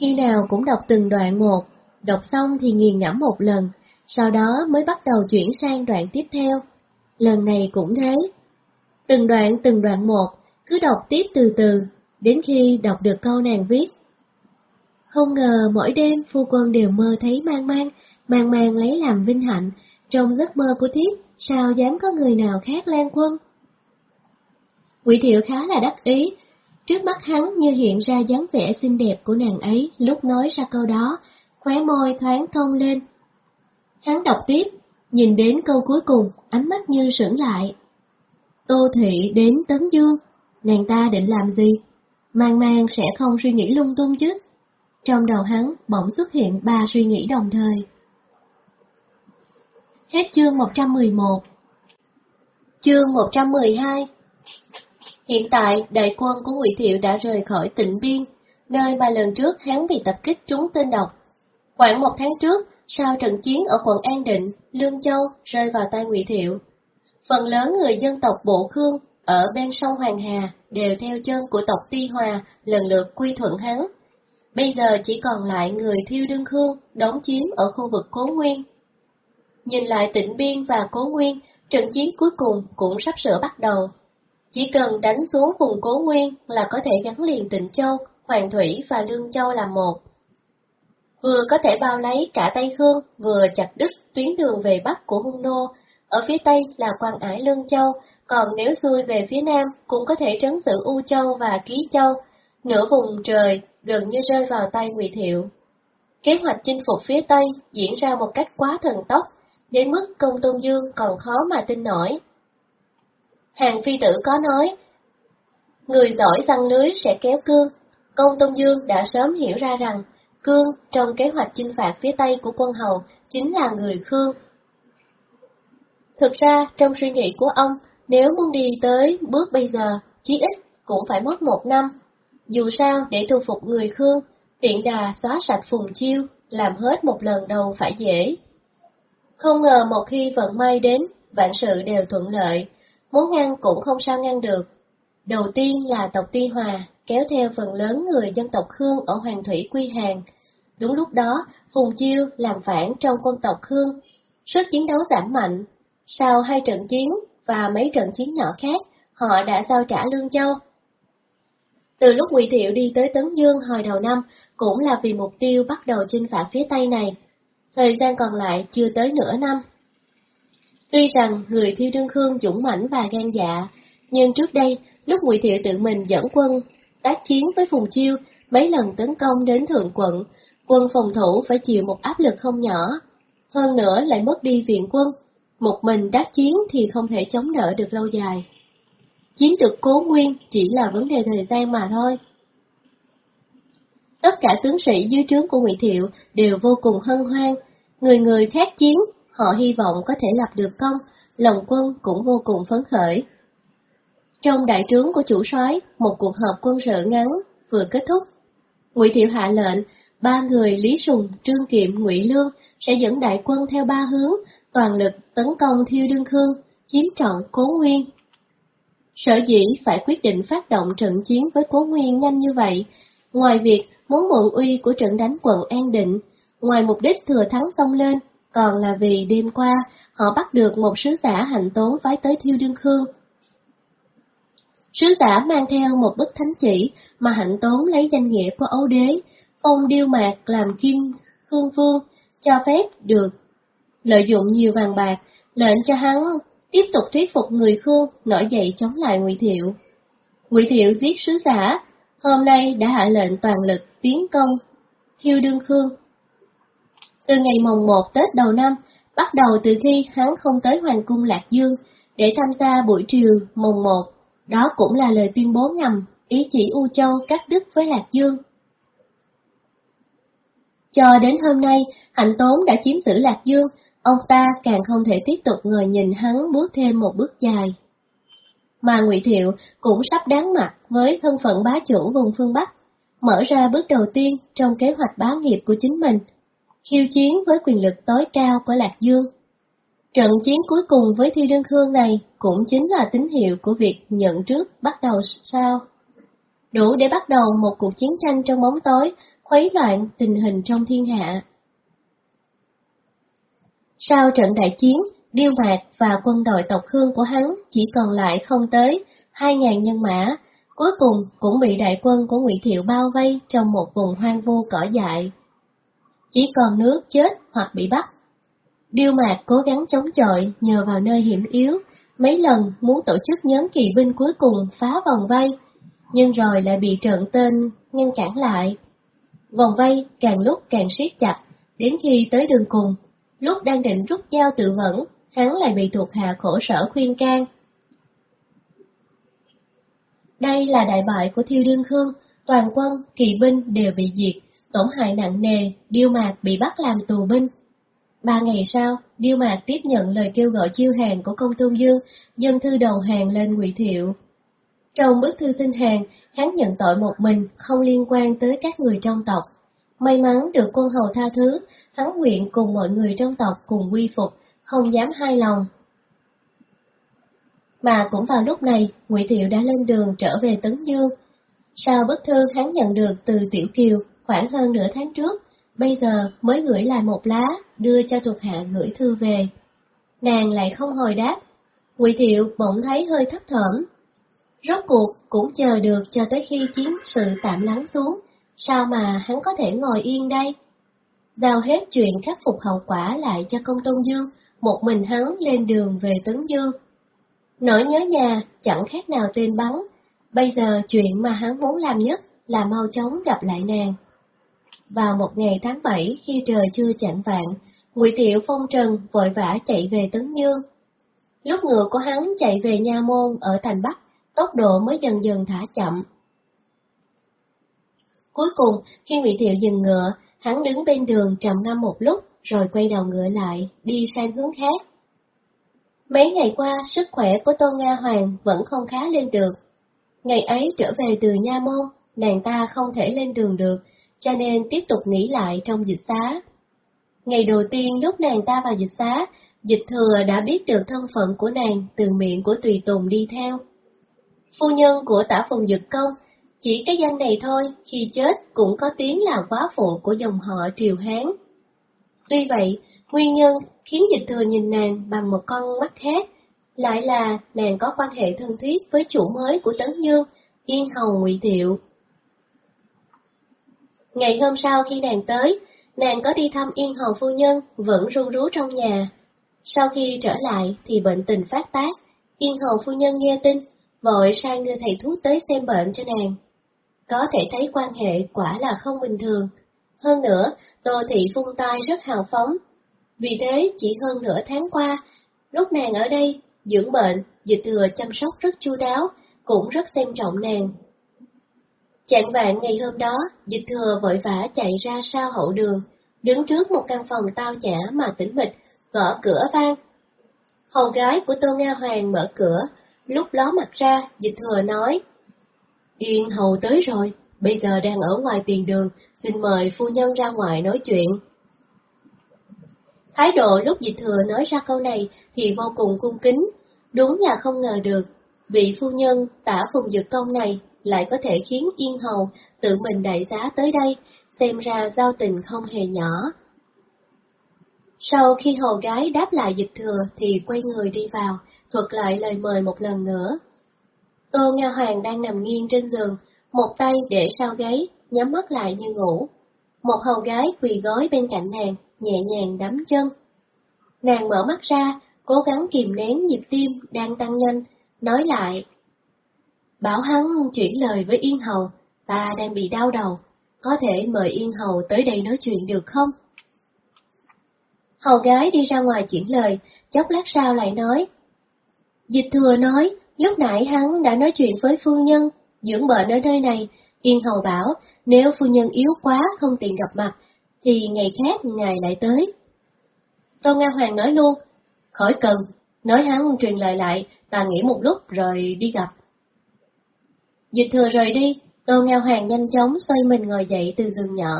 khi nào cũng đọc từng đoạn một, đọc xong thì nghiền ngẫm một lần, sau đó mới bắt đầu chuyển sang đoạn tiếp theo. Lần này cũng thế. Từng đoạn từng đoạn một, cứ đọc tiếp từ từ, đến khi đọc được câu nàng viết. Không ngờ mỗi đêm phu quân đều mơ thấy mang mang, mang mang lấy làm vinh hạnh, trong giấc mơ của thiếp, sao dám có người nào khác lan quân. Quỷ thiệu khá là đắc ý, trước mắt hắn như hiện ra dáng vẻ xinh đẹp của nàng ấy lúc nói ra câu đó, khóe môi thoáng thông lên. Hắn đọc tiếp, nhìn đến câu cuối cùng, ánh mắt như sững lại. Tô thị đến Tấn Dương, nàng ta định làm gì? Mang mang sẽ không suy nghĩ lung tung chứ. Trong đầu hắn bỗng xuất hiện ba suy nghĩ đồng thời. Hết chương 111 Chương 112 Hiện tại, đại quân của Ngụy Thiệu đã rời khỏi tỉnh Biên, nơi mà lần trước hắn bị tập kích trúng tên độc. Khoảng một tháng trước, sau trận chiến ở quận An Định, Lương Châu rơi vào tay Ngụy Thiệu. Phần lớn người dân tộc Bộ Khương ở bên sông Hoàng Hà đều theo chân của tộc Ti Hòa lần lượt quy thuận hắn. Bây giờ chỉ còn lại người Thiêu Đương Khương đóng chiếm ở khu vực Cố Nguyên. Nhìn lại tỉnh Biên và Cố Nguyên, trận chiến cuối cùng cũng sắp sửa bắt đầu. Chỉ cần đánh xuống vùng cố nguyên là có thể gắn liền Tịnh Châu, Hoàng Thủy và Lương Châu làm một. Vừa có thể bao lấy cả Tây Khương, vừa chặt đứt tuyến đường về Bắc của Hung Nô, ở phía Tây là quan ải Lương Châu, còn nếu xuôi về phía Nam cũng có thể trấn giữ U Châu và Ký Châu, nửa vùng trời gần như rơi vào tay Ngụy Thiệu. Kế hoạch chinh phục phía Tây diễn ra một cách quá thần tốc, đến mức công tôn dương còn khó mà tin nổi. Hàng phi tử có nói, người giỏi săn lưới sẽ kéo cương. Công Tôn Dương đã sớm hiểu ra rằng, cương trong kế hoạch chinh phạt phía Tây của quân hầu chính là người Khương. Thực ra, trong suy nghĩ của ông, nếu muốn đi tới bước bây giờ, chí ít cũng phải mất một năm. Dù sao, để thu phục người Khương, tiện đà xóa sạch phùng chiêu, làm hết một lần đầu phải dễ. Không ngờ một khi vận may đến, vạn sự đều thuận lợi, muốn ngăn cũng không sao ngăn được. Đầu tiên là tộc Tuy Hòa, kéo theo phần lớn người dân tộc Khương ở Hoàng Thủy Quy Hàng. Đúng lúc đó, Phùng Chiêu làm phản trong quân tộc Khương. Sức chiến đấu giảm mạnh. Sau hai trận chiến và mấy trận chiến nhỏ khác, họ đã giao trả Lương Châu. Từ lúc Ngụy Thiệu đi tới Tấn Dương hồi đầu năm, cũng là vì mục tiêu bắt đầu chinh phạt phía Tây này. Thời gian còn lại chưa tới nửa năm. Tuy rằng người Thiêu Đương Khương dũng mãnh và gan dạ, nhưng trước đây, lúc Ngụy Thiệu tự mình dẫn quân tác chiến với Phùng Chiêu, mấy lần tấn công đến Thượng quận, quân phòng thủ phải chịu một áp lực không nhỏ. Hơn nữa lại mất đi viện quân, một mình tác chiến thì không thể chống đỡ được lâu dài. Chiến được cố nguyên chỉ là vấn đề thời gian mà thôi. Tất cả tướng sĩ dưới trướng của Ngụy Thiệu đều vô cùng hân hoan, người người khác chiến, họ hy vọng có thể lập được công, lòng quân cũng vô cùng phấn khởi. Trong đại trướng của chủ soái, một cuộc họp quân sự ngắn vừa kết thúc. Ngụy Thiệu hạ lệnh, ba người Lý Sùng, Trương Kiệm, Ngụy Lương sẽ dẫn đại quân theo ba hướng, toàn lực tấn công Thiêu Đương Khương, chiếm trọn Cố Nguyên. Sở dĩ phải quyết định phát động trận chiến với Cố Nguyên nhanh như vậy, ngoài việc muốn mượn uy của trận đánh quận An Định, ngoài mục đích thừa thắng xông lên, còn là vì đêm qua họ bắt được một sứ giả hành tốn phái tới Thiêu Đương Khương, Sứ giả mang theo một bức thánh chỉ mà hạnh tốn lấy danh nghĩa của ấu đế, phong điêu mạc làm kim khương vương, cho phép được lợi dụng nhiều vàng bạc, lệnh cho hắn tiếp tục thuyết phục người Khương nổi dậy chống lại Ngụy Thiệu. Ngụy Thiệu giết sứ giả, hôm nay đã hạ lệnh toàn lực tiến công Thiêu Đương Khương. Từ ngày mồng 1 Tết đầu năm, bắt đầu từ khi hắn không tới Hoàng cung Lạc Dương để tham gia buổi triều mồng 1 đó cũng là lời tuyên bố ngầm, ý chỉ U Châu cắt đứt với Lạc Dương. Cho đến hôm nay, Hạnh Tốn đã chiếm giữ Lạc Dương, ông ta càng không thể tiếp tục ngồi nhìn hắn bước thêm một bước dài. Mà Ngụy Thiệu cũng sắp đáng mặt với thân phận bá chủ vùng phương Bắc, mở ra bước đầu tiên trong kế hoạch bá nghiệp của chính mình, khiêu chiến với quyền lực tối cao của Lạc Dương. Trận chiến cuối cùng với Thi Đơn Khương này cũng chính là tín hiệu của việc nhận trước bắt đầu sao. Đủ để bắt đầu một cuộc chiến tranh trong bóng tối, khuấy loạn tình hình trong thiên hạ. Sau trận đại chiến, Điêu Mạc và quân đội tộc Khương của hắn chỉ còn lại không tới 2.000 nhân mã, cuối cùng cũng bị đại quân của Ngụy Thiệu bao vây trong một vùng hoang vu cỏ dại. Chỉ còn nước chết hoặc bị bắt. Điêu Mạc cố gắng chống chọi nhờ vào nơi hiểm yếu, mấy lần muốn tổ chức nhóm kỳ binh cuối cùng phá vòng vây, nhưng rồi lại bị trận tên ngăn cản lại. Vòng vây càng lúc càng siết chặt, đến khi tới đường cùng, lúc đang định rút dao tự vẫn, hắn lại bị thuộc hạ khổ sở khuyên can. Đây là đại bại của Thiêu Đương Khương, toàn quân, kỳ binh đều bị diệt, tổn hại nặng nề, Điêu Mạc bị bắt làm tù binh. Ba ngày sau, Điêu Mạc tiếp nhận lời kêu gọi chiêu hàng của công tôn dương, dân thư đầu hàng lên ngụy Thiệu. Trong bức thư xin hàng, hắn nhận tội một mình, không liên quan tới các người trong tộc. May mắn được quân hầu tha thứ, hắn nguyện cùng mọi người trong tộc cùng quy phục, không dám hai lòng. Mà cũng vào lúc này, Ngụy Thiệu đã lên đường trở về Tấn Dương. Sau bức thư hắn nhận được từ Tiểu Kiều khoảng hơn nửa tháng trước, bây giờ mới gửi lại một lá, đưa cho thuộc hạ gửi thư về. Nàng lại không hồi đáp, Ngụy Thiệu bỗng thấy hơi thấp thởm. Rốt cuộc cũng chờ được cho tới khi chiến sự tạm lắng xuống, sao mà hắn có thể ngồi yên đây? Giao hết chuyện khắc phục hậu quả lại cho công tôn dương, một mình hắn lên đường về Tấn Dương. Nỗi nhớ nhà chẳng khác nào tên bắn, bây giờ chuyện mà hắn muốn làm nhất là mau chóng gặp lại nàng. Vào một ngày tháng 7 khi trời chưa chạng vạn, Ngụy Thiệu phong trần vội vã chạy về Tấn Dương. Lúc ngựa của hắn chạy về Nha Môn ở thành Bắc, tốc độ mới dần dần thả chậm. Cuối cùng, khi Ngụy Thiệu dừng ngựa, hắn đứng bên đường trầm ngâm một lúc, rồi quay đầu ngựa lại, đi sang hướng khác. Mấy ngày qua, sức khỏe của Tô Nga Hoàng vẫn không khá lên được. Ngày ấy trở về từ Nha Môn, nàng ta không thể lên đường được, cho nên tiếp tục nghỉ lại trong dịch xá. Ngày đầu tiên lúc nàng ta vào dịch xá, dịch thừa đã biết được thân phận của nàng từ miệng của tùy tùng đi theo. Phu nhân của tả phùng dực công, chỉ cái danh này thôi, khi chết cũng có tiếng là quá phụ của dòng họ Triều Hán. Tuy vậy, nguyên nhân khiến dịch thừa nhìn nàng bằng một con mắt khác, lại là nàng có quan hệ thân thiết với chủ mới của Tấn Dương, Yên Hầu Ngụy Thiệu. Ngày hôm sau khi nàng tới, nàng có đi thăm Yên Hầu Phu Nhân vẫn run rú trong nhà. Sau khi trở lại thì bệnh tình phát tác, Yên Hầu Phu Nhân nghe tin, vội sai người thầy thuốc tới xem bệnh cho nàng. Có thể thấy quan hệ quả là không bình thường. Hơn nữa, Tô Thị phun tai rất hào phóng. Vì thế, chỉ hơn nửa tháng qua, lúc nàng ở đây, dưỡng bệnh, dịch thừa chăm sóc rất chu đáo, cũng rất xem trọng nàng. Chạng vạn ngày hôm đó, dịch thừa vội vã chạy ra sau hậu đường, đứng trước một căn phòng tao nhã mà tĩnh mịch, gõ cửa vang. Hầu gái của Tô Nga Hoàng mở cửa, lúc ló mặt ra, dịch thừa nói. Yên hầu tới rồi, bây giờ đang ở ngoài tiền đường, xin mời phu nhân ra ngoài nói chuyện. Thái độ lúc dịch thừa nói ra câu này thì vô cùng cung kính, đúng là không ngờ được, vị phu nhân tả phùng dược công này lại có thể khiến Yên Hầu tự mình đại giá tới đây, xem ra giao tình không hề nhỏ. Sau khi hầu gái đáp lại dịch thừa thì quay người đi vào, thuật lại lời mời một lần nữa. Tô Nga Hoàng đang nằm nghiêng trên giường, một tay để sau gáy, nhắm mắt lại như ngủ. Một hầu gái quỳ gối bên cạnh nàng, nhẹ nhàng đắm chân. Nàng mở mắt ra, cố gắng kìm nén nhịp tim đang tăng nhanh, nói lại. Bảo hắn chuyển lời với Yên Hầu, ta đang bị đau đầu, có thể mời Yên Hầu tới đây nói chuyện được không? Hầu gái đi ra ngoài chuyển lời, chốc lát sau lại nói. Dịch thừa nói, lúc nãy hắn đã nói chuyện với phu nhân, dưỡng bệnh ở nơi này, Yên Hầu bảo, nếu phu nhân yếu quá không tiện gặp mặt, thì ngày khác ngài lại tới. Tô Nga Hoàng nói luôn, khỏi cần, nói hắn truyền lời lại, ta nghĩ một lúc rồi đi gặp. Dịch thừa rời đi, Tô Ngao Hoàng nhanh chóng xoay mình ngồi dậy từ giường nhỏ.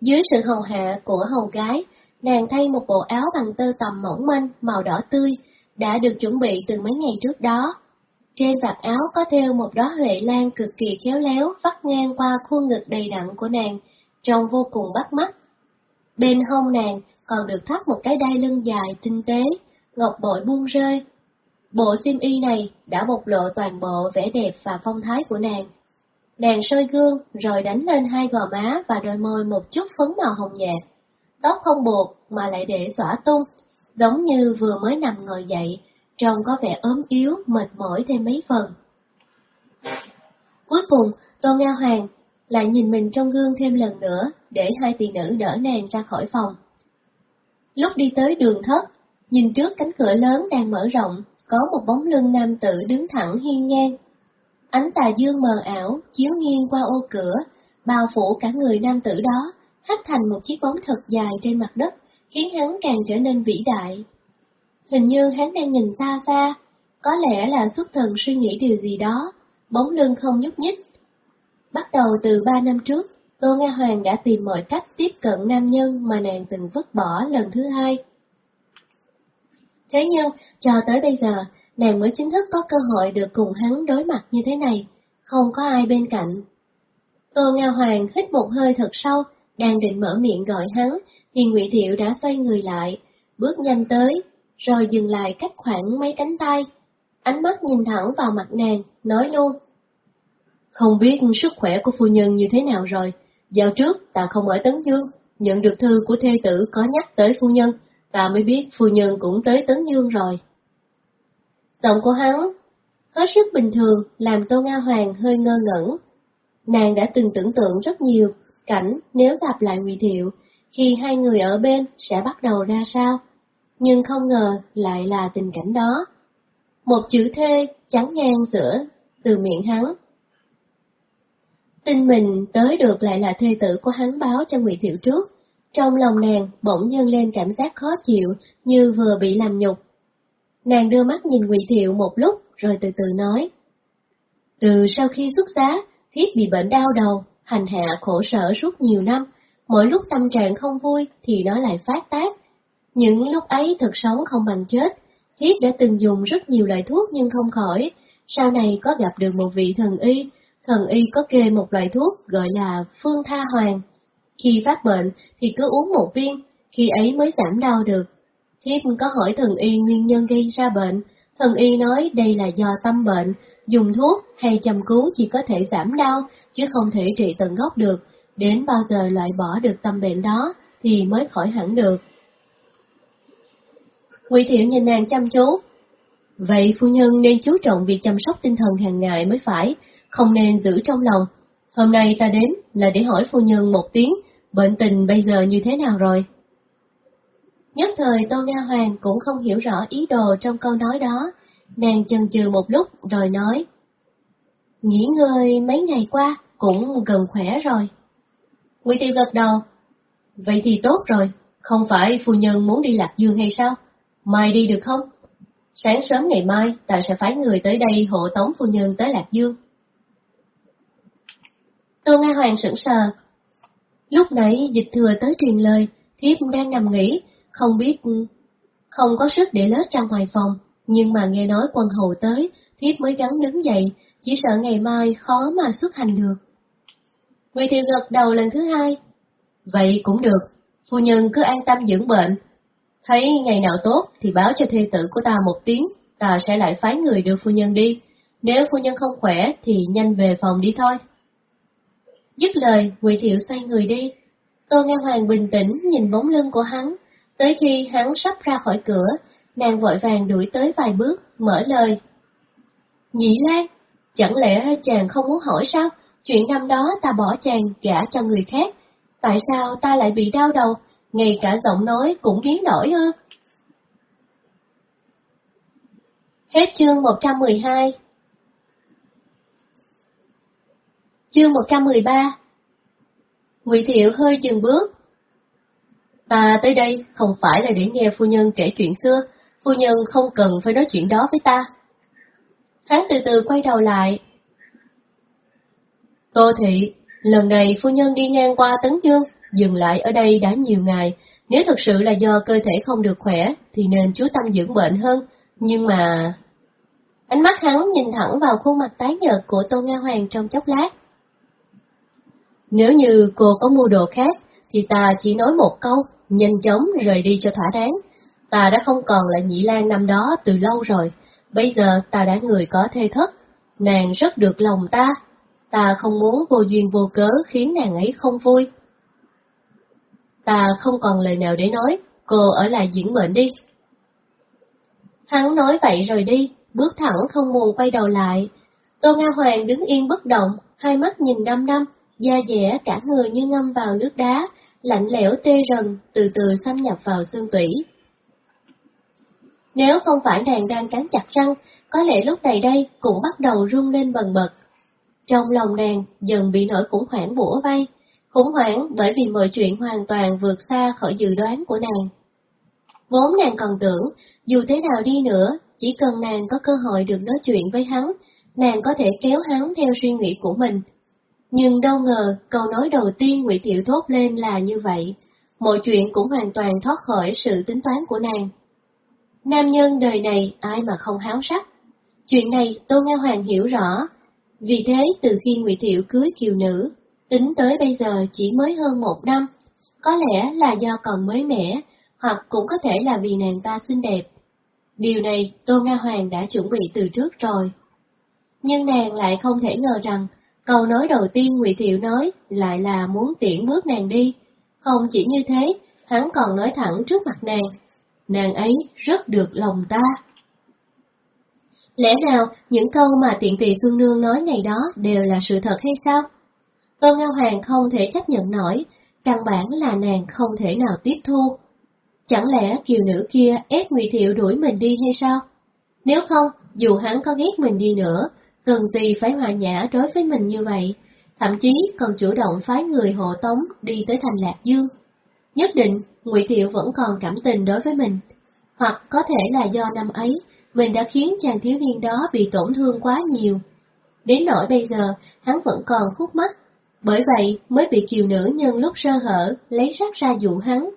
Dưới sự hầu hạ của hầu gái, nàng thay một bộ áo bằng tơ tầm mỏng manh, màu đỏ tươi, đã được chuẩn bị từ mấy ngày trước đó. Trên vạt áo có thêu một đóa huệ lan cực kỳ khéo léo vắt ngang qua khuôn ngực đầy đặn của nàng, trông vô cùng bắt mắt. Bên hông nàng còn được thắt một cái đai lưng dài tinh tế, ngọc bội buông rơi. Bộ xiêm y này đã bộc lộ toàn bộ vẻ đẹp và phong thái của nàng. Nàng soi gương rồi đánh lên hai gò má và đôi môi một chút phấn màu hồng nhạt. Tóc không buộc mà lại để xõa tung, giống như vừa mới nằm ngồi dậy, trông có vẻ ốm yếu, mệt mỏi thêm mấy phần. Cuối cùng, Tô Nga Hoàng lại nhìn mình trong gương thêm lần nữa, để hai tỷ nữ đỡ nàng ra khỏi phòng. Lúc đi tới đường thất, nhìn trước cánh cửa lớn đang mở rộng, có một bóng lưng nam tử đứng thẳng hiên ngang. Ánh tà dương mờ ảo, chiếu nghiêng qua ô cửa, bao phủ cả người nam tử đó, hắt thành một chiếc bóng thật dài trên mặt đất, khiến hắn càng trở nên vĩ đại. Hình như hắn đang nhìn xa xa, có lẽ là xuất thần suy nghĩ điều gì đó, bóng lưng không nhúc nhích. Bắt đầu từ ba năm trước, Tô Nga Hoàng đã tìm mọi cách tiếp cận nam nhân mà nàng từng vứt bỏ lần thứ hai. Thế nhưng, cho tới bây giờ, nàng mới chính thức có cơ hội được cùng hắn đối mặt như thế này, không có ai bên cạnh. Tô Nga Hoàng hít một hơi thật sâu, đang định mở miệng gọi hắn, thì Ngụy Thiệu đã xoay người lại, bước nhanh tới, rồi dừng lại cách khoảng mấy cánh tay. Ánh mắt nhìn thẳng vào mặt nàng, nói luôn. Không biết sức khỏe của phu nhân như thế nào rồi, dạo trước ta không ở Tấn Dương, nhận được thư của thê tử có nhắc tới phu nhân, ta mới biết phu nhân cũng tới Tấn Dương rồi. Giọng của hắn hết sức bình thường làm Tô Nga Hoàng hơi ngơ ngẩn. Nàng đã từng tưởng tượng rất nhiều cảnh nếu gặp lại Ngụy Thiệu, khi hai người ở bên sẽ bắt đầu ra sao, nhưng không ngờ lại là tình cảnh đó. Một chữ thê chắn ngang giữa từ miệng hắn. Tin mình tới được lại là thê tử của hắn báo cho Ngụy Thiệu trước, trong lòng nàng bỗng dâng lên cảm giác khó chịu như vừa bị làm nhục. Nàng đưa mắt nhìn Ngụy Thiệu một lúc rồi từ từ nói. Từ sau khi xuất giá, thiếp bị bệnh đau đầu, hành hạ khổ sở suốt nhiều năm, mỗi lúc tâm trạng không vui thì nó lại phát tác. Những lúc ấy thật sống không bằng chết, thiếp đã từng dùng rất nhiều loại thuốc nhưng không khỏi, sau này có gặp được một vị thần y, thần y có kê một loại thuốc gọi là phương tha hoàng. Khi phát bệnh thì cứ uống một viên, khi ấy mới giảm đau được. Thiếp có hỏi thần y nguyên nhân gây ra bệnh, thần y nói đây là do tâm bệnh, dùng thuốc hay chăm cứu chỉ có thể giảm đau, chứ không thể trị tận gốc được, đến bao giờ loại bỏ được tâm bệnh đó thì mới khỏi hẳn được. Ngụy Thiệu nhìn nàng chăm chú. Vậy phu nhân nên chú trọng việc chăm sóc tinh thần hàng ngày mới phải, không nên giữ trong lòng. Hôm nay ta đến là để hỏi phu nhân một tiếng, bệnh tình bây giờ như thế nào rồi? Nhất thời Tô Nga Hoàng cũng không hiểu rõ ý đồ trong câu nói đó, nàng chần chừ một lúc rồi nói. Nghỉ ngơi mấy ngày qua cũng gần khỏe rồi. Ngụy Tiêu gật đầu. Vậy thì tốt rồi, không phải phu nhân muốn đi Lạc Dương hay sao? Mai đi được không? Sáng sớm ngày mai, ta sẽ phái người tới đây hộ tống phu nhân tới Lạc Dương. Tô Nga Hoàng sững sờ. Lúc nãy dịch thừa tới truyền lời, thiếp đang nằm nghỉ, không biết... Không có sức để lết ra ngoài phòng, nhưng mà nghe nói quân hầu tới, thiếp mới gắn đứng dậy, chỉ sợ ngày mai khó mà xuất hành được. Ngụy Thiệu gật đầu lần thứ hai. Vậy cũng được, phu nhân cứ an tâm dưỡng bệnh. Thấy ngày nào tốt thì báo cho thê tử của ta một tiếng, ta sẽ lại phái người đưa phu nhân đi. Nếu phu nhân không khỏe thì nhanh về phòng đi thôi. Dứt lời, Ngụy Thiệu xoay người đi. Tô Nga Hoàng bình tĩnh nhìn bóng lưng của hắn, tới khi hắn sắp ra khỏi cửa, nàng vội vàng đuổi tới vài bước, mở lời. Nhị Lan, chẳng lẽ chàng không muốn hỏi sao? Chuyện năm đó ta bỏ chàng gả cho người khác, tại sao ta lại bị đau đầu, ngay cả giọng nói cũng biến đổi ư? Hết chương 112 Chương 113 Ngụy Thiệu hơi dừng bước. Ta tới đây không phải là để nghe phu nhân kể chuyện xưa, phu nhân không cần phải nói chuyện đó với ta. Hắn từ từ quay đầu lại. Tô Thị, lần này phu nhân đi ngang qua Tấn Dương, dừng lại ở đây đã nhiều ngày. Nếu thật sự là do cơ thể không được khỏe, thì nên chú tâm dưỡng bệnh hơn. Nhưng mà... Ánh mắt hắn nhìn thẳng vào khuôn mặt tái nhợt của Tô Nga Hoàng trong chốc lát. Nếu như cô có mua đồ khác, thì ta chỉ nói một câu, nhanh chóng rời đi cho thỏa đáng. Ta đã không còn là nhị lan năm đó từ lâu rồi, bây giờ ta đã người có thê thất, nàng rất được lòng ta, ta không muốn vô duyên vô cớ khiến nàng ấy không vui. Ta không còn lời nào để nói, cô ở lại diễn bệnh đi. Hắn nói vậy rồi đi, bước thẳng không buồn quay đầu lại. Tô Nga Hoàng đứng yên bất động, hai mắt nhìn đăm đăm, da dẻ cả người như ngâm vào nước đá, lạnh lẽo tê rần, từ từ xâm nhập vào xương tủy. Nếu không phải nàng đang cắn chặt răng, có lẽ lúc này đây cũng bắt đầu rung lên bần bật. Trong lòng nàng dần bị nỗi khủng hoảng bủa vây, khủng hoảng bởi vì mọi chuyện hoàn toàn vượt xa khỏi dự đoán của nàng. Vốn nàng còn tưởng, dù thế nào đi nữa, chỉ cần nàng có cơ hội được nói chuyện với hắn, nàng có thể kéo hắn theo suy nghĩ của mình, nhưng đâu ngờ câu nói đầu tiên Ngụy Thiệu thốt lên là như vậy, mọi chuyện cũng hoàn toàn thoát khỏi sự tính toán của nàng. Nam nhân đời này ai mà không háo sắc. Chuyện này Tô Nga Hoàng hiểu rõ, vì thế từ khi Ngụy Thiệu cưới kiều nữ, tính tới bây giờ chỉ mới hơn một năm, có lẽ là do còn mới mẻ, hoặc cũng có thể là vì nàng ta xinh đẹp. Điều này Tô Nga Hoàng đã chuẩn bị từ trước rồi. Nhưng nàng lại không thể ngờ rằng Câu nói đầu tiên Ngụy Thiệu nói lại là muốn tiễn bước nàng đi. Không chỉ như thế, hắn còn nói thẳng trước mặt nàng. Nàng ấy rất được lòng ta. Lẽ nào những câu mà tiện tỳ Xuân Nương nói ngày đó đều là sự thật hay sao? Tôn Ngao Hoàng không thể chấp nhận nổi, căn bản là nàng không thể nào tiếp thu. Chẳng lẽ kiều nữ kia ép Ngụy Thiệu đuổi mình đi hay sao? Nếu không, dù hắn có ghét mình đi nữa, cần gì phải hòa nhã đối với mình như vậy, thậm chí còn chủ động phái người hộ tống đi tới thành Lạc Dương. Nhất định, Ngụy Thiệu vẫn còn cảm tình đối với mình. hoặc có thể là do năm ấy mình đã khiến chàng thiếu niên đó bị tổn thương quá nhiều. Đến nỗi bây giờ, hắn vẫn còn khúc mắt, bởi vậy mới bị kiều nữ nhân lúc sơ hở lấy rắc ra dụ hắn.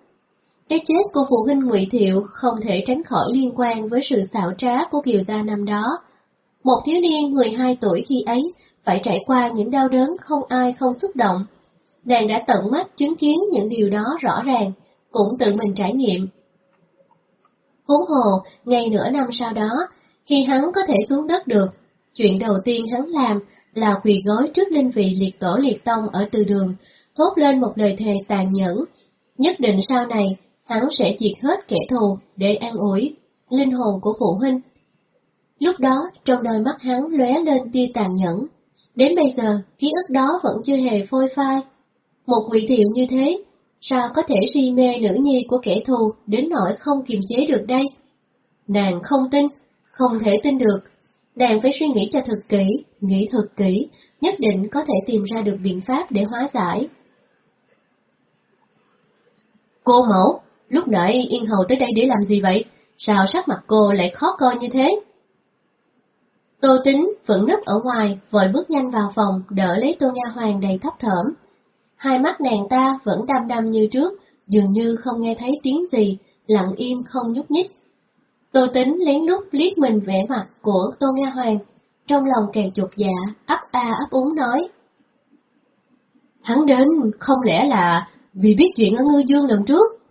Cái chết của phụ huynh Ngụy Thiệu không thể tránh khỏi liên quan với sự xảo trá của Kiều gia năm đó. Một thiếu niên 12 tuổi khi ấy phải trải qua những đau đớn không ai không xúc động. Nàng đã tận mắt chứng kiến những điều đó rõ ràng, cũng tự mình trải nghiệm. Huống hồ, ngay nửa năm sau đó, khi hắn có thể xuống đất được, chuyện đầu tiên hắn làm là quỳ gối trước linh vị liệt tổ liệt tông ở từ đường, thốt lên một lời thề tàn nhẫn. Nhất định sau này, hắn sẽ diệt hết kẻ thù để an ủi linh hồn của phụ huynh. Lúc đó, trong đôi mắt hắn lóe lên tia tàn nhẫn. Đến bây giờ, ký ức đó vẫn chưa hề phôi phai. Một ngụy thiệu như thế, sao có thể si mê nữ nhi của kẻ thù đến nỗi không kiềm chế được đây? Nàng không tin, không thể tin được. Nàng phải suy nghĩ cho thật kỹ, nghĩ thật kỹ, nhất định có thể tìm ra được biện pháp để hóa giải. Cô mẫu, lúc nãy Yên Hầu tới đây để làm gì vậy? Sao sắc mặt cô lại khó coi như thế? Tô Tính vẫn nấp ở ngoài, vội bước nhanh vào phòng, đỡ lấy Tô Nga Hoàng đầy thấp thởm. Hai mắt nàng ta vẫn đăm đăm như trước, dường như không nghe thấy tiếng gì, lặng im không nhúc nhích. Tô Tính lén lút liếc mình vẻ mặt của Tô Nga Hoàng, trong lòng càng chột dạ, ấp a ấp úng nói. Hắn đến không lẽ là vì biết chuyện ở Ngư Dương lần trước?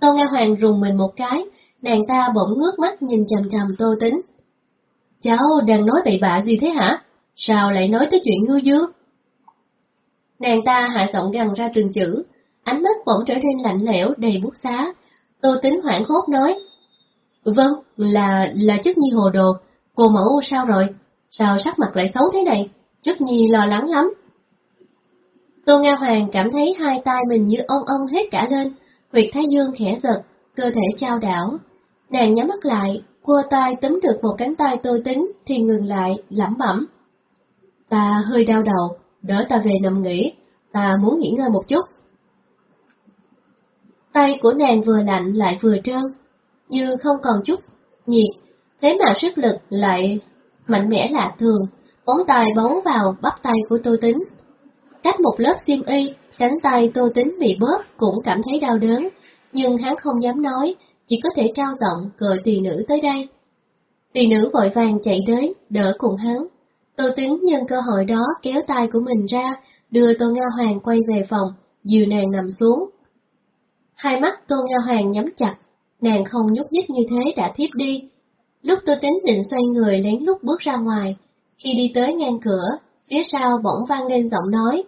Tô Nga Hoàng rùng mình một cái, nàng ta bỗng ngước mắt nhìn chầm chầm Tô Tính. Cháu đang nói bậy bạ gì thế hả? Sao lại nói tới chuyện Ngư Dương? Nàng ta hạ giọng gần ra từng chữ, ánh mắt bỗng trở nên lạnh lẽo đầy bút xá. Tô Tính hoảng hốt nói. Vâng, là, là chất nhi hồ đồ. Cô mẫu sao rồi? Sao sắc mặt lại xấu thế này? Chất nhi lo lắng lắm. Tô Nga Hoàng cảm thấy hai tay mình như ong ong hết cả lên, huyệt thái dương khẽ giật, cơ thể trao đảo. Nàng nhắm mắt lại, cua tay túm được một cánh tay tôi tính thì ngừng lại, lẩm bẩm. Ta hơi đau đầu, đỡ ta về nằm nghỉ, ta muốn nghỉ ngơi một chút. Tay của nàng vừa lạnh lại vừa trơn, như không còn chút nhiệt, thế mà sức lực lại mạnh mẽ lạ thường, bóng tay bấu vào bắp tay của tôi tính. Cách một lớp xiêm y, cánh tay tôi tính bị bóp cũng cảm thấy đau đớn, nhưng hắn không dám nói, chỉ có thể cao giọng gọi tỳ nữ tới đây. Tỳ nữ vội vàng chạy tới, đỡ cùng hắn. Tô Tuyến nhân cơ hội đó kéo tay của mình ra, đưa Tô Nga Hoàng quay về phòng, dìu nàng nằm xuống. Hai mắt Tô Nga Hoàng nhắm chặt, nàng không nhúc nhích như thế đã thiếp đi. Lúc Tô tính định xoay người lén lút bước ra ngoài, khi đi tới ngang cửa, phía sau bỗng vang lên giọng nói.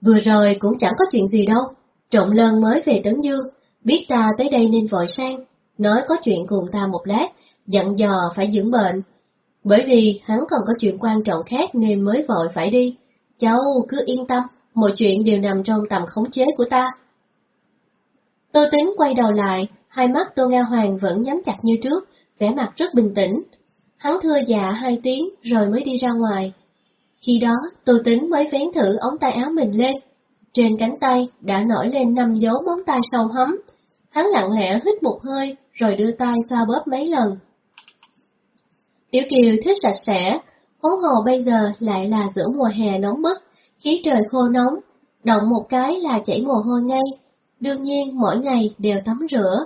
Vừa rồi cũng chẳng có chuyện gì đâu, trọng lân mới về Tấn Dương, biết ta tới đây nên vội sang, nói có chuyện cùng ta một lát, dặn dò phải dưỡng bệnh. Bởi vì hắn còn có chuyện quan trọng khác nên mới vội phải đi. Cháu cứ yên tâm, mọi chuyện đều nằm trong tầm khống chế của ta. Tô Tính quay đầu lại, hai mắt Tô Nga Hoàng vẫn nhắm chặt như trước, vẻ mặt rất bình tĩnh. Hắn thưa dạ hai tiếng rồi mới đi ra ngoài. Khi đó, Tô Tính mới vén thử ống tay áo mình lên. Trên cánh tay đã nổi lên năm dấu móng tay sâu hấm. Hắn lặng lẽ hít một hơi, rồi đưa tay xoa bóp mấy lần. Tiểu Kiều thích sạch sẽ, huống hồ bây giờ lại là giữa mùa hè nóng bức, khí trời khô nóng, động một cái là chảy mồ hôi ngay, đương nhiên mỗi ngày đều tắm rửa.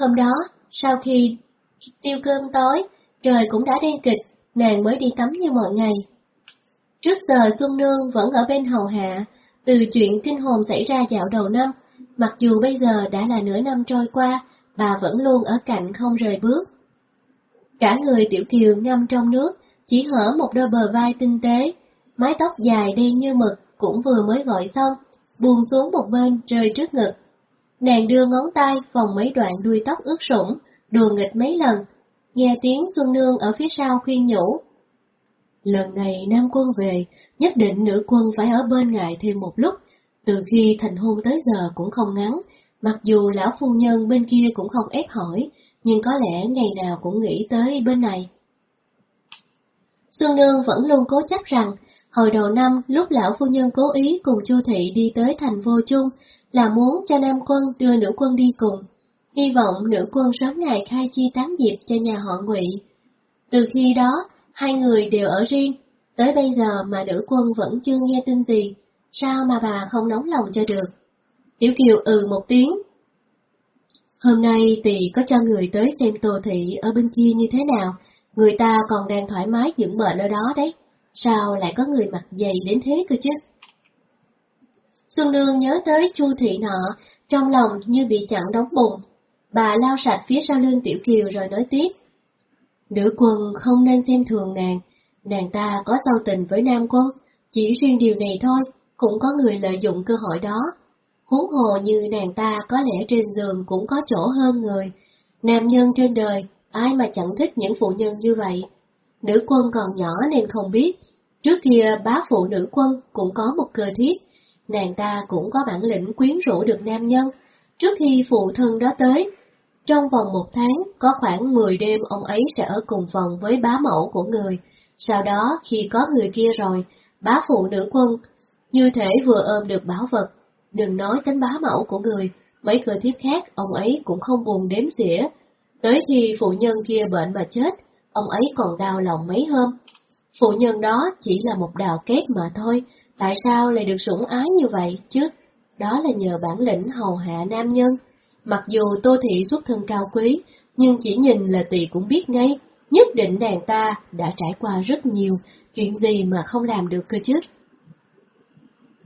Hôm đó, sau khi tiêu cơm tối, trời cũng đã đen kịch, nàng mới đi tắm như mọi ngày. Trước giờ Xuân Nương vẫn ở bên hầu hạ, từ chuyện kinh hồn xảy ra dạo đầu năm, mặc dù bây giờ đã là nửa năm trôi qua, bà vẫn luôn ở cạnh không rời bước. Cả người tiểu kiều ngâm trong nước, chỉ hở một đôi bờ vai tinh tế, mái tóc dài đen như mực cũng vừa mới gọi xong, buông xuống một bên rơi trước ngực. Nàng đưa ngón tay vòng mấy đoạn đuôi tóc ướt sũng, đùa nghịch mấy lần, nghe tiếng Xuân Nương ở phía sau khuyên nhủ. Lần này Nam quân về, nhất định nữ quân phải ở bên ngài thêm một lúc, từ khi thành hôn tới giờ cũng không ngắn, mặc dù lão phu nhân bên kia cũng không ép hỏi, nhưng có lẽ ngày nào cũng nghĩ tới bên này. Xuân Nương vẫn luôn cố chấp rằng, Hồi đầu năm, lúc lão phu nhân cố ý cùng Chu Thị đi tới thành vô trung, là muốn cho Nam Quân đưa nữ quân đi cùng, hy vọng nữ quân sớm ngày khai chi tán diệp cho nhà họ Ngụy. Từ khi đó, hai người đều ở riêng, tới bây giờ mà nữ quân vẫn chưa nghe tin gì, sao mà bà không nóng lòng cho được? Tiểu Kiều ừ một tiếng. Hôm nay tỷ có cho người tới xem Tô Thị ở bên kia như thế nào, người ta còn đang thoải mái dưỡng bệnh ở đó đấy, sao lại có người mặt dày đến thế cơ chứ? Xuân Nương nhớ tới Chu Thị nọ, trong lòng như bị chặn đóng bụng. Bà lao sạch phía sau lưng Tiểu Kiều rồi nói tiếp. Nữ quân không nên xem thường nàng, nàng ta có sâu tình với nam quân, chỉ riêng điều này thôi, cũng có người lợi dụng cơ hội đó. Huống hồ như nàng ta có lẽ trên giường cũng có chỗ hơn người. Nam nhân trên đời, ai mà chẳng thích những phụ nhân như vậy. Nữ quân còn nhỏ nên không biết, trước kia bá phụ nữ quân cũng có một cơ thiết, nàng ta cũng có bản lĩnh quyến rũ được nam nhân. Trước khi phụ thân đó tới, trong vòng một tháng có khoảng 10 đêm ông ấy sẽ ở cùng phòng với bá mẫu của người. Sau đó khi có người kia rồi, bá phụ nữ quân, như thể vừa ôm được bảo vật. Đừng nói tính bá mẫu của người, mấy cơ thiếp khác ông ấy cũng không buồn đếm xỉa. Tới khi phụ nhân kia bệnh mà chết, ông ấy còn đau lòng mấy hôm. Phụ nhân đó chỉ là một đào kết mà thôi, tại sao lại được sủng ái như vậy chứ? Đó là nhờ bản lĩnh hầu hạ nam nhân. Mặc dù Tô Thị xuất thân cao quý, nhưng chỉ nhìn là tỷ cũng biết ngay, nhất định nàng ta đã trải qua rất nhiều, chuyện gì mà không làm được cơ chứ.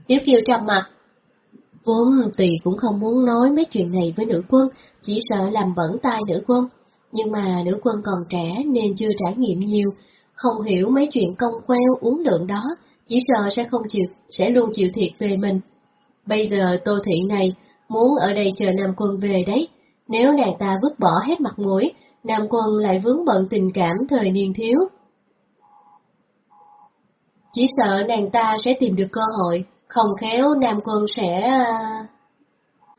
Tiểu Kiều trầm mặt. Vốn tỷ cũng không muốn nói mấy chuyện này với nữ quân, chỉ sợ làm bẩn tai nữ quân. Nhưng mà nữ quân còn trẻ nên chưa trải nghiệm nhiều, không hiểu mấy chuyện công queo uống lượng đó, chỉ sợ sẽ không chịu, sẽ luôn chịu thiệt về mình. Bây giờ Tô Thị này muốn ở đây chờ Nam Quân về đấy, nếu nàng ta vứt bỏ hết mặt mũi, Nam Quân lại vướng bận tình cảm thời niên thiếu. Chỉ sợ nàng ta sẽ tìm được cơ hội, không khéo Nam Quân sẽ... À,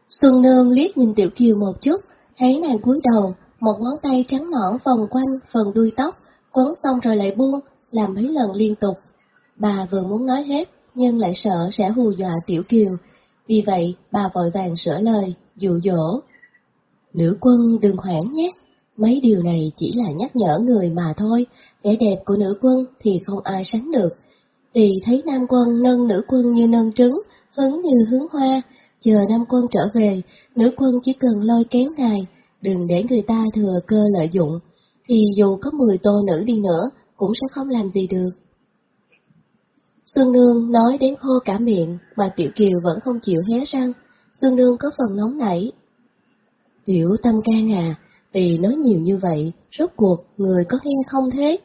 Xuân Nương liếc nhìn Tiểu Kiều một chút, thấy nàng cúi đầu, một ngón tay trắng nõn vòng quanh phần đuôi tóc, quấn xong rồi lại buông, làm mấy lần liên tục. Bà vừa muốn nói hết, nhưng lại sợ sẽ hù dọa Tiểu Kiều, vì vậy bà vội vàng sửa lời, dụ dỗ. Nữ quân đừng hoảng nhé, mấy điều này chỉ là nhắc nhở người mà thôi, vẻ đẹp của nữ quân thì không ai sánh được. Tỳ thấy nam quân nâng nữ quân như nâng trứng, hứng như hướng hoa, chờ nam quân trở về, nữ quân chỉ cần lôi kéo ngài, đừng để người ta thừa cơ lợi dụng, thì dù có 10 tô nữ đi nữa, cũng sẽ không làm gì được. Xuân Nương nói đến khô cả miệng, mà Tiểu Kiều vẫn không chịu hé răng. Xuân Nương có phần nóng nảy. Tiểu Tâm Can à, tỳ nói nhiều như vậy, rốt cuộc người có nghe không thế?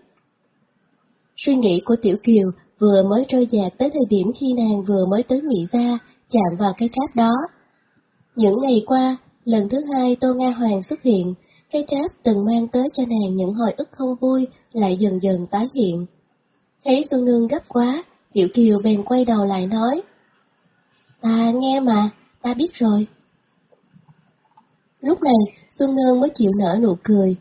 Suy nghĩ của Tiểu Kiều vừa mới trôi dạt tới thời điểm khi nàng vừa mới tới Mỹ ra, chạm vào cái tráp đó. Những ngày qua, lần thứ hai Tô Nga Hoàng xuất hiện, cái tráp từng mang tới cho nàng những hồi ức không vui lại dần dần tái hiện. Thấy Xuân Nương gấp quá, Tiểu Kiều bèn quay đầu lại nói. Ta nghe mà, ta biết rồi. Lúc này, Xuân Nương mới chịu nở nụ cười.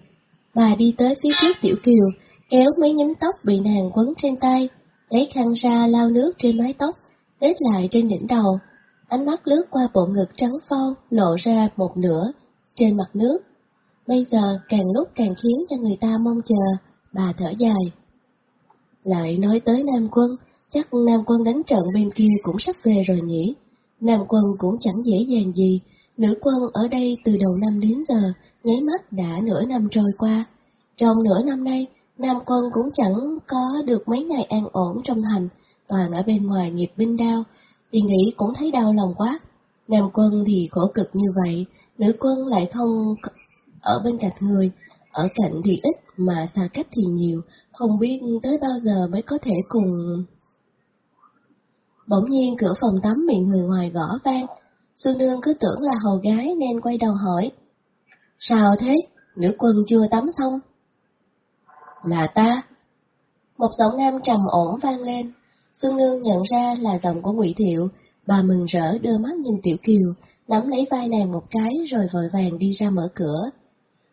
Bà đi tới phía trước Tiểu Kiều, kéo mấy nhúm tóc bị nàng quấn trên tay, lấy khăn ra lau nước trên mái tóc, tết lại trên đỉnh đầu. Ánh mắt lướt qua bộ ngực trắng phau, lộ ra một nửa, trên mặt nước. Bây giờ càng lúc càng khiến cho người ta mong chờ, bà thở dài. Lại nói tới Nam Quân, chắc Nam Quân đánh trận bên kia cũng sắp về rồi nhỉ. Nam Quân cũng chẳng dễ dàng gì, nữ quân ở đây từ đầu năm đến giờ, nháy mắt đã nửa năm trôi qua. Trong nửa năm nay, Nam Quân cũng chẳng có được mấy ngày an ổn trong thành, toàn ở bên ngoài nghiệp binh đao, thì nghĩ cũng thấy đau lòng quá. Nam Quân thì khổ cực như vậy, nữ quân lại không ở bên cạnh người, ở cạnh thì ít mà xa cách thì nhiều, không biết tới bao giờ mới có thể cùng... Bỗng nhiên cửa phòng tắm bị người ngoài gõ vang, Xuân Nương cứ tưởng là hầu gái nên quay đầu hỏi. Sao thế? Nữ quân chưa tắm xong. Là ta. Một giọng nam trầm ổn vang lên. Xuân Nương nhận ra là giọng của Ngụy Thiệu, bà mừng rỡ đưa mắt nhìn Tiểu Kiều, nắm lấy vai nàng một cái rồi vội vàng đi ra mở cửa.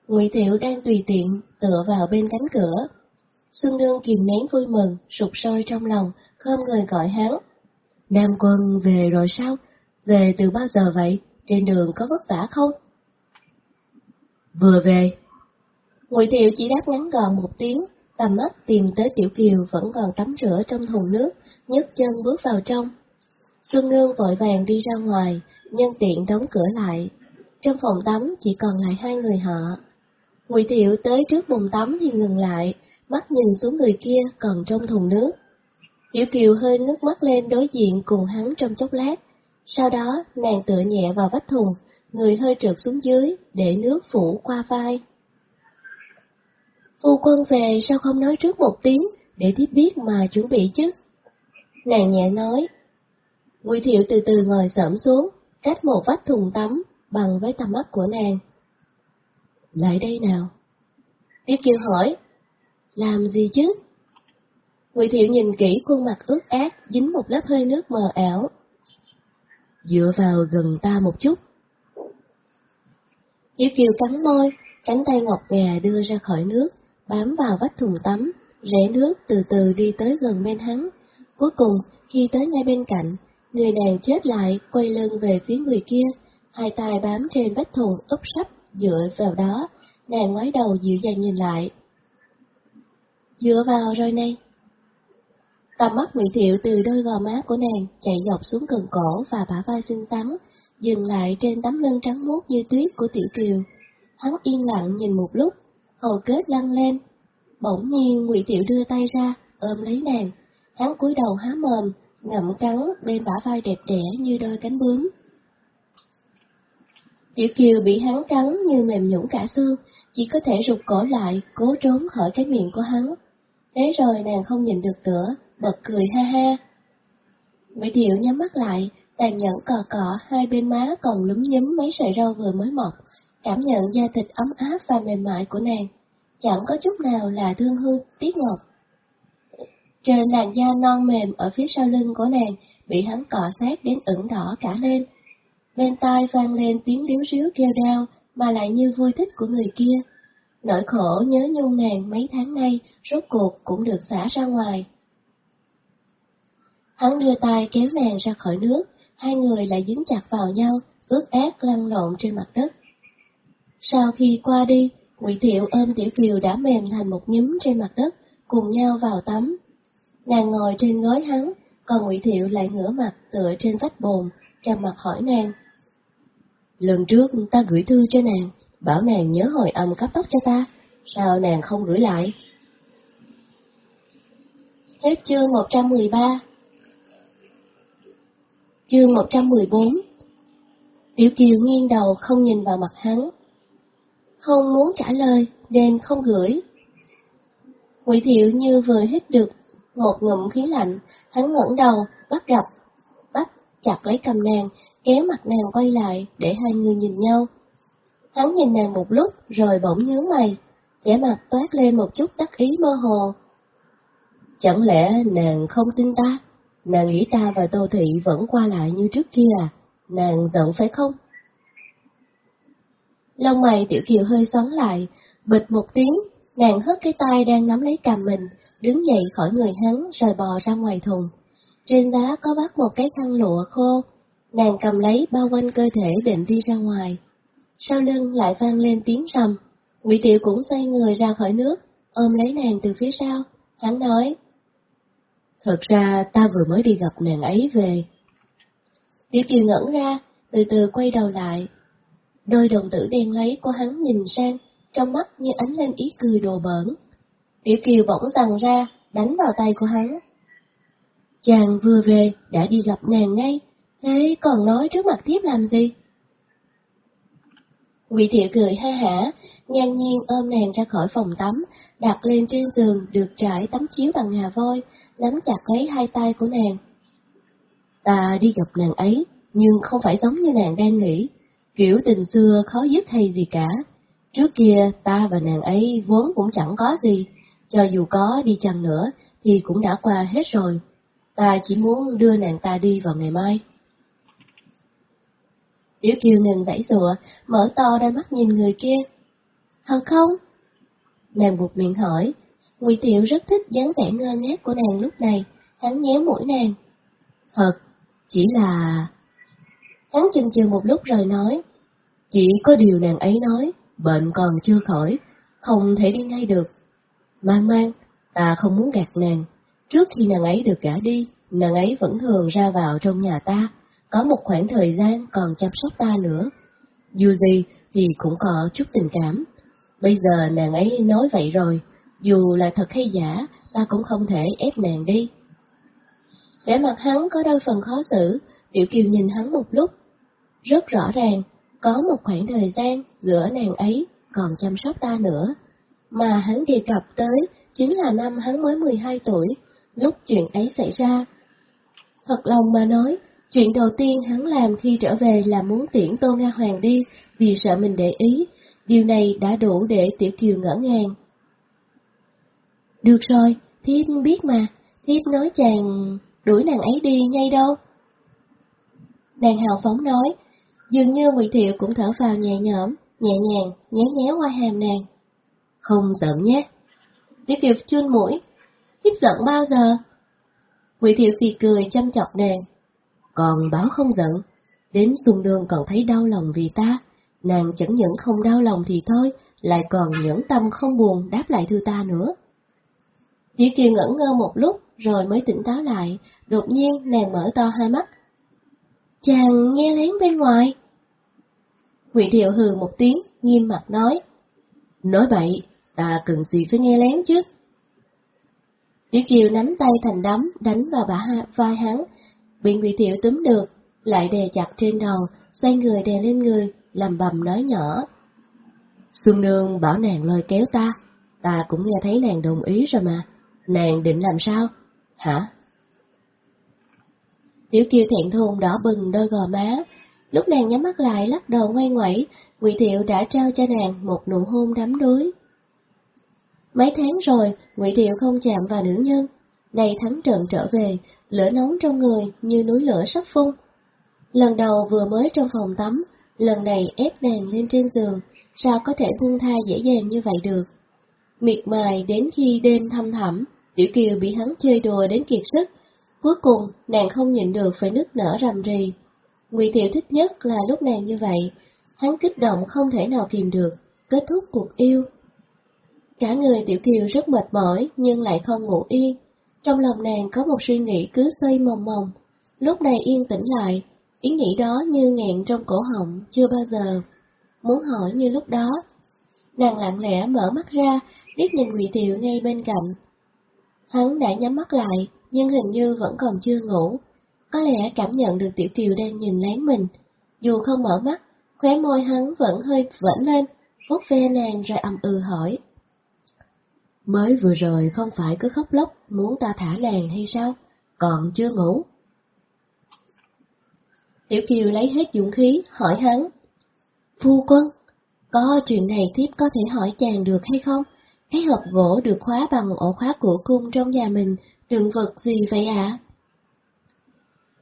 Ngụy Thiệu đang tùy tiện tựa vào bên cánh cửa. Xuân Nương kìm nén vui mừng, sụp sôi trong lòng, khom người gọi hắn. Nam quân về rồi sao? Về từ bao giờ vậy? Trên đường có vất vả không? Vừa về. Ngụy Thiệu chỉ đáp ngắn gọn một tiếng, tầm mắt tìm tới Tiểu Kiều vẫn còn tắm rửa trong thùng nước, nhấc chân bước vào trong. Xuân Nương vội vàng đi ra ngoài, nhân tiện đóng cửa lại. Trong phòng tắm chỉ còn lại hai người họ. Ngụy Thiệu tới trước bồn tắm thì ngừng lại, mắt nhìn xuống người kia còn trong thùng nước. Tiểu Kiều hơi nước mắt lên đối diện cùng hắn trong chốc lát, sau đó nàng tựa nhẹ vào vách thùng, người hơi trượt xuống dưới để nước phủ qua vai. Phu quân về sao không nói trước một tiếng để tiếp biết mà chuẩn bị chứ? Nàng nhẹ nói. Ngụy Thiệu từ từ ngồi sẫm xuống, cách một vách thùng tắm bằng với tầm mắt của nàng. Lại đây nào. Tiếp Kiều hỏi, làm gì chứ? Ngụy Thiệu nhìn kỹ khuôn mặt ướt át, dính một lớp hơi nước mờ ảo. Dựa vào gần ta một chút. Tiểu Kiều cắn môi, cánh tay ngọc ngà đưa ra khỏi nước, bám vào vách thùng tắm, rẽ nước từ từ đi tới gần bên hắn. Cuối cùng, khi tới ngay bên cạnh, người nàng chết lại, quay lưng về phía người kia, hai tay bám trên vách thùng úp sắp, dựa vào đó, nàng ngoái đầu dịu dàng nhìn lại. Dựa vào rồi này. Tầm mắt Ngụy Thiệu từ đôi gò má của nàng chạy dọc xuống gần cổ và bả vai xinh xắn, dừng lại trên tấm lưng trắng muốt như tuyết của Tiểu Kiều. Hắn yên lặng nhìn một lúc, hầu kết lăn lên. Bỗng nhiên Ngụy thiệu đưa tay ra, ôm lấy nàng. Hắn cúi đầu há mồm, ngậm cắn bên bả vai đẹp đẽ như đôi cánh bướm. Tiểu Kiều bị hắn cắn như mềm nhũn cả xương, chỉ có thể rụt cổ lại, cố trốn khỏi cái miệng của hắn. Thế rồi nàng không nhìn được nữa, bật cười ha ha. Mỹ Thiệu nhắm mắt lại, tàn nhẫn cò cọ hai bên má còn lúm nhúm mấy sợi râu vừa mới mọc, cảm nhận da thịt ấm áp và mềm mại của nàng, chẳng có chút nào là thương hương, tiếc ngọc. Trên làn da non mềm ở phía sau lưng của nàng bị hắn cọ sát đến ửng đỏ cả lên. Bên tai vang lên tiếng liếu ríu kêu đau mà lại như vui thích của người kia. Nỗi khổ nhớ nhung nàng mấy tháng nay rốt cuộc cũng được xả ra ngoài. Hắn đưa tay kéo nàng ra khỏi nước, hai người lại dính chặt vào nhau, ướt át lăn lộn trên mặt đất. Sau khi qua đi, Ngụy Thiệu ôm Tiểu Kiều đã mềm thành một nhúm trên mặt đất, cùng nhau vào tắm. Nàng ngồi trên gối hắn, còn Ngụy Thiệu lại ngửa mặt tựa trên vách bồn, trầm mặt hỏi nàng. Lần trước ta gửi thư cho nàng, bảo nàng nhớ hồi âm cắt tóc cho ta, sao nàng không gửi lại? Hết chương 113 Chương 114 Tiểu Kiều nghiêng đầu không nhìn vào mặt hắn. Không muốn trả lời, nên không gửi. Ngụy Thiệu như vừa hít được một ngụm khí lạnh, hắn ngẩng đầu, bắt gặp, bắt chặt lấy cầm nàng, kéo mặt nàng quay lại để hai người nhìn nhau. Hắn nhìn nàng một lúc rồi bỗng nhướng mày, vẻ mặt toát lên một chút đắc ý mơ hồ. Chẳng lẽ nàng không tin ta? Nàng nghĩ ta và Tô Thị vẫn qua lại như trước kia à? Nàng giận phải không? Lông mày Tiểu Kiều hơi xoắn lại, bịch một tiếng, nàng hất cái tay đang nắm lấy cầm mình, đứng dậy khỏi người hắn rồi bò ra ngoài thùng. Trên đá có bắt một cái khăn lụa khô, nàng cầm lấy bao quanh cơ thể định đi ra ngoài. Sau lưng lại vang lên tiếng rầm, Ngụy Tiểu cũng xoay người ra khỏi nước, ôm lấy nàng từ phía sau, hắn nói. Thật ra ta vừa mới đi gặp nàng ấy về. Tiểu Kiều ngẩn ra, từ từ quay đầu lại. Đôi đồng tử đen lấy của hắn nhìn sang, trong mắt như ánh lên ý cười đồ bẩn Tiểu Kiều bỗng rằng ra, đánh vào tay của hắn. Chàng vừa về, đã đi gặp nàng ngay, thế còn nói trước mặt tiếp làm gì? Quỷ thiệu cười ha hả, ngang nhiên ôm nàng ra khỏi phòng tắm, đặt lên trên giường được trải tấm chiếu bằng ngà voi, nắm chặt lấy hai tay của nàng. Ta đi gặp nàng ấy, nhưng không phải giống như nàng đang nghĩ, kiểu tình xưa khó dứt hay gì cả. Trước kia ta và nàng ấy vốn cũng chẳng có gì, cho dù có đi chăng nữa thì cũng đã qua hết rồi. Ta chỉ muốn đưa nàng ta đi vào ngày mai. Tiểu Kiều ngừng giãy rụa, mở to đôi mắt nhìn người kia. Thật không? Nàng buộc miệng hỏi, Ngụy Tiệu rất thích dáng vẻ ngơ ngác của nàng lúc này, hắn nhéo mũi nàng. Thật, chỉ là... Hắn chừng chừ một lúc rồi nói. Chỉ có điều nàng ấy nói, bệnh còn chưa khỏi, không thể đi ngay được. Mang mang, ta không muốn gạt nàng. Trước khi nàng ấy được gả đi, nàng ấy vẫn thường ra vào trong nhà ta, có một khoảng thời gian còn chăm sóc ta nữa. Dù gì thì cũng có chút tình cảm. Bây giờ nàng ấy nói vậy rồi, dù là thật hay giả, ta cũng không thể ép nàng đi. Vẻ mặt hắn có đôi phần khó xử, Tiểu Kiều nhìn hắn một lúc. Rất rõ ràng, có một khoảng thời gian giữa nàng ấy còn chăm sóc ta nữa. Mà hắn đề cập tới chính là năm hắn mới 12 tuổi, lúc chuyện ấy xảy ra. Thật lòng mà nói, chuyện đầu tiên hắn làm khi trở về là muốn tiễn Tô Nga Hoàng đi vì sợ mình để ý, điều này đã đủ để Tiểu Kiều ngỡ ngàng. Được rồi, thiếp biết mà, thiếp nói chàng đuổi nàng ấy đi ngay đâu. Nàng hào phóng nói, dường như Ngụy Thiệu cũng thở vào nhẹ nhõm, nhẹ nhàng, nhéo nhéo qua hàm nàng. Không giận nhé. Tiểu Kiều chun mũi, thiếp giận bao giờ? Ngụy Thiệu phì cười chăm chọc nàng. Còn báo không giận, đến xuân đường còn thấy đau lòng vì ta, nàng chẳng những không đau lòng thì thôi, lại còn nhẫn tâm không buồn đáp lại thư ta nữa. Tiểu Kiều ngẩn ngơ một lúc, rồi mới tỉnh táo lại, đột nhiên nàng mở to hai mắt. Chàng nghe lén bên ngoài. Nguyễn Thiệu hừ một tiếng, nghiêm mặt nói. Nói vậy, ta cần gì phải nghe lén chứ? Tiểu Kiều nắm tay thành đấm, đánh vào bả vai hắn, bị Ngụy tiểu túm được, lại đè chặt trên đầu, xoay người đè lên người, làm bầm nói nhỏ. Xuân Nương bảo nàng lôi kéo ta, ta cũng nghe thấy nàng đồng ý rồi mà, nàng định làm sao? Hả? Tiểu kia thẹn thùng đỏ bừng đôi gò má, lúc nàng nhắm mắt lại lắc đầu ngoay ngoẩy, Ngụy Thiệu đã trao cho nàng một nụ hôn đắm đuối. Mấy tháng rồi, Ngụy Thiệu không chạm vào nữ nhân, nay thắng trận trở về, lửa nóng trong người như núi lửa sắp phun. Lần đầu vừa mới trong phòng tắm, lần này ép nàng lên trên giường, sao có thể buông tha dễ dàng như vậy được. Miệt mài đến khi đêm thăm thẳm, Tiểu Kiều bị hắn chơi đùa đến kiệt sức, cuối cùng nàng không nhịn được phải nức nở rầm rì. Ngụy Thiệu thích nhất là lúc nàng như vậy, hắn kích động không thể nào kìm được, kết thúc cuộc yêu. Cả người Tiểu Kiều rất mệt mỏi nhưng lại không ngủ yên, trong lòng nàng có một suy nghĩ cứ xoay mòng mòng, lúc này yên tĩnh lại, ý nghĩ đó như nghẹn trong cổ họng chưa bao giờ, muốn hỏi như lúc đó. Nàng lặng lẽ mở mắt ra, liếc nhìn Ngụy Tiệu ngay bên cạnh. Hắn đã nhắm mắt lại, nhưng hình như vẫn còn chưa ngủ. Có lẽ cảm nhận được Tiểu Kiều đang nhìn lén mình. Dù không mở mắt, khóe môi hắn vẫn hơi vẫn lên, vuốt ve nàng rồi ầm ừ hỏi. Mới vừa rồi không phải cứ khóc lóc muốn ta thả làng hay sao? Còn chưa ngủ. Tiểu Kiều lấy hết dũng khí, hỏi hắn. Phu quân, có chuyện này tiếp có thể hỏi chàng được hay không? Cái hộp gỗ được khóa bằng ổ khóa của cung trong nhà mình, đựng vật gì vậy ạ?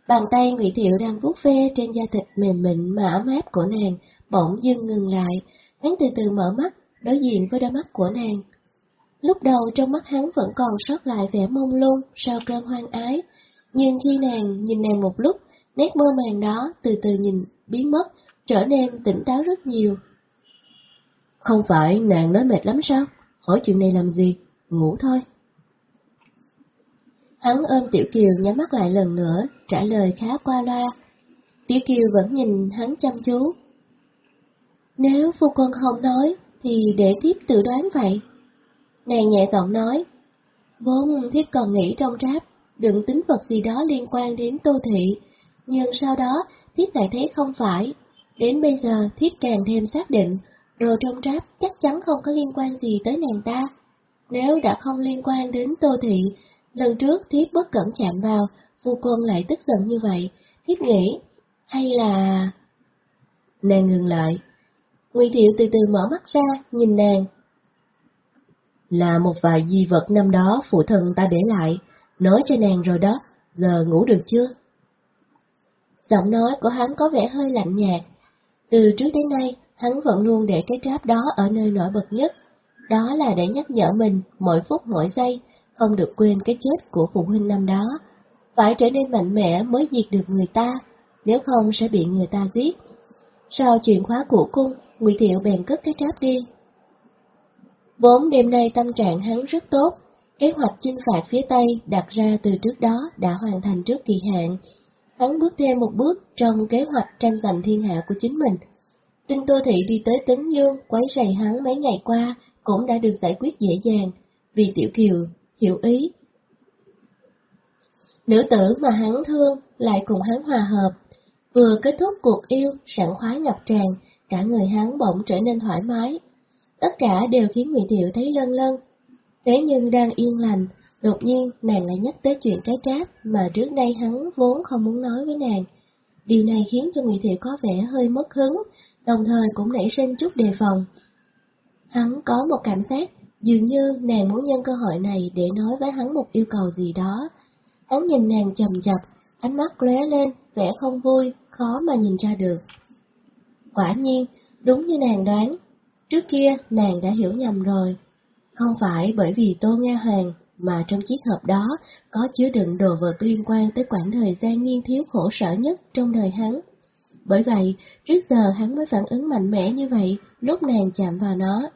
Bàn tay Ngụy Thiệu đang vuốt ve trên da thịt mềm mịn mà ấm áp của nàng, bỗng dưng ngừng lại, hắn từ từ mở mắt, đối diện với đôi mắt của nàng. Lúc đầu trong mắt hắn vẫn còn sót lại vẻ mông lung sau cơn hoang ái, nhưng khi nàng nhìn nàng một lúc, nét mơ màng đó từ từ nhìn biến mất, trở nên tỉnh táo rất nhiều. Không phải nàng nói mệt lắm sao? Hỏi chuyện này làm gì? Ngủ thôi. Hắn ôm Tiểu Kiều nhắm mắt lại lần nữa, trả lời khá qua loa. Tiểu Kiều vẫn nhìn hắn chăm chú. Nếu phu quân không nói, thì để tiếp tự đoán vậy. Nàng nhẹ giọng nói, vốn thiếp còn nghĩ trong tráp, đừng tính vật gì đó liên quan đến tô thị, nhưng sau đó thiếp lại thấy không phải. Đến bây giờ thiếp càng thêm xác định, đồ trong tráp chắc chắn không có liên quan gì tới nàng ta. Nếu đã không liên quan đến tô thị, lần trước thiếp bất cẩn chạm vào, vua quân lại tức giận như vậy, thiếp nghĩ, hay là... Nàng ngừng lại. Nguy Thiệu từ từ mở mắt ra, nhìn nàng, là một vài di vật năm đó phụ thân ta để lại, nói cho nàng rồi đó, giờ ngủ được chưa? Giọng nói của hắn có vẻ hơi lạnh nhạt. Từ trước đến nay, hắn vẫn luôn để cái tráp đó ở nơi nổi bật nhất. đó là để nhắc nhở mình mỗi phút mỗi giây, không được quên cái chết của phụ huynh năm đó. Phải trở nên mạnh mẽ mới diệt được người ta, nếu không sẽ bị người ta giết. Sau chuyện khóa của cung, Ngụy Thiệu bèn cất cái tráp đi. Vốn đêm nay tâm trạng hắn rất tốt, kế hoạch chinh phạt phía Tây đặt ra từ trước đó đã hoàn thành trước kỳ hạn. Hắn bước thêm một bước trong kế hoạch tranh giành thiên hạ của chính mình. tinh Tô Thị đi tới Tấn Dương quấy rầy hắn mấy ngày qua cũng đã được giải quyết dễ dàng, vì Tiểu Kiều hiểu ý. Nữ tử mà hắn thương lại cùng hắn hòa hợp, vừa kết thúc cuộc yêu sảng khoái ngập tràn, cả người hắn bỗng trở nên thoải mái. Tất cả đều khiến Ngụy Thiệu thấy lân lân. Thế nhưng đang yên lành, đột nhiên nàng lại nhắc tới chuyện cái tráp mà trước đây hắn vốn không muốn nói với nàng. Điều này khiến cho Ngụy Thiệu có vẻ hơi mất hứng, đồng thời cũng nảy sinh chút đề phòng. Hắn có một cảm giác dường như nàng muốn nhân cơ hội này để nói với hắn một yêu cầu gì đó. Hắn nhìn nàng chầm chập, ánh mắt lóe lên, vẻ không vui, khó mà nhìn ra được. Quả nhiên, đúng như nàng đoán, trước kia nàng đã hiểu nhầm rồi. Không phải bởi vì Tô Nga Hoàng mà trong chiếc hộp đó có chứa đựng đồ vật liên quan tới quãng thời gian nghiên thiếu khổ sở nhất trong đời hắn. Bởi vậy, trước giờ hắn mới phản ứng mạnh mẽ như vậy lúc nàng chạm vào nó.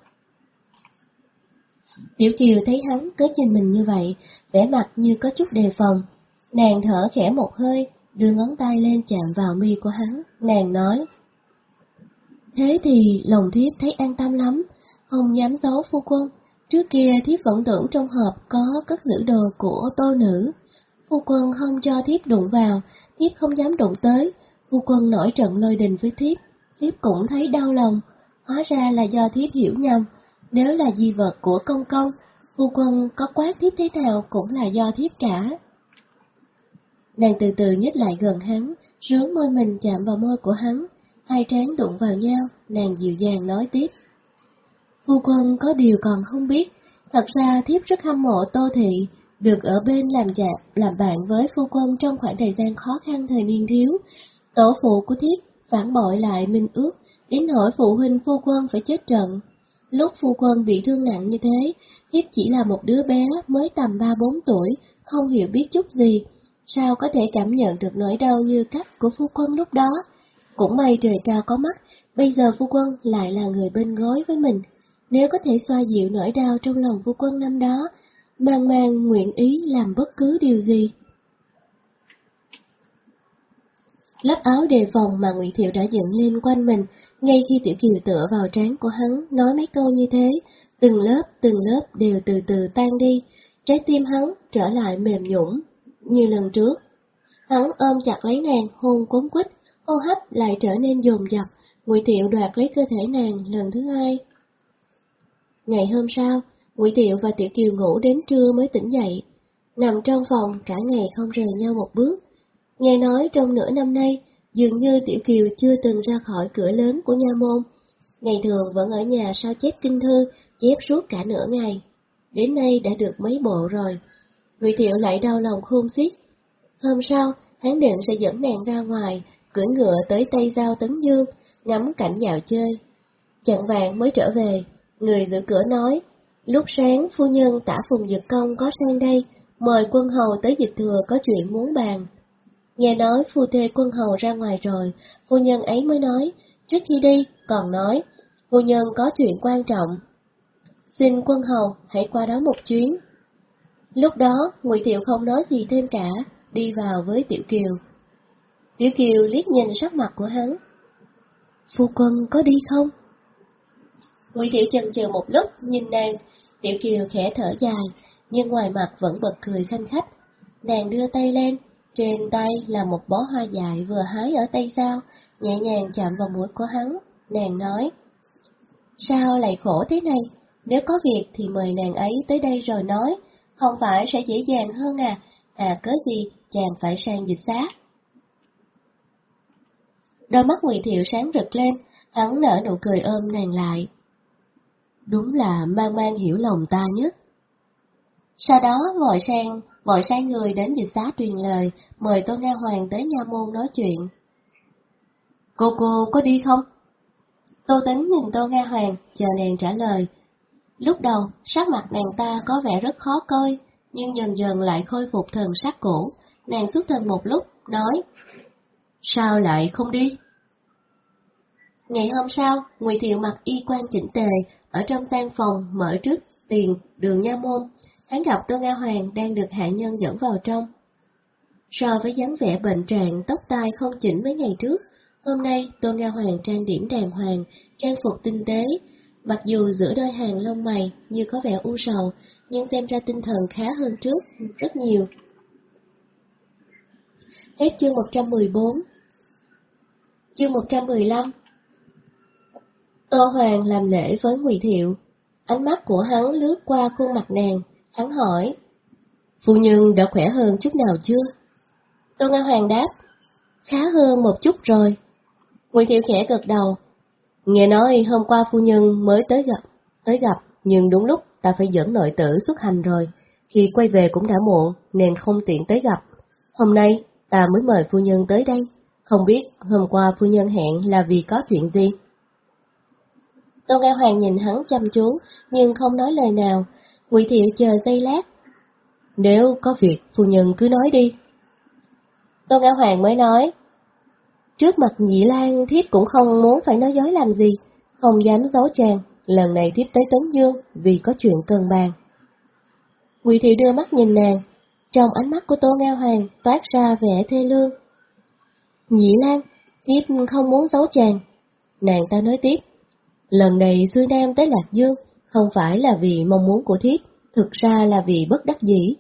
Tiểu Kiều thấy hắn cứ nhìn mình như vậy, vẻ mặt như có chút đề phòng. Nàng thở khẽ một hơi, đưa ngón tay lên chạm vào mi của hắn, nàng nói. Thế thì lòng thiếp thấy an tâm lắm, không dám giấu phu quân. Trước kia thiếp vẫn tưởng trong hộp có cất giữ đồ của tô nữ. Phu quân không cho thiếp đụng vào, thiếp không dám đụng tới. Phu quân nổi trận lôi đình với thiếp, thiếp cũng thấy đau lòng. Hóa ra là do thiếp hiểu nhầm, nếu là di vật của công công, phu quân có quát thiếp thế nào cũng là do thiếp cả. Nàng từ từ nhích lại gần hắn, rướng môi mình chạm vào môi của hắn, hai trán đụng vào nhau, nàng dịu dàng nói tiếp. Phu quân có điều còn không biết, thật ra thiếp rất hâm mộ Tô Thị, được ở bên làm chạp, làm bạn với phu quân trong khoảng thời gian khó khăn thời niên thiếu. Tổ phụ của thiếp phản bội lại minh ước, đến nỗi phụ huynh phu quân phải chết trận. Lúc phu quân bị thương nặng như thế, thiếp chỉ là một đứa bé mới tầm 3-4 tuổi, không hiểu biết chút gì, sao có thể cảm nhận được nỗi đau như cách của phu quân lúc đó. Cũng may trời cao có mắt, bây giờ phu quân lại là người bên gối với mình. Nếu có thể xoa dịu nỗi đau trong lòng phu quân năm đó, mang mang nguyện ý làm bất cứ điều gì. Lớp áo đề phòng mà Ngụy Thiệu đã dựng lên quanh mình, ngay khi Tiểu Kiều tựa vào trán của hắn nói mấy câu như thế, từng lớp từng lớp đều từ từ tan đi, trái tim hắn trở lại mềm nhũn như lần trước. Hắn ôm chặt lấy nàng, hôn cuốn quýt, hô hấp lại trở nên dồn dập, Ngụy Thiệu đoạt lấy cơ thể nàng lần thứ hai. Ngày hôm sau, Ngụy Thiệu và Tiểu Kiều ngủ đến trưa mới tỉnh dậy, nằm trong phòng cả ngày không rời nhau một bước. Nghe nói trong nửa năm nay, dường như Tiểu Kiều chưa từng ra khỏi cửa lớn của nha môn. Ngày thường vẫn ở nhà sao chép kinh thư, chép suốt cả nửa ngày. Đến nay đã được mấy bộ rồi. Ngụy Thiệu lại đau lòng khôn xiết. Hôm sau, hắn định sẽ dẫn nàng ra ngoài, cưỡi ngựa tới Tây Giao Tấn Dương, ngắm cảnh dạo chơi. Chặn vàng mới trở về, người giữ cửa nói, lúc sáng phu nhân tả phùng dực công có sang đây, mời quân hầu tới dịch thừa có chuyện muốn bàn. Nghe nói phu thê quân hầu ra ngoài rồi, phu nhân ấy mới nói, trước khi đi còn nói, phu nhân có chuyện quan trọng. Xin quân hầu hãy qua đó một chuyến. Lúc đó, Ngụy thiệu không nói gì thêm cả, đi vào với Tiểu Kiều. Tiểu Kiều liếc nhìn sắc mặt của hắn. Phu quân có đi không? Ngụy Thiệu chần chừ một lúc, nhìn nàng, Tiểu Kiều khẽ thở dài, nhưng ngoài mặt vẫn bật cười khanh khách. Nàng đưa tay lên, trên tay là một bó hoa dại vừa hái ở tay sao, nhẹ nhàng chạm vào mũi của hắn, nàng nói. Sao lại khổ thế này? Nếu có việc thì mời nàng ấy tới đây rồi nói, không phải sẽ dễ dàng hơn à, à cớ gì chàng phải sang dịch xác. Đôi mắt Ngụy Thiệu sáng rực lên, hắn nở nụ cười ôm nàng lại. Đúng là mang mang hiểu lòng ta nhất. Sau đó vội sang, vội sai người đến dịch xá truyền lời, mời Tô Nga Hoàng tới nha môn nói chuyện. Cô cô có đi không? Tô Tính nhìn Tô Nga Hoàng, chờ nàng trả lời. Lúc đầu, sắc mặt nàng ta có vẻ rất khó coi, nhưng dần dần lại khôi phục thần sắc cũ. Nàng xuất thần một lúc, nói, Sao lại không đi? Ngày hôm sau, Ngụy Thiệu mặc y quan chỉnh tề, ở trong gian phòng mở trước tiền đường nha môn, hắn gặp Tô Nga Hoàng đang được hạ nhân dẫn vào trong. So với dáng vẻ bệnh trạng, tóc tai không chỉnh mấy ngày trước, hôm nay Tô Nga Hoàng trang điểm đàng hoàng, trang phục tinh tế, mặc dù giữa đôi hàng lông mày như có vẻ u sầu, nhưng xem ra tinh thần khá hơn trước rất nhiều. Hết chương 114 Chương 115 Tô Hoàng làm lễ với Ngụy Thiệu, ánh mắt của hắn lướt qua khuôn mặt nàng, hắn hỏi, Phu nhân đã khỏe hơn chút nào chưa? Tô Nga Hoàng đáp, khá hơn một chút rồi. Ngụy Thiệu khẽ gật đầu, nghe nói hôm qua phu nhân mới tới gặp, tới gặp, nhưng đúng lúc ta phải dẫn nội tử xuất hành rồi, khi quay về cũng đã muộn nên không tiện tới gặp. Hôm nay ta mới mời phu nhân tới đây, không biết hôm qua phu nhân hẹn là vì có chuyện gì? Tô Nga Hoàng nhìn hắn chăm chú, nhưng không nói lời nào. Ngụy Thiệu chờ giây lát. Nếu có việc, phu nhân cứ nói đi. Tô Nga Hoàng mới nói. Trước mặt nhị Lan, thiếp cũng không muốn phải nói dối làm gì, không dám giấu chàng. Lần này thiếp tới Tấn Dương vì có chuyện cần bàn. Ngụy Thiệu đưa mắt nhìn nàng, trong ánh mắt của Tô Nga Hoàng toát ra vẻ thê lương. Nhị Lan, thiếp không muốn giấu chàng. Nàng ta nói tiếp, Lần này xuôi nam tới Lạc Dương không phải là vì mong muốn của thiếp, thực ra là vì bất đắc dĩ.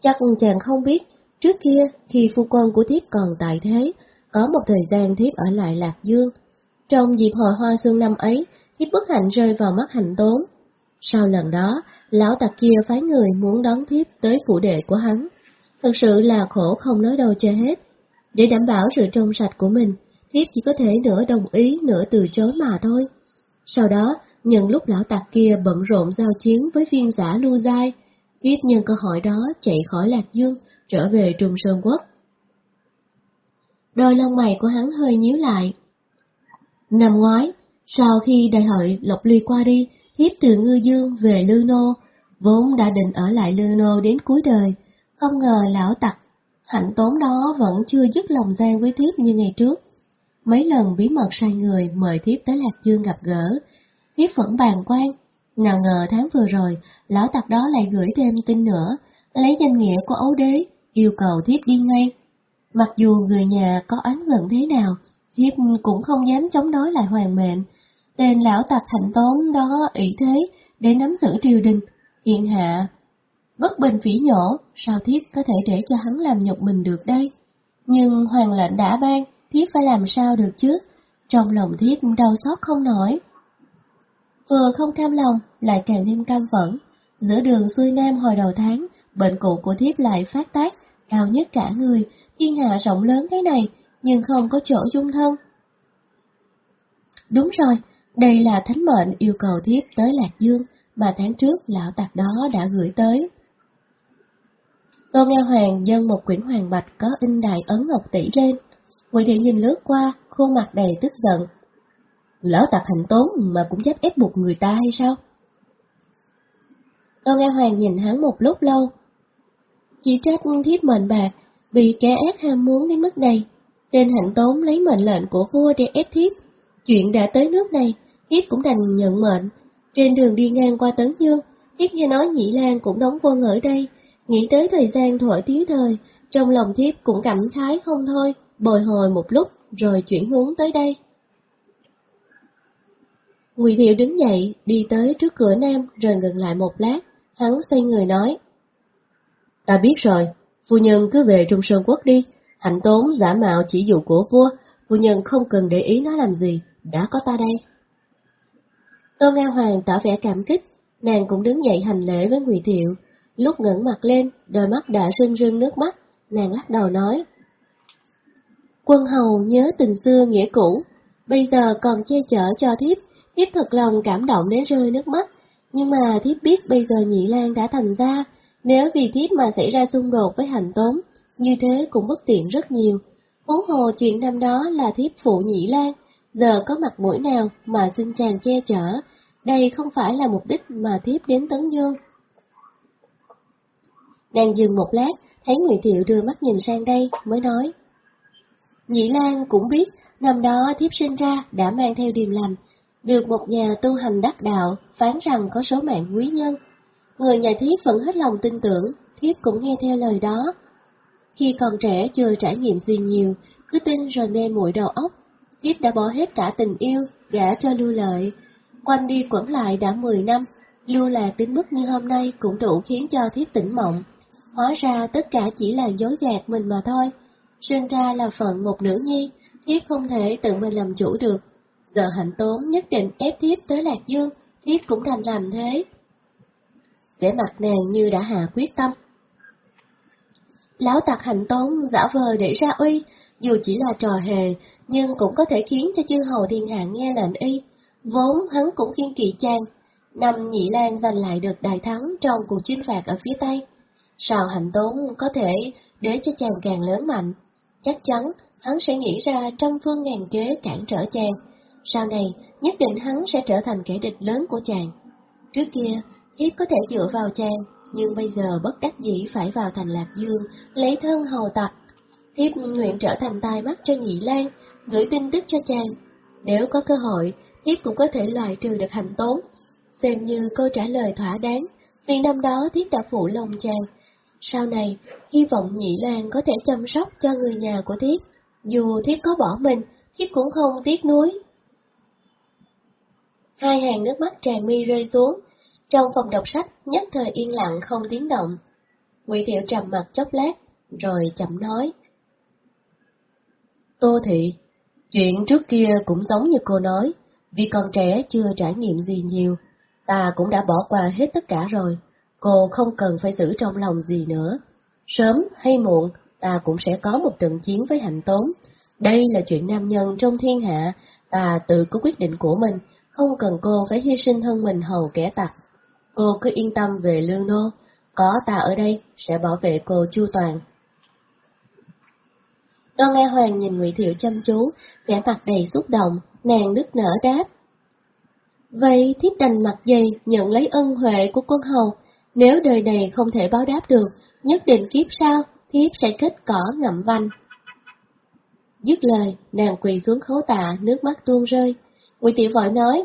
Chắc chàng không biết, trước kia khi phu quân của thiếp còn tại thế, có một thời gian thiếp ở lại Lạc Dương. Trong dịp hội hoa xuân năm ấy, thiếp bất hạnh rơi vào mắt hành tốn. Sau lần đó, lão tặc kia phái người muốn đón thiếp tới phủ đệ của hắn. Thật sự là khổ không nói đâu cho hết. Để đảm bảo sự trong sạch của mình, thiếp chỉ có thể nửa đồng ý nửa từ chối mà thôi. Sau đó, nhân lúc lão tặc kia bận rộn giao chiến với viên giả lưu giai, thiếp nhân cơ hội đó chạy khỏi Lạc Dương, trở về Trung Sơn Quốc. Đôi lông mày của hắn hơi nhíu lại. Năm ngoái, sau khi đại hội Lộc Ly qua đi, thiếp từ Ngư Dương về Lư Nô, vốn đã định ở lại Lư Nô đến cuối đời, không ngờ lão tặc, hạnh tốn đó vẫn chưa dứt lòng gian với thiếp như ngày trước. Mấy lần bí mật sai người mời thiếp tới Lạc Dương gặp gỡ, thiếp vẫn bàn quan. Nào ngờ tháng vừa rồi, lão tặc đó lại gửi thêm tin nữa, lấy danh nghĩa của ấu đế, yêu cầu thiếp đi ngay. Mặc dù người nhà có án giận thế nào, thiếp cũng không dám chống đối lại hoàng mệnh. Tên lão tặc thành tốn đó ỷ thế để nắm giữ triều đình, hiện hạ. Bất bình phỉ nhổ, sao thiếp có thể để cho hắn làm nhục mình được đây? Nhưng hoàng lệnh đã ban, thiếp phải làm sao được chứ? Trong lòng thiếp đau xót không nổi. Vừa không cam lòng, lại càng thêm cam phẫn. Giữa đường xuôi nam hồi đầu tháng, bệnh cụ của thiếp lại phát tác, đau nhất cả người, thiên hạ rộng lớn thế này, nhưng không có chỗ dung thân. Đúng rồi, đây là thánh mệnh yêu cầu thiếp tới Lạc Dương mà tháng trước lão tặc đó đã gửi tới. Tô Nga Hoàng dâng một quyển hoàng bạch có in đại ấn ngọc tỷ lên, Ngụy Thiệu nhìn lướt qua, khuôn mặt đầy tức giận. Lỡ tạc hành tốn mà cũng dám ép buộc người ta hay sao? Tô Nga Hoàng nhìn hắn một lúc lâu. Chỉ trách thiếp mệnh bạc, bị kẻ ác ham muốn đến mức này. Tên hạnh tốn lấy mệnh lệnh của vua để ép thiếp. Chuyện đã tới nước này, thiếp cũng đành nhận mệnh. Trên đường đi ngang qua Tấn Dương, thiếp nghe nói Nhị Lan cũng đóng quân ở đây. Nghĩ tới thời gian thổi thiếu thời, trong lòng thiếp cũng cảm khái không thôi bồi hồi một lúc rồi chuyển hướng tới đây. Ngụy Thiệu đứng dậy, đi tới trước cửa nam rồi ngừng lại một lát, hắn xoay người nói. Ta biết rồi, phu nhân cứ về Trung Sơn Quốc đi, hạnh tốn giả mạo chỉ dụ của vua, phu nhân không cần để ý nó làm gì, đã có ta đây. Tô Nga Hoàng tỏ vẻ cảm kích, nàng cũng đứng dậy hành lễ với Ngụy Thiệu, lúc ngẩng mặt lên, đôi mắt đã rưng rưng nước mắt, nàng lắc đầu nói. Quân hầu nhớ tình xưa nghĩa cũ, bây giờ còn che chở cho thiếp, thiếp thật lòng cảm động đến rơi nước mắt. Nhưng mà thiếp biết bây giờ nhị lan đã thành ra, nếu vì thiếp mà xảy ra xung đột với hành tốn, như thế cũng bất tiện rất nhiều. Huống hồ chuyện năm đó là thiếp phụ nhị lan, giờ có mặt mũi nào mà xin chàng che chở, đây không phải là mục đích mà thiếp đến Tấn Dương đang dừng một lát, thấy nguyễn Thiệu đưa mắt nhìn sang đây, mới nói. Nhị Lan cũng biết, năm đó thiếp sinh ra đã mang theo điềm lành, được một nhà tu hành đắc đạo phán rằng có số mạng quý nhân. Người nhà thiếp vẫn hết lòng tin tưởng, thiếp cũng nghe theo lời đó. Khi còn trẻ chưa trải nghiệm gì nhiều, cứ tin rồi mê muội đầu óc, thiếp đã bỏ hết cả tình yêu, gả cho lưu lợi. Quanh đi quẩn lại đã 10 năm, lưu lạc đến mức như hôm nay cũng đủ khiến cho thiếp tỉnh mộng. Hóa ra tất cả chỉ là dối gạt mình mà thôi. Sinh ra là phận một nữ nhi, thiếp không thể tự mình làm chủ được. Giờ hạnh tốn nhất định ép thiếp tới Lạc Dương, thiếp cũng thành làm thế. Vẻ mặt nàng như đã hạ quyết tâm. Lão tặc hạnh tốn giả vờ để ra uy, dù chỉ là trò hề, nhưng cũng có thể khiến cho chư hầu thiên hạ nghe lệnh y. Vốn hắn cũng kiên kỵ chàng, năm nhị lan giành lại được đại thắng trong cuộc chinh phạt ở phía Tây. Sao hạnh tốn có thể để cho chàng càng lớn mạnh? Chắc chắn hắn sẽ nghĩ ra trăm phương ngàn kế cản trở chàng. Sau này, nhất định hắn sẽ trở thành kẻ địch lớn của chàng. Trước kia, thiếp có thể dựa vào chàng, nhưng bây giờ bất đắc dĩ phải vào thành Lạc Dương, lấy thân hầu tặc. Thiếp nguyện trở thành tai mắt cho nhị lan, gửi tin tức cho chàng. Nếu có cơ hội, thiếp cũng có thể loại trừ được hành tốn, xem như câu trả lời thỏa đáng, vì năm đó thiếp đã phụ lòng chàng. Sau này, hy vọng nhị lan có thể chăm sóc cho người nhà của thiết dù thiết có bỏ mình, thiết cũng không tiếc nuối. Hai hàng nước mắt tràn mi rơi xuống, trong phòng đọc sách nhất thời yên lặng không tiếng động. Ngụy Thiệu trầm mặt chốc lát, rồi chậm nói. Tô Thị, chuyện trước kia cũng giống như cô nói, vì còn trẻ chưa trải nghiệm gì nhiều, ta cũng đã bỏ qua hết tất cả rồi, cô không cần phải giữ trong lòng gì nữa. Sớm hay muộn, ta cũng sẽ có một trận chiến với hạnh tốn. Đây là chuyện nam nhân trong thiên hạ, ta tự có quyết định của mình, không cần cô phải hy sinh thân mình hầu kẻ tặc. Cô cứ yên tâm về lương nô, có ta ở đây sẽ bảo vệ cô chu toàn. Tôn Nghe Hoàng nhìn Ngụy Thiệu chăm chú, vẻ mặt đầy xúc động, nàng nức nở đáp. Vậy thiếp đành mặt dày nhận lấy ân huệ của quân hầu, nếu đời này không thể báo đáp được, nhất định kiếp sau, thiếp sẽ kết cỏ ngậm vanh. Dứt lời, nàng quỳ xuống khấu tạ, nước mắt tuôn rơi. Ngụy Tiểu vội nói,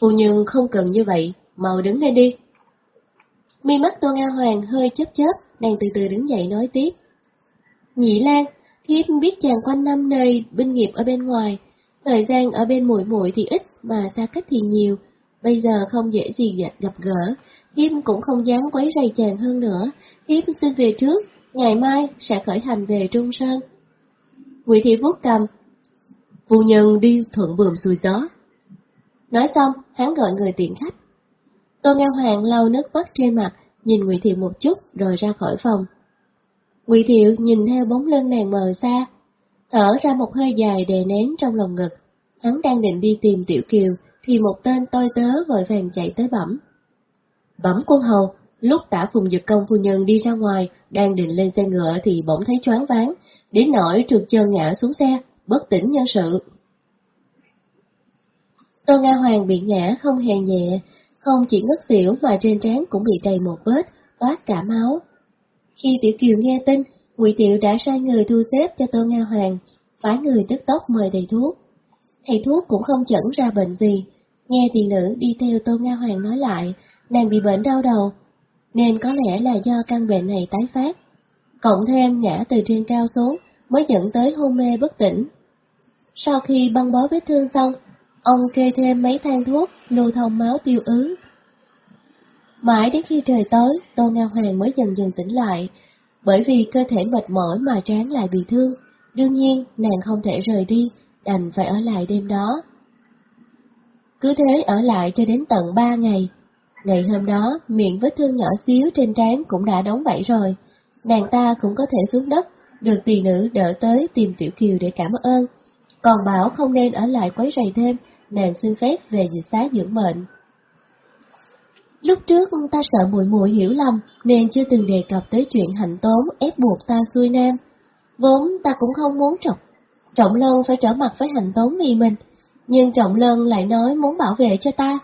Phu nhân không cần như vậy, mau đứng lên đi. Mi mắt tuôn A Hoàng hơi chớp chớp, nàng từ từ đứng dậy nói tiếp. Nhị Lan, thiếp biết chàng quanh năm nơi binh nghiệp ở bên ngoài, thời gian ở bên muội muội thì ít mà xa cách thì nhiều, bây giờ không dễ gì gặp gỡ, thiếp cũng không dám quấy rầy chàng hơn nữa, thiếp xin về trước, ngày mai sẽ khởi hành về Trung Sơn. Ngụy Thị vuốt cầm, phu nhân đi thuận buồm xuôi gió. Nói xong, hắn gọi người tiện khách. Tô Ngao Hoàng lau nước mắt trên mặt, nhìn Ngụy Thiệu một chút rồi ra khỏi phòng. Ngụy Thiệu nhìn theo bóng lưng nàng mờ xa, thở ra một hơi dài đè nén trong lòng ngực. Hắn đang định đi tìm Tiểu Kiều, thì một tên tôi tớ vội vàng chạy tới bẩm. Bẩm quân hầu, lúc tả phùng dực công phu nhân đi ra ngoài, đang định lên xe ngựa thì bỗng thấy choáng váng, đến nỗi trượt chân ngã xuống xe, bất tỉnh nhân sự. Tô Nga Hoàng bị ngã không hề nhẹ, không chỉ ngất xỉu mà trên trán cũng bị đầy một vết, toát cả máu. Khi Tiểu Kiều nghe tin, Ngụy tiểu đã sai người thu xếp cho Tô Nga Hoàng, phái người tức tốc mời thầy thuốc. Thầy thuốc cũng không chẩn ra bệnh gì, nghe tiền nữ đi theo Tô Nga Hoàng nói lại, nàng bị bệnh đau đầu, nên có lẽ là do căn bệnh này tái phát. Cộng thêm ngã từ trên cao xuống mới dẫn tới hôn mê bất tỉnh. Sau khi băng bó vết thương xong, ông kê thêm mấy thang thuốc lưu thông máu tiêu ứ. Mãi đến khi trời tối, Tô Nga Hoàng mới dần dần tỉnh lại, bởi vì cơ thể mệt mỏi mà trán lại bị thương. Đương nhiên, nàng không thể rời đi, đành phải ở lại đêm đó. Cứ thế ở lại cho đến tận ba ngày. Ngày hôm đó, miệng vết thương nhỏ xíu trên trán cũng đã đóng bẫy rồi. Nàng ta cũng có thể xuống đất, được tỳ nữ đỡ tới tìm Tiểu Kiều để cảm ơn. Còn bảo không nên ở lại quấy rầy thêm, nàng xin phép về dịch xá dưỡng bệnh. Lúc trước ta sợ muội muội hiểu lầm, nên chưa từng đề cập tới chuyện hạnh tốn ép buộc ta xuôi nam. Vốn ta cũng không muốn trọng, trọng lân phải trở mặt với hạnh tốn vì mình, nhưng trọng lân lại nói muốn bảo vệ cho ta.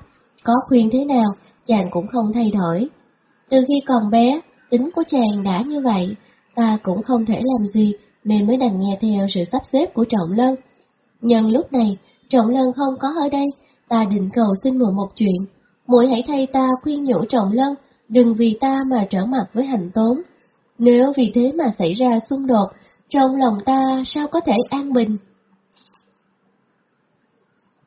Có khuyên thế nào, chàng cũng không thay đổi. Từ khi còn bé, tính của chàng đã như vậy, ta cũng không thể làm gì nên mới đành nghe theo sự sắp xếp của Trọng Lân. Nhưng lúc này, Trọng Lân không có ở đây, ta định cầu xin muội một chuyện. Muội hãy thay ta khuyên nhủ Trọng Lân, đừng vì ta mà trở mặt với hành tốn. Nếu vì thế mà xảy ra xung đột, trong lòng ta sao có thể an bình?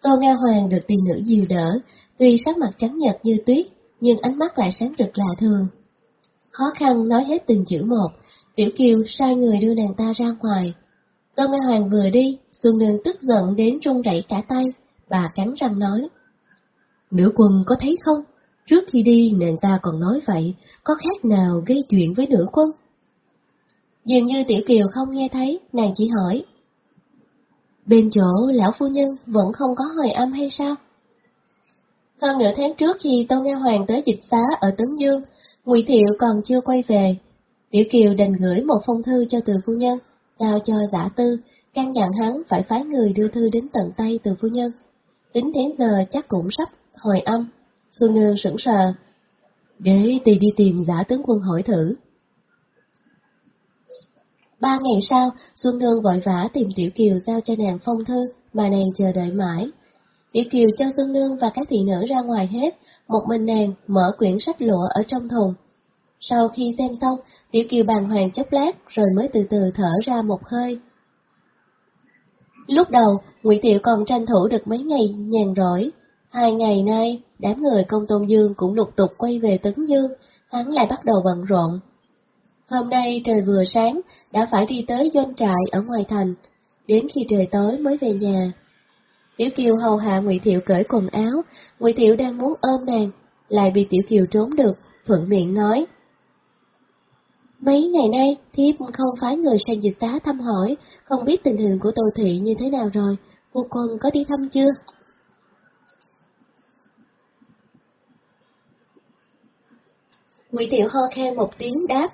Tô Nga Hoàng được tiền nữ dìu đỡ, tuy sắc mặt trắng nhật như tuyết, nhưng ánh mắt lại sáng rực lạ thường. Khó khăn nói hết từng chữ một, Tiểu Kiều sai người đưa nàng ta ra ngoài. Tô Nga Hoàng vừa đi, Xuân Nương tức giận đến run rẩy cả tay, bà cắn răng nói. Nữ quân có thấy không? Trước khi đi nàng ta còn nói vậy, có khác nào gây chuyện với nữ quân? Dường như Tiểu Kiều không nghe thấy, nàng chỉ hỏi. Bên chỗ lão phu nhân vẫn không có hồi âm hay sao? Hơn nửa tháng trước khi Tô Nga Hoàng tới dịch xá ở Tấn Dương, Ngụy Thiệu còn chưa quay về. Tiểu Kiều đành gửi một phong thư cho từ phu nhân, giao cho giả tư, căn dặn hắn phải phái người đưa thư đến tận tay từ phu nhân. Tính đến giờ chắc cũng sắp hồi âm. Xuân Nương sững sờ. Để tì đi tìm giả tướng quân hỏi thử. Ba ngày sau, Xuân Nương vội vã tìm Tiểu Kiều giao cho nàng phong thư mà nàng chờ đợi mãi. Tiểu Kiều cho Xuân Nương và các thị nữ ra ngoài hết, một mình nàng mở quyển sách lụa ở trong thùng. Sau khi xem xong, Tiểu Kiều bàn hoàng chốc lát rồi mới từ từ thở ra một hơi. Lúc đầu, Ngụy Tiểu còn tranh thủ được mấy ngày nhàn rỗi. Hai ngày nay, đám người công tôn dương cũng lục tục quay về Tấn Dương, hắn lại bắt đầu bận rộn. Hôm nay trời vừa sáng, đã phải đi tới doanh trại ở ngoài thành, đến khi trời tối mới về nhà. Tiểu Kiều hầu hạ Ngụy Thiệu cởi quần áo, Ngụy Thiệu đang muốn ôm nàng, lại bị Tiểu Kiều trốn được, thuận miệng nói. Mấy ngày nay, thiếp không phái người sang dịch xá thăm hỏi, không biết tình hình của Tô Thị như thế nào rồi, phu quân có đi thăm chưa? Ngụy Thiệu ho khe một tiếng đáp.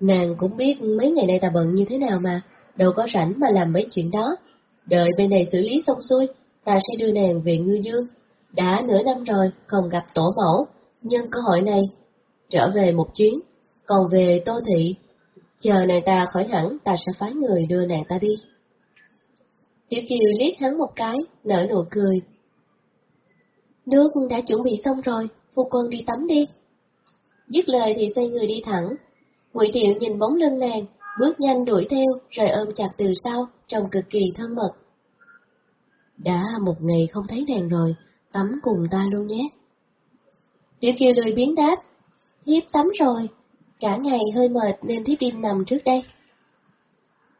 Nàng cũng biết mấy ngày nay ta bận như thế nào mà, đâu có rảnh mà làm mấy chuyện đó. Đợi bên này xử lý xong xuôi, ta sẽ đưa nàng về ngư dương. Đã nửa năm rồi, không gặp tổ mẫu, nhân cơ hội này, trở về một chuyến. Còn về Tô Thị, chờ nàng ta khỏi hẳn, ta sẽ phái người đưa nàng ta đi. Tiểu Kiều liếc hắn một cái, nở nụ cười. Nước đã chuẩn bị xong rồi, phu quân đi tắm đi. Dứt lời thì xoay người đi thẳng. Ngụy Thiệu nhìn bóng lưng nàng, bước nhanh đuổi theo, rồi ôm chặt từ sau, trông cực kỳ thân mật. Đã một ngày không thấy nàng rồi, tắm cùng ta luôn nhé. Tiểu Kiều lười biến đáp, thiếp tắm rồi, cả ngày hơi mệt nên thiếp đi nằm trước đây.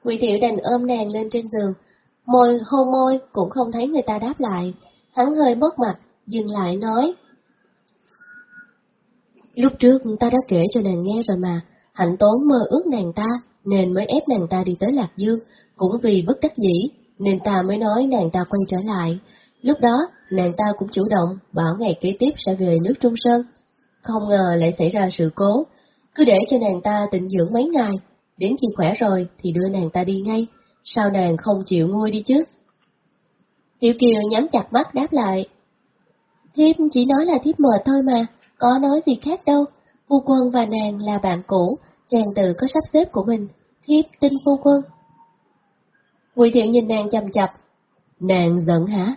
Quỷ Thiệu đành ôm nàng lên trên giường, môi hôn môi cũng không thấy người ta đáp lại, hắn hơi mất mặt, dừng lại nói. Lúc trước ta đã kể cho nàng nghe rồi mà, hạnh tốn mơ ước nàng ta, nên mới ép nàng ta đi tới Lạc Dương, cũng vì bất đắc dĩ, nên ta mới nói nàng ta quay trở lại. Lúc đó, nàng ta cũng chủ động, bảo ngày kế tiếp sẽ về nước Trung Sơn. Không ngờ lại xảy ra sự cố, cứ để cho nàng ta tịnh dưỡng mấy ngày, đến khi khỏe rồi thì đưa nàng ta đi ngay, sao nàng không chịu nguôi đi chứ? Tiểu Kiều nhắm chặt mắt đáp lại. Thiếp chỉ nói là thiếp mệt thôi mà, có nói gì khác đâu, phu quân và nàng là bạn cũ, chàng tự có sắp xếp của mình, thiếp tin phu quân. Ngụy Thiệu nhìn nàng chầm chập, nàng giận hả?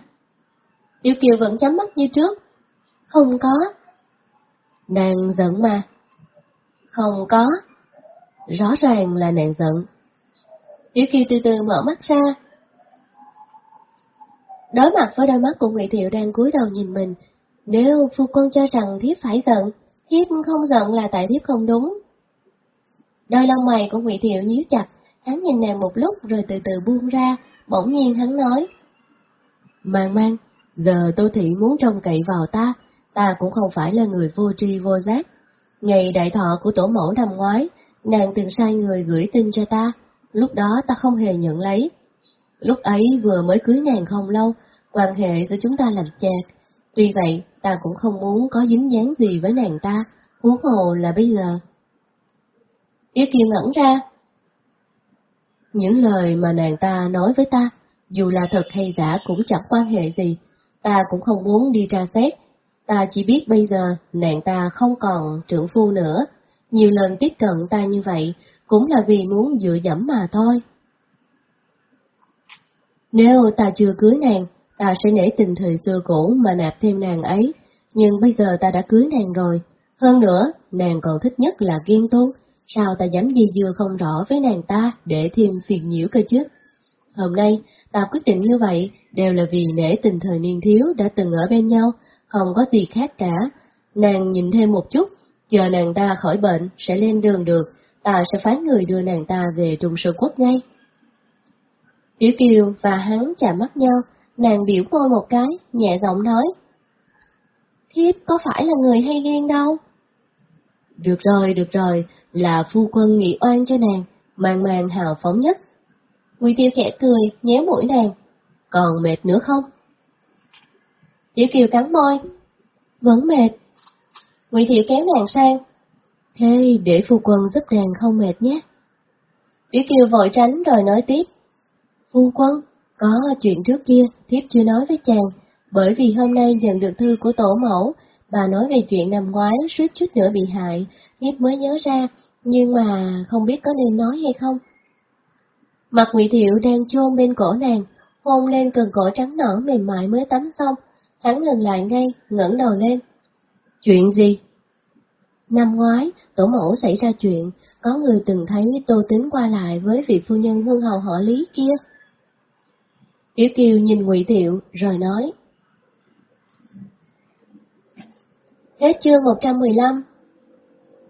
Tiểu Kiều vẫn chấm mắt như trước, không có. Nàng giận mà. Không có. Rõ ràng là nàng giận. Tiểu Kiều từ từ mở mắt ra. Đối mặt với đôi mắt của Ngụy Thiệu đang cúi đầu nhìn mình, nếu phu quân cho rằng thiếp phải giận, thiếp không giận là tại thiếp không đúng. Đôi lông mày của Ngụy Thiệu nhíu chặt, hắn nhìn nàng một lúc rồi từ từ buông ra, bỗng nhiên hắn nói. Mang mang, giờ Tô Thị muốn trông cậy vào ta, ta cũng không phải là người vô tri vô giác. Ngày đại thọ của tổ mẫu năm ngoái, nàng từng sai người gửi tin cho ta, lúc đó ta không hề nhận lấy. Lúc ấy vừa mới cưới nàng không lâu, quan hệ giữa chúng ta lạnh chạc, Tuy vậy, ta cũng không muốn có dính dáng gì với nàng ta, huống hồ là bây giờ. Yết Kiều ngẩn ra. Những lời mà nàng ta nói với ta, dù là thật hay giả cũng chẳng quan hệ gì, ta cũng không muốn đi tra xét. Ta chỉ biết bây giờ nàng ta không còn trưởng phu nữa, nhiều lần tiếp cận ta như vậy cũng là vì muốn dựa dẫm mà thôi. Nếu ta chưa cưới nàng, ta sẽ nể tình thời xưa cũ mà nạp thêm nàng ấy, nhưng bây giờ ta đã cưới nàng rồi. Hơn nữa, nàng còn thích nhất là ghen tuông, sao ta dám dây dưa không rõ với nàng ta để thêm phiền nhiễu cơ chứ? Hôm nay, ta quyết định như vậy đều là vì nể tình thời niên thiếu đã từng ở bên nhau, không có gì khác cả. Nàng nhìn thêm một chút, chờ nàng ta khỏi bệnh sẽ lên đường được, ta sẽ phái người đưa nàng ta về Trung Sơn Quốc ngay. Tiểu Kiều và hắn chạm mắt nhau, nàng biểu môi một cái, nhẹ giọng nói. Thiếp có phải là người hay ghen đâu? Được rồi, được rồi, là phu quân nghĩ oan cho nàng, mang mang hào phóng nhất. Ngụy Tiêu khẽ cười, nhéo mũi nàng. Còn mệt nữa không? Tiểu Kiều cắn môi. Vẫn mệt. Ngụy Thiệu kéo nàng sang. Thế để phu quân giúp nàng không mệt nhé. Tiểu Kiều vội tránh rồi nói tiếp. Phu quân, có chuyện trước kia thiếp chưa nói với chàng, bởi vì hôm nay nhận được thư của tổ mẫu, bà nói về chuyện năm ngoái suýt chút nữa bị hại, nhiếp mới nhớ ra, nhưng mà không biết có nên nói hay không. Mặt Ngụy Thiệu đang chôn bên cổ nàng, hôn lên cần cổ trắng nõn mềm mại mới tắm xong, hắn ngừng lại ngay, ngẩng đầu lên. Chuyện gì? Năm ngoái, tổ mẫu xảy ra chuyện, có người từng thấy Tô Tính qua lại với vị phu nhân hương hầu họ Lý kia. Tiểu Kiều nhìn Ngụy Thiệu rồi nói. Hết chương 115